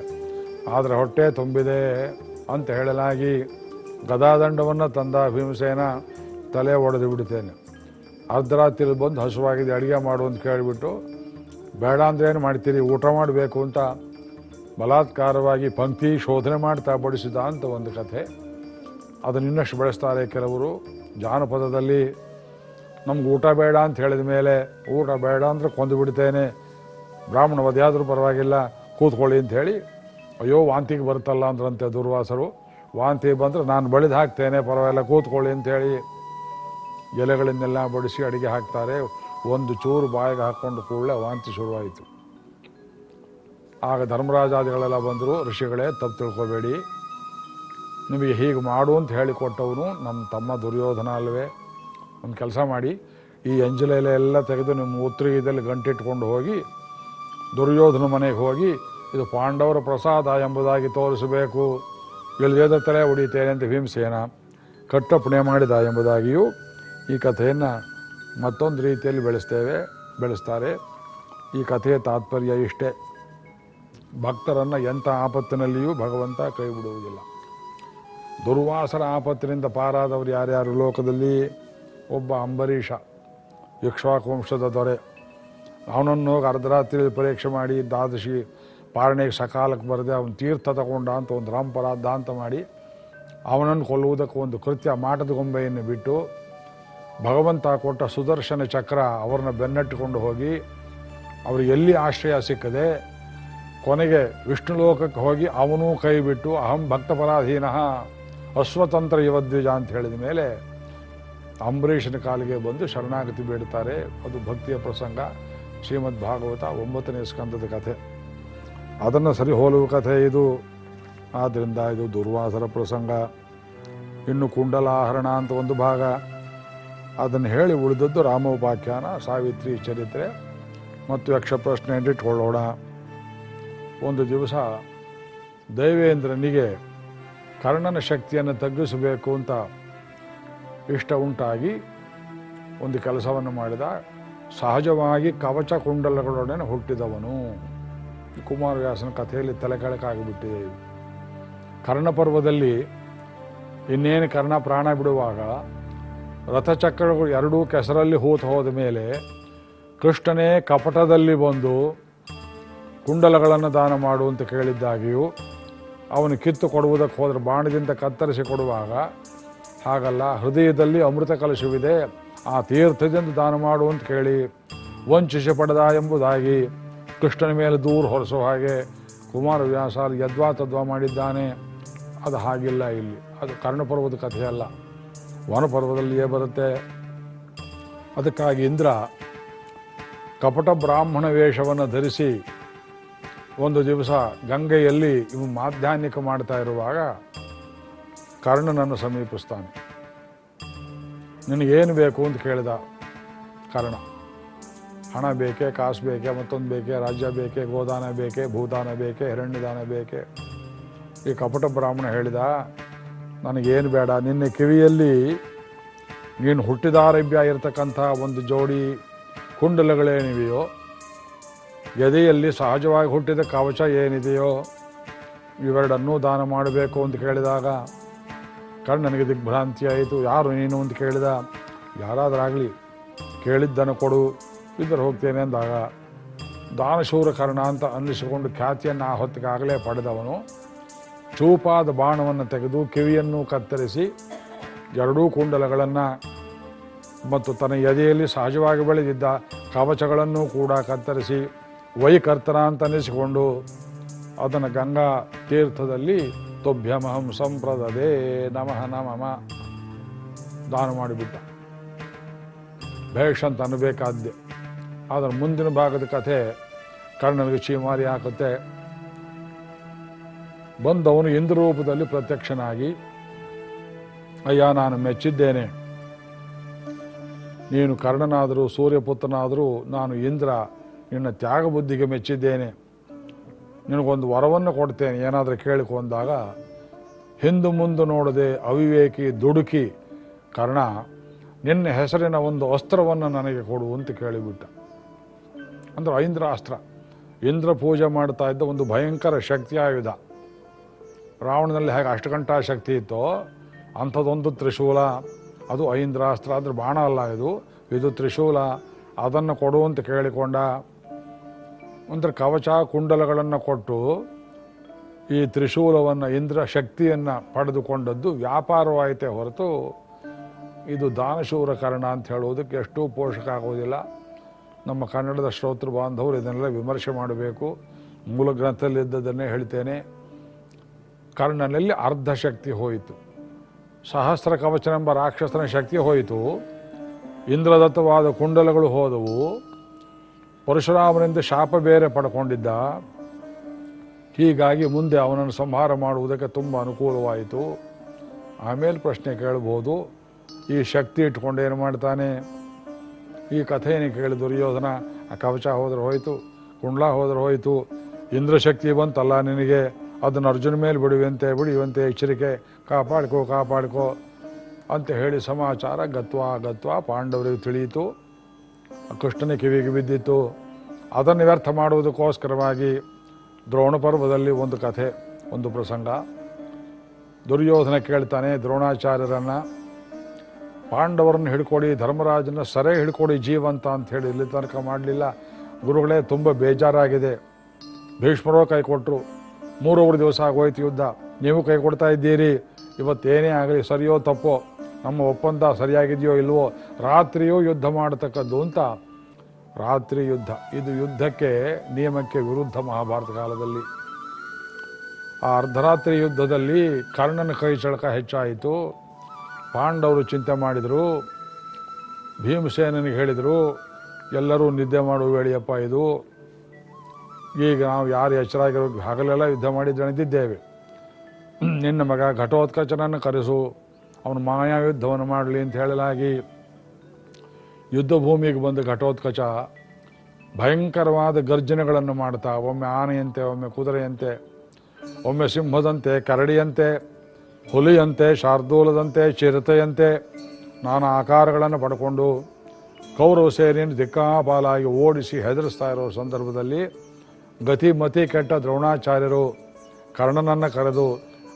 ಆದರೆ ಹೊಟ್ಟೆ ತುಂಬಿದೆ ಅಂತ ಹೇಳಲಾಗಿ ಗದಾದಂಡವನ್ನು ತಂದ ಭೀಮಸೇನ ತಲೆ ಒಡೆದು ಬಿಡ್ತೇನೆ. ಅರ್ಧರಾತ್ರಿ ಬಂದು ಹಸುವಾಗಿದೆ, ಅಡುಗೆ ಮಾಡು ಅಂತ ಕೇಳಿಬಿಟ್ಟು, ಬೇಡ ಅಂದ್ರೆ ಏನು ಮಾಡ್ತೀರಿ, ಊಟ ಮಾಡಬೇಕು ಅಂತ ಬಲಾತ್ಕಾರವಾಗಿ ಪಂಕ್ತಿ ಶೋಧನೆ ಮಾಡ್ತಾ ಬಡಿಸಿದ ಅಂತ ಒಂದು ಕಥೆ. ಅದನ್ನು ಇನ್ನಷ್ಟು ಬೆಳೆಸ್ತಾರೆ ಕೆಲವರು ಜಾನಪದದಲ್ಲಿ ನಮ್ಗೆ ಊಟ ಬೇಡ ಅಂತ ಹೇಳಿದ ಮೇಲೆ ಊಟ ಬೇಡ ಅಂದರೆ ಕೊಂದು ಬಿಡ್ತೇನೆ. ಬ್ರಾಹ್ಮಣ ವಧೆಯಾದರೂ ಪರವಾಗಿಲ್ಲ, ಕೂತ್ಕೊಳ್ಳಿ ಅಂತ ಹೇಳಿ, ಅಯ್ಯೋ, ವಾಂತಿಗೆ ಬರುತ್ತಲ್ಲ ಅಂದ್ರಂತೆ ದುರ್ವಾಸರು. ವಾಂತಿ ಬಂದರೆ ನಾನು ಬಳಿದು ಹಾಕ್ತೇನೆ, ಪರವಾಗಿಲ್ಲ, ಕೂತ್ಕೊಳ್ಳಿ ಅಂತ ಹೇಳಿ ಎಲೆಗಳನ್ನೆಲ್ಲ ಬಡಿಸಿ ಅಡಿಗೆ ಹಾಕ್ತಾರೆ. ಒಂದು ಚೂರು ಬಾಯಿಗೆ ಹಾಕ್ಕೊಂಡು ಕೂಡಲೇ ವಾಂತಿ ಶುರುವಾಯಿತು. ಆಗ ಧರ್ಮರಾಜಾದಿಗಳೆಲ್ಲ ಬಂದರು, ಋಷಿಗಳೇ, ತಪ್ಪು ತಿಳ್ಕೊಬೇಡಿ. ನಿಮಗೆ ಹೀಗೆ ಮಾಡು ಅಂತ ಹೇಳಿಕೊಟ್ಟವನು ನಮ್ಮ ತಮ್ಮ ದುರ್ಯೋಧನ ಅಲ್ವೇ. ಒಂದು ಕೆಲಸ ಮಾಡಿ ಈ ಎಂಜಲ ಎಲೆ ಎಲ್ಲ ತೆಗೆದು ನಿಮ್ಮ ಉತ್ತರಿಗೆದಲ್ಲಿ ಗಂಟಿಟ್ಕೊಂಡು ಹೋಗಿ ದುರ್ಯೋಧನ ಮನೆಗೆ ಹೋಗಿ ಇದು ಪಾಂಡವರ ಪ್ರಸಾದ ಎಂಬುದಾಗಿ ತೋರಿಸಬೇಕು. ಇಲ್ಲದೇದ ತಲೆ ಉಡಿತೇನೆ ಅಂತ ಭೀಮಸೇನ ಕಟ್ಟಪ್ಪಣೆ ಮಾಡಿದ ಎಂಬುದಾಗಿಯೂ ಈ ಕಥೆಯನ್ನು ಮತ್ತೊಂದು ರೀತಿಯಲ್ಲಿ ಬೆಳೆಸ್ತೇವೆ, ಬೆಳೆಸ್ತಾರೆ. ಈ ಕಥೆಯ ತಾತ್ಪರ್ಯ ಇಷ್ಟೇ. ಭಕ್ತರನ್ನು ಎಂಥ ಆಪತ್ತಿನಲ್ಲಿಯೂ ಭಗವಂತ ಕೈ ಬಿಡುವುದಿಲ್ಲ. ದುರ್ವಾಸರ ಆಪತ್ತಿನಿಂದ ಪಾರಾದವರು ಯಾರ್ಯಾರು ಲೋಕದಲ್ಲಿ? ಒಬ್ಬ ಅಂಬರೀಷ ಇಕ್ಷ್ವಾಕವಂಶದ ದೊರೆ. ಅವನನ್ನು ಹೋಗಿ ಅರ್ಧರಾತ್ರಿಯಲ್ಲಿ ಪರೀಕ್ಷೆ ಮಾಡಿ ದ್ವಾದಶಿ ಪಾರಣೆಗೆ ಸಕಾಲಕ್ಕೆ ಬರದೆ ಅವನು ತೀರ್ಥ ತಗೊಂಡ ಅಂತ ಒಂದು ರಾಮಪರ ದಾಂತ ಮಾಡಿ ಅವನನ್ನು ಕೊಲ್ಲುವುದಕ್ಕೆ ಒಂದು ಕೃತ್ಯ ಮಾಟದ ಗೊಂಬೆಯನ್ನು ಬಿಟ್ಟು ಭಗವಂತ ಕೊಟ್ಟ ಸುದರ್ಶನ ಚಕ್ರ ಅವ್ರನ್ನ ಬೆನ್ನಟ್ಟಿಕೊಂಡು ಹೋಗಿ ಅವ್ರಿಗೆ ಎಲ್ಲಿ ಆಶ್ರಯ ಸಿಕ್ಕದೆ ಕೊನೆಗೆ ವಿಷ್ಣು ಲೋಕಕ್ಕೆ ಹೋಗಿ ಅವನೂ ಕೈ ಬಿಟ್ಟು, ಅಹಂ ಭಕ್ತಪರಾಧೀನಃ ಅಶ್ವತಂತ್ರ ಯುವದ್ವಿಜ ಅಂತ ಹೇಳಿದ ಮೇಲೆ ಅಂಬರೀಷನ ಕಾಲಿಗೆ ಬಂದು ಶರಣಾಗತಿ ಬೇಡ್ತಾರೆ ಅದು ಭಕ್ತಿಯ ಪ್ರಸಂಗ. ಶ್ರೀಮದ್ ಭಾಗವತ ಒಂಬತ್ತನೇ ಸ್ಕಂದದ ಕಥೆ. ಅದನ್ನು ಸರಿ ಹೋಲುವ ಕಥೆ ಇದು. ಆದ್ದರಿಂದ ಇದು ದುರ್ವಾಸರ ಪ್ರಸಂಗ. ಇನ್ನು ಕುಂಡಲಾಹರಣ ಅಂತ ಒಂದು ಭಾಗ. ಅದನ್ನು ಹೇಳಿ ಉಳಿದದ್ದು ರಾಮೋಪಾಖ್ಯಾನ, ಸಾವಿತ್ರಿ ಚರಿತ್ರೆ ಮತ್ತು ಯಕ್ಷ ಪ್ರಶ್ನೆ ಇಟ್ಕೊಳ್ಳೋಣ. ಒಂದು ದಿವಸ ದೈವೇಂದ್ರನಿಗೆ ಕರ್ಣನ ಶಕ್ತಿಯನ್ನು ತಗ್ಗಿಸಬೇಕು ಅಂತ ಇಷ್ಟ ಉಂಟಾಗಿ ಒಂದು ಕೆಲಸವನ್ನು ಮಾಡಿದ ಸಹಜವಾಗಿ ಕವಚ ಕುಂಡಲಗಳೊಡನೆ ಹುಟ್ಟಿದವನು ಕುಮಾರವ್ಯಾಸನ ಕಥೆಯಲ್ಲಿ ತಲೆ ಕೆಳಕಾಗಿಬಿಟ್ಟಿದೆ. ಕರ್ಣಪರ್ವದಲ್ಲಿ ಇನ್ನೇನು ಕರ್ಣ ಪ್ರಾಣ ಬಿಡುವಾಗ ರಥಚಕ್ರಗಳು ಎರಡೂ ಕೆಸರಲ್ಲಿ ಹೂತು ಹೋದ ಮೇಲೆ ಕೃಷ್ಣನೇ ಕಪಟದಲ್ಲಿ ಬಂದು ಕುಂಡಲಗಳನ್ನು ದಾನ ಮಾಡು ಅಂತ ಕೇಳಿದ್ದಾಗಿಯೂ ಅವನು ಕಿತ್ತು ಕೊಡುವುದಕ್ಕೆ ಹೋದರೆ ಬಾಣದಿಂದ ಕತ್ತರಿಸಿ ಕೊಡುವಾಗ ಹಾಗಲ್ಲ, ಹೃದಯದಲ್ಲಿ ಅಮೃತ ಕಲಶವಿದೆ. ಆ ತೀರ್ಥದಿಂದ ದಾನ ಮಾಡು ಅಂತ ಕೇಳಿ ವಂಚಿಸಿ ಪಡೆದ ಎಂಬುದಾಗಿ ಕೃಷ್ಣನ ಮೇಲೆ ದೂರ ಹೊರಸೋ ಹಾಗೆ ಕುಮಾರವ್ಯಾಸ ಯದ್ವಾ ತದ್ವಾ ಮಾಡಿದ್ದಾನೆ. ಅದು ಹಾಗಿಲ್ಲ ಇಲ್ಲಿ. ಅದು ಕರ್ಣಪರ್ವದ ಕಥೆಯಲ್ಲ ವನಪರ್ವದಲ್ಲಿಯೇ ಬರುತ್ತೆ. ಅದಕ್ಕಾಗಿ ಇಂದ್ರ ಕಪಟ ಬ್ರಾಹ್ಮಣ ವೇಷವನ್ನು ಧರಿಸಿ ಒಂದು ದಿವಸ ಗಂಗೆಯಲ್ಲಿ ಇವು ಮಾಧ್ಯಾಹ್ನಿಕ ಮಾಡ್ತಾ ಇರುವಾಗ ಕರ್ಣನನ್ನು ಸಮೀಪಿಸ್ತಾನೆ. ನಿನಗೇನು ಬೇಕು ಅಂತ ಕೇಳಿದ ಕರ್ಣ? ಹಣ ಬೇಕೇ, ಕಾಸು ಬೇಕೇ, ಮತ್ತೊಂದು ಬೇಕೇ, ರಾಜ್ಯ ಬೇಕೇ, ಗೋದಾನ ಬೇಕೇ, ಭೂದಾನ ಬೇಕೇ, ಹಿರಣ್ಯದಾನ ಬೇಕೇ? ಈ ಕಪಟ ಬ್ರಾಹ್ಮಣ ಹೇಳಿದ, ನನಗೇನು ಬೇಡ, ನಿನ್ನೆ ಕಿವಿಯಲ್ಲಿ ನೀನು ಹುಟ್ಟಿದಾರಭ್ಯ ಇರತಕ್ಕಂಥ ಒಂದು ಜೋಡಿ ಕುಂಡಲಗಳೇನಿವೆಯೋ ಎದೆಯಲ್ಲಿ ಸಹಜವಾಗಿ ಹುಟ್ಟಿದ ಕವಚ ಏನಿದೆಯೋ? ಇವೆರಡನ್ನೂ ದಾನ ಮಾಡಬೇಕು ಅಂತ ಕೇಳಿದಾಗ ಕರ್ಣನಿಗೆ ದಿಗ್ಭ್ರಾಂತಿ ಆಯಿತು. ಯಾರು ನೀನು ಅಂತ ಕೇಳಿದ, ಯಾರಾದರಾಗಲಿ ಕೇಳಿದ್ದನ್ನು ಕೊಡು ಇದ್ದರೆ ಹೋಗ್ತೇನೆ ಅಂದಾಗ, ದಾನಶೂರ ಕರ್ಣ ಅಂತ ಅನ್ನಿಸಿಕೊಂಡು ಖ್ಯಾತಿಯನ್ನು ಆ ಹೊತ್ತಿಗಾಗಲೇ ಪಡೆದವನು, ಚೂಪಾದ ಬಾಣವನ್ನು ತೆಗೆದು ಕಿವಿಯನ್ನು ಕತ್ತರಿಸಿ, ಎರಡೂ ಕುಂಡಲಗಳನ್ನು ಮತ್ತು ತನ್ನ ಎದೆಯಲ್ಲಿ ಸಹಜವಾಗಿ ಬೆಳೆದಿದ್ದ ಕವಚಗಳನ್ನು ಕೂಡ ಕತ್ತರಿಸಿ, ವೈಕರ್ತನ ಅಂತ ಅನ್ನಿಸಿಕೊಂಡು ಅದನ್ನು ಗಂಗಾ ತೀರ್ಥದಲ್ಲಿ ತೊಭ್ಯಮಹಂ ಸಂಪ್ರದದೇ ನಮಃ ನಮಮ ದಾನ ಮಾಡಿಬಿಟ್ಟ. ಭೇಷ್ ಅಂತ ಅನ್ನಬೇಕಾದ್ದೆ ಆದರೆ ಮುಂದಿನ ಭಾಗದ ಕಥೆ ಕರ್ಣನಿಗೆ ಚೀಮಾರಿ ಹಾಕುತ್ತೆ. ಬಂದವನು ಇಂದ್ರರೂಪದಲ್ಲಿ ಪ್ರತ್ಯಕ್ಷನಾಗಿ, ಅಯ್ಯ, ನಾನು ಮೆಚ್ಚಿದ್ದೇನೆ. ನೀನು ಕರ್ಣನಾದರೂ, ಸೂರ್ಯಪುತ್ರನಾದರೂ, ನಾನು ಇಂದ್ರ, ನಿನ್ನ ತ್ಯಾಗ ಬುದ್ಧಿಗೆ ಮೆಚ್ಚಿದ್ದೇನೆ. ನಿನಗೊಂದು ವರವನ್ನು ಕೊಡ್ತೇನೆ. ಏನಾದರೂ ಕೇಳಿಕೊ ಅಂದಾಗ, ಹಿಂದು ಮುಂದೆ ನೋಡದೆ ಅವಿವೇಕಿ ದುಡುಕಿ, ಕರ್ಣ, ನಿನ್ನ ಹೆಸರಿನ ಒಂದು ಅಸ್ತ್ರವನ್ನು ನನಗೆ ಕೊಡು ಅಂತ ಕೇಳಿಬಿಟ್ಟ. ಅಂದ್ರೆ ಐಂದ್ರ ಅಸ್ತ್ರ ಇಂದ್ರ ಪೂಜೆ ಮಾಡ್ತಾ ಇದ್ದ ಒಂದು ಭಯಂಕರ ಶಕ್ತಿ ಆಯುಧ ರಾವಣನಲ್ಲಿ ಹೇಗೆ ಅಷ್ಟಕಂಠ ಶಕ್ತಿ ಇತ್ತೋ ಅಂಥದ್ದೊಂದು ತ್ರಿಶೂಲ. ಅದು ಐಂದ್ರಾಸ್ತ್ರ ಅಂದ್ರೆ ಬಾಣ ಅಲ್ಲ ಇದು. ಇದು ತ್ರಿಶೂಲ. ಅದನ್ನು ಕೊಡು ಅಂತ ಕೇಳಿಕೊಂಡ. ಅಂದ್ರೆ ಕವಚ ಕುಂಡಲಗಳನ್ನು ಕೊಟ್ಟು ಈ ತ್ರಿಶೂಲವನ್ನು, ಇಂದ್ರ ಶಕ್ತಿಯನ್ನು ಪಡೆದುಕೊಂಡದ್ದು ವ್ಯಾಪಾರವಾಯಿತೆ ಹೊರತು ಇದು ದಾನಶೂರ ಕರ್ಣ ಅಂತ ಹೇಳುವುದಕ್ಕೆ ಎಷ್ಟು ಪೋಷಕ ಆಗೋದಿಲ್ಲ ನಮ್ಮ ಕನ್ನಡದ ಶ್ರೋತೃ ಬಾಂಧವರು ಇದನ್ನೆಲ್ಲ ವಿಮರ್ಶೆ ಮಾಡಬೇಕು. ಮೂಲ ಗ್ರಂಥದಲ್ಲಿದ್ದದನ್ನೇ ಹೇಳ್ತೇನೆ. ಕರ್ಣನಲ್ಲಿ ಅರ್ಧ ಶಕ್ತಿ ಹೋಯಿತು. ಸಹಸ್ರ ಕವಚನೆಂಬ ರಾಕ್ಷಸನ ಶಕ್ತಿ ಹೋಯಿತು. ಇಂದ್ರದತ್ತವಾದ ಕುಂಡಲಗಳು ಹೋದವು. ಪರಶುರಾಮನಿಂದ ಶಾಪ ಬೇರೆ ಪಡ್ಕೊಂಡಿದ್ದ. ಹೀಗಾಗಿ ಮುಂದೆ ಅವನನ್ನು ಸಂಹಾರ ಮಾಡುವುದಕ್ಕೆ ತುಂಬ ಅನುಕೂಲವಾಯಿತು. ಆಮೇಲೆ ಪ್ರಶ್ನೆ ಕೇಳ್ಬೋದು, ಈ ಶಕ್ತಿ ಇಟ್ಕೊಂಡು ಏನು ಮಾಡ್ತಾನೆ? ಈ ಕಥೆಯನ್ನು ಕೇಳಿ ದುರ್ಯೋಧನ, ಆ ಕವಚ ಹೋದ್ರೆ ಹೋಯಿತು, ಕುಂಡ್ಲ ಹೋದ್ರೆ ಹೋಯಿತು, ಇಂದ್ರಶಕ್ತಿ ಬಂತಲ್ಲ ನಿನಗೆ? ಅದನ್ನು ಅರ್ಜುನ ಮೇಲೆ ಬಿಡುವಂತೆ ಬಿಡುವಂತೆ ಎಚ್ಚರಿಕೆ, ಕಾಪಾಡ್ಕೋ ಕಾಪಾಡ್ಕೋ ಅಂತ ಹೇಳಿ ಸಮಾಚಾರ ಗತ್ವಾ ಗತ್ವಾ ಪಾಂಡವರಿಗೆ ತಿಳಿಯಿತು. ಕೃಷ್ಣನ ಕಿವಿಗೆ ಬಿದ್ದಿತ್ತು. ಅದನ್ನು ವ್ಯರ್ಥ ಮಾಡುವುದಕ್ಕೋಸ್ಕರವಾಗಿ ದ್ರೋಣ ಪರ್ವದಲ್ಲಿ ಒಂದು ಕಥೆ, ಒಂದು ಪ್ರಸಂಗ. ದುರ್ಯೋಧನ ಕೇಳ್ತಾನೆ, ದ್ರೋಣಾಚಾರ್ಯರನ್ನು, ಪಾಂಡವರನ್ನು ಹಿಡ್ಕೊಡಿ, ಧರ್ಮರಾಜನ ಸರೆ ಹಿಡ್ಕೊಡಿ ಜೀವಂತ ಅಂತ ಹೇಳಿ ಇಲ್ಲಿ ತನಕ ಮಾಡಲಿಲ್ಲ. ಗುರುಗಳೇ, ತುಂಬ ಬೇಜಾರಾಗಿದೆ. ಭೀಷ್ಮರೋ ಕೈ ಕೊಟ್ಟರು ಮೂರೂವರೆ ದಿವಸ ಆಗೋಯ್ತು ಯುದ್ಧ. ನೀವು ಕೈ ಕೊಡ್ತಾ ಇದ್ದೀರಿ. ಇವತ್ತೇನೇ ಆಗಲಿ, ಸರಿಯೋ ತಪ್ಪೋ. ನಮ್ಮ ಒಪ್ಪಂದ ಸರಿಯಾಗಿದೆಯೋ ಇಲ್ವೋ, ರಾತ್ರಿಯೂ ಯುದ್ಧ ಮಾಡತಕ್ಕದ್ದು ಅಂತ ರಾತ್ರಿ ಯುದ್ಧ. ಇದು ಯುದ್ಧಕ್ಕೆ ನಿಯಮಕ್ಕೆ ವಿರುದ್ಧ ಮಹಾಭಾರತ ಕಾಲದಲ್ಲಿ. ಆ ಅರ್ಧರಾತ್ರಿ ಯುದ್ಧದಲ್ಲಿ ಕರ್ಣನ ಕೈ ಚಳಕ ಹೆಚ್ಚಾಯಿತು. ಪಾಂಡವರು ಚಿಂತೆ ಮಾಡಿದರು. ಭೀಮಸೇನಿಗೆ ಹೇಳಿದರು, ಎಲ್ಲರೂ ನಿದ್ದೆ ಮಾಡುವ ವೇಳೆಯಪ್ಪ ಇದು. ಈಗ ನಾವು ಯಾರು ಎಚ್ಚರಾಗಿರೋ ಹಗಲೆಲ್ಲ ಯುದ್ಧ ಮಾಡಿ ದಣಿದಿದ್ದೇವೆ ನಿನ್ನ ಮಗ ಘಟೋತ್ಕಚನನ್ನು ಕರೆಸು. ಅವನು ಮಾಯಾ ಯುದ್ಧವನ್ನು ಮಾಡಲಿ ಅಂತ ಹೇಳಲಾಗಿ. ಯುದ್ಧ ಭೂಮಿಗೆ ಬಂದ ಘಟೋತ್ಕಚ, ಭಯಂಕರವಾದ ಗರ್ಜನೆಗಳನ್ನು ಮಾಡ್ತಾ, ಒಮ್ಮೆ ಆನೆಯಂತೆ, ಒಮ್ಮೆ ಕುದುರೆಯಂತೆ, ಒಮ್ಮೆ ಸಿಂಹದಂತೆ, ಕರಡಿಯಂತೆ, ಹುಲಿಯಂತೆ, ಶಾರ್ದೂಲದಂತೆ, ಚಿರತೆಯಂತೆ, ನಾನಾ ಆಕಾರಗಳನ್ನು ಪಡ್ಕೊಂಡು ಕೌರವ ಸೇನೆಯನ್ನು ದಿಕ್ಕಾಪಾಲಾಗಿ ಓಡಿಸಿ ಹೆದರಿಸ್ತಾ ಇರೋ ಸಂದರ್ಭದಲ್ಲಿ ಗತಿ ಮತಿ ಕೆಟ್ಟ ದ್ರೋಣಾಚಾರ್ಯರು ಕರ್ಣನನ್ನು ಕರೆದು,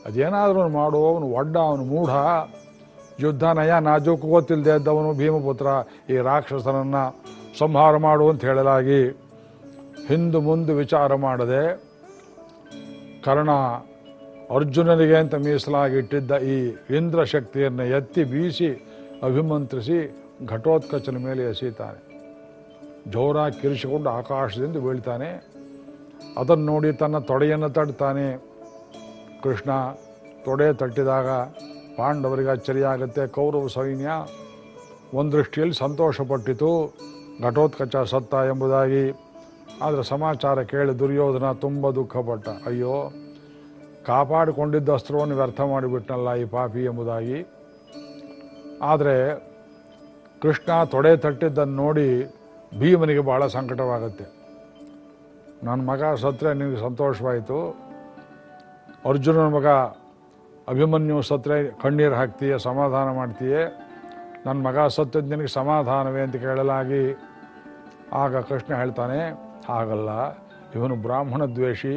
ಅದೇನಾದರೂ ಮಾಡು, ಅವನು ಒಡ್ಡ ಅವನು ಮೂಢ ಯುದ್ಧ ನಯ ನಾಜೂಕು ಗೊತ್ತಿಲ್ಲದೆ ಇದ್ದವನು ಭೀಮಪುತ್ರ, ಈ ರಾಕ್ಷಸನನ್ನು ಸಂಹಾರ ಮಾಡು ಅಂತ ಹೇಳಲಾಗಿ ಹಿಂದು ಮುಂದೆ ವಿಚಾರ ಮಾಡದೆ ಕರ್ಣ ಅರ್ಜುನನಿಗೆ ಅಂತ ಮೀಸಲಾಗಿ ಇಟ್ಟಿದ್ದ ಈ ಇಂದ್ರ ಶಕ್ತಿಯನ್ನು ಎತ್ತಿ ಬೀಸಿ ಅಭಿಮಂತ್ರಿಸಿ ಘಟೋತ್ಕಚನ ಮೇಲೆ ಎಸೀತಾನೆ. ಜೋರಾಗಿ ಕಿರಿಸಿಕೊಂಡು ಆಕಾಶದಿಂದ ಬೀಳ್ತಾನೆ. ಅದನ್ನು ನೋಡಿ ತನ್ನ ತೊಡೆಯನ್ನು ತಡ್ತಾನೆ ಕೃಷ್ಣ ತೊಡೆ ತಟ್ಟಿದಾಗ ಪಾಂಡವರಿಗೆ ಅಚ್ಚರಿಯಾಗುತ್ತೆ ಕೌರವ ಸೈನ್ಯ ಒಂದು ದೃಷ್ಟಿಯಲ್ಲಿ ಸಂತೋಷಪಟ್ಟಿತು. ಘಟೋತ್ಕಚ ಸತ್ತ ಎಂಬುದಾಗಿ. ಆದರೆ ಸಮಾಚಾರ ಕೇಳಿ ದುರ್ಯೋಧನ ತುಂಬ ದುಃಖಪಟ್ಟ. ಅಯ್ಯೋ, ಕಾಪಾಡಿಕೊಂಡಿದ್ದ ಅಸ್ತ್ರವನ್ನು ವ್ಯರ್ಥ ಮಾಡಿಬಿಟ್ನಲ್ಲ ಈ ಪಾಪಿ ಎಂಬುದಾಗಿ. ಆದರೆ ಕೃಷ್ಣ ತೊಡೆ ತಟ್ಟಿದ್ದನ್ನು ನೋಡಿ ಭೀಮನಿಗೆ ಬಹಳ ಸಂಕಟವಾಗುತ್ತೆ. ನನ್ನ ಮಗ ಸತ್ತರೆ ನಿನಗೆ ಸಂತೋಷವಾಯಿತು. ಅರ್ಜುನನ ಮಗ ಅಭಿಮನ್ಯು ಸತ್ರೆ ಕಣ್ಣೀರು ಹಾಕ್ತೀಯ, ಸಮಾಧಾನ ಮಾಡ್ತೀಯೇ. ನನ್ನ ಮಗ ಸತ್ತದ್ದು ನಿನಗೆ ಸಮಾಧಾನವೇ ಅಂತ ಕೇಳಲಾಗಿ ಆಗ ಕೃಷ್ಣ ಹೇಳ್ತಾನೆ, ಹಾಗಲ್ಲ. ಇವನು ಬ್ರಾಹ್ಮಣ ದ್ವೇಷಿ,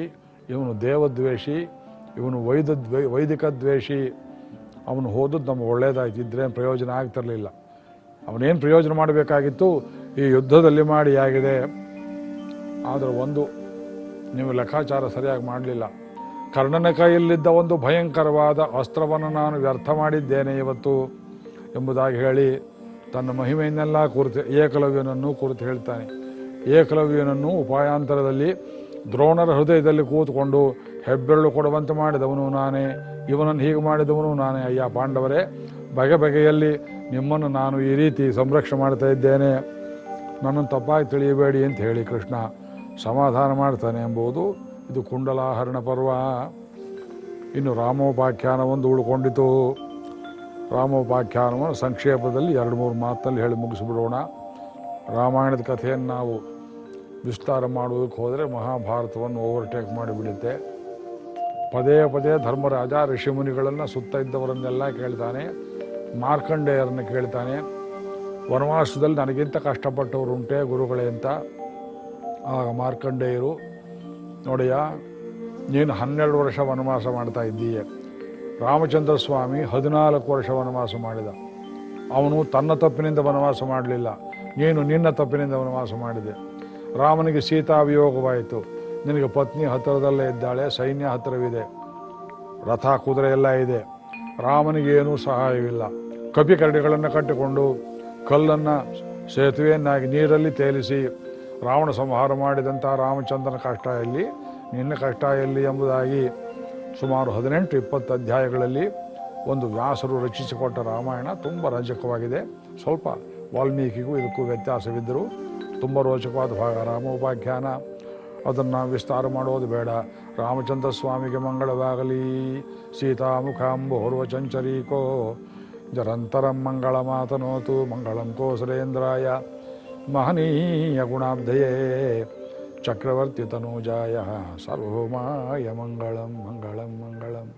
ಇವನು ದೇವದ್ವೇಷಿ ಇವನು ವೈದ ದ್ವೇ, ವೈದಿಕ ದ್ವೇಷಿ. ಅವನು ಹೋದದ್ದು ನಮ್ಗೆ ಒಳ್ಳೇದಾಯ್ತು ಇದ್ರೇನು ಪ್ರಯೋಜನ ಆಗ್ತಿರಲಿಲ್ಲ. ಅವನೇನು ಪ್ರಯೋಜನ ಮಾಡಬೇಕಾಗಿತ್ತು? ಈ ಯುದ್ಧದಲ್ಲಿ ಮಾಡಿ ಆಗಿದೆ. ಆದರೆ ಒಂದು, ನೀವು ಲೆಕ್ಕಾಚಾರ ಸರಿಯಾಗಿ ಮಾಡಲಿಲ್ಲ. ಕರ್ಣನ ಕೈಯಲ್ಲಿದ್ದ ಒಂದು ಭಯಂಕರವಾದ ಅಸ್ತ್ರವನ್ನು ನಾನು ವ್ಯರ್ಥ ಮಾಡಿದ್ದೇನೆ ಇವತ್ತು ಎಂಬುದಾಗಿ ಹೇಳಿ ತನ್ನ ಮಹಿಮೆಯನ್ನೆಲ್ಲ ಕುರಿತು ಏಕಲವ್ಯನನ್ನು ಕುರಿತು ಹೇಳ್ತಾನೆ. ಏಕಲವ್ಯನನ್ನು ಉಪಾಯಾಂತರದಲ್ಲಿ ದ್ರೋಣರ ಹೃದಯದಲ್ಲಿ ಕೂತ್ಕೊಂಡು ಹೆಬ್ಬೆರಳು ಕೊಡುವಂತೆ ಮಾಡಿದವನು ನಾನೇ, ಇವನನ್ನು ಹೀಗೆ ಮಾಡಿದವನು ನಾನೇ. ಅಯ್ಯ ಪಾಂಡವರೇ ಬಗೆ ಬಗೆಯಲ್ಲಿ ನಿಮ್ಮನ್ನು ನಾನು ಈ ರೀತಿ ಸಂರಕ್ಷಣೆ ಮಾಡ್ತಾ ಇದ್ದೇನೆ. ನನ್ನನ್ನು ತಪ್ಪಾಗಿ ತಿಳಿಯಬೇಡಿ ಅಂತ ಹೇಳಿ ಕೃಷ್ಣ ಸಮಾಧಾನ ಮಾಡ್ತಾನೆ ಎಂಬುದು ಇದು ಕುಂಡಲಾಹರಣ ಪರ್ವ. ಇನ್ನು ರಾಮೋಪಾಖ್ಯಾನ ಒಂದು ಉಳ್ಕೊಂಡಿತು. ರಾಮೋಪಾಖ್ಯಾನವನ್ನು ಸಂಕ್ಷೇಪದಲ್ಲಿ ಎರಡು ಮೂರು ಮಾತಲ್ಲಿ ಹೇಳಿ ಮುಗಿಸಿಬಿಡೋಣ. ರಾಮಾಯಣದ ಕಥೆಯನ್ನು ನಾವು ವಿಸ್ತಾರ ಮಾಡುವುದಕ್ಕೆ ಹೋದರೆ ಮಹಾಭಾರತವನ್ನು ಓವರ್ಟೇಕ್ ಮಾಡಿಬಿಡುತ್ತೆ. ಪದೇ ಪದೇ ಧರ್ಮರಾಜ ಋಷಿಮುನಿಗಳನ್ನು ಸುತ್ತ ಇದ್ದವರನ್ನೆಲ್ಲ ಕೇಳ್ತಾನೆ, ಮಾರ್ಕಂಡೇಯರನ್ನು ಕೇಳ್ತಾನೆ. ವನವಾಸದಲ್ಲಿ ನನಗಿಂತ ಕಷ್ಟಪಟ್ಟವರು ಉಂಟೆ ಗುರುಗಳೇ ಅಂತ. ಆಗ ಮಾರ್ಕಂಡೇಯರು ನೋಡಿಯ? ನೀನು ಹನ್ನೆರಡು ವರ್ಷ ವನವಾಸ ಮಾಡ್ತಾ ಇದ್ದೀಯ. ರಾಮಚಂದ್ರ ಸ್ವಾಮಿ ಹದಿನಾಲ್ಕು ವರ್ಷ ವನವಾಸ ಮಾಡಿದ. ಅವನು ತನ್ನ ತಪ್ಪಿನಿಂದ ವನವಾಸ ಮಾಡಲಿಲ್ಲ. ನೀನು ನಿನ್ನ ತಪ್ಪಿನಿಂದ ವನವಾಸ ಮಾಡಿದೆ. ರಾಮನಿಗೆ ಸೀತಾವಿಯೋಗವಾಯಿತು ನಿನಗೆ ಪತ್ನಿ ಹತ್ತಿರದಲ್ಲೇ ಇದ್ದಾಳೆ, ಸೈನ್ಯ ಹತ್ತಿರವಿದೆ. ರಥ ಕುದುರೆ ಎಲ್ಲ ಇದೆ. ರಾಮನಿಗೆ ಏನೂ ಸಹಾಯವಿಲ್ಲ. ಕಪಿ ಕರಡಿಗಳನ್ನು ಕಟ್ಟಿಕೊಂಡು ಕಲ್ಲನ್ನು ಸೇತುವೆಯನ್ನಾಗಿ ನೀರಲ್ಲಿ ತೇಲಿಸಿ ರಾವಣ ಸಂಹಾರ ಮಾಡಿದಂಥ ರಾಮಚಂದ್ರನ ಕಷ್ಟ ಎಲ್ಲಿ? ನಿನ್ನ ಕಷ್ಟ ಎಲ್ಲಿ ಎಂಬುದಾಗಿ ಸುಮಾರು ಹದಿನೆಂಟು, ಇಪ್ಪತ್ತು ಅಧ್ಯಾಯಗಳಲ್ಲಿ ಒಂದು ವ್ಯಾಸರು ರಚಿಸಿಕೊಟ್ಟ ರಾಮಾಯಣ ತುಂಬ ರಂಜಕವಾಗಿದೆ ಸ್ವಲ್ಪ ವಾಲ್ಮೀಕಿಗೂ ಇದಕ್ಕೂ ವ್ಯತ್ಯಾಸವಿದ್ದರೂ ತುಂಬ ರೋಚಕವಾದ ಭಾಗ. ರಾಮೋಪಾಖ್ಯಾನ ಅದನ್ನು ವಿಸ್ತಾರ ಮಾಡೋದು ಬೇಡ. ರಾಮಚಂದ್ರ ಸ್ವಾಮಿಗೆ ಮಂಗಳವಾಗಲಿ. ಸೀತಾಮುಖಾಂಬೋರ್ವ ಚಂಚರೀಕೋ. ಜರಂತರಂ ಮಂಗಳ ಮಾತನೋತು ಮಂಗಳಂ ಕೋಸಲೇಂದ್ರಾಯ ಮಹನೀಯ ಗುಣಾಬ್ಧಯೇ. ಚಕ್ರವರ್ತಿ ತನೂಜಾಯ. ಸರ್ವೋಮಾಯ ಮಂಗಳಂ ಮಂಗಳಂ ಮಂಗಳಂ.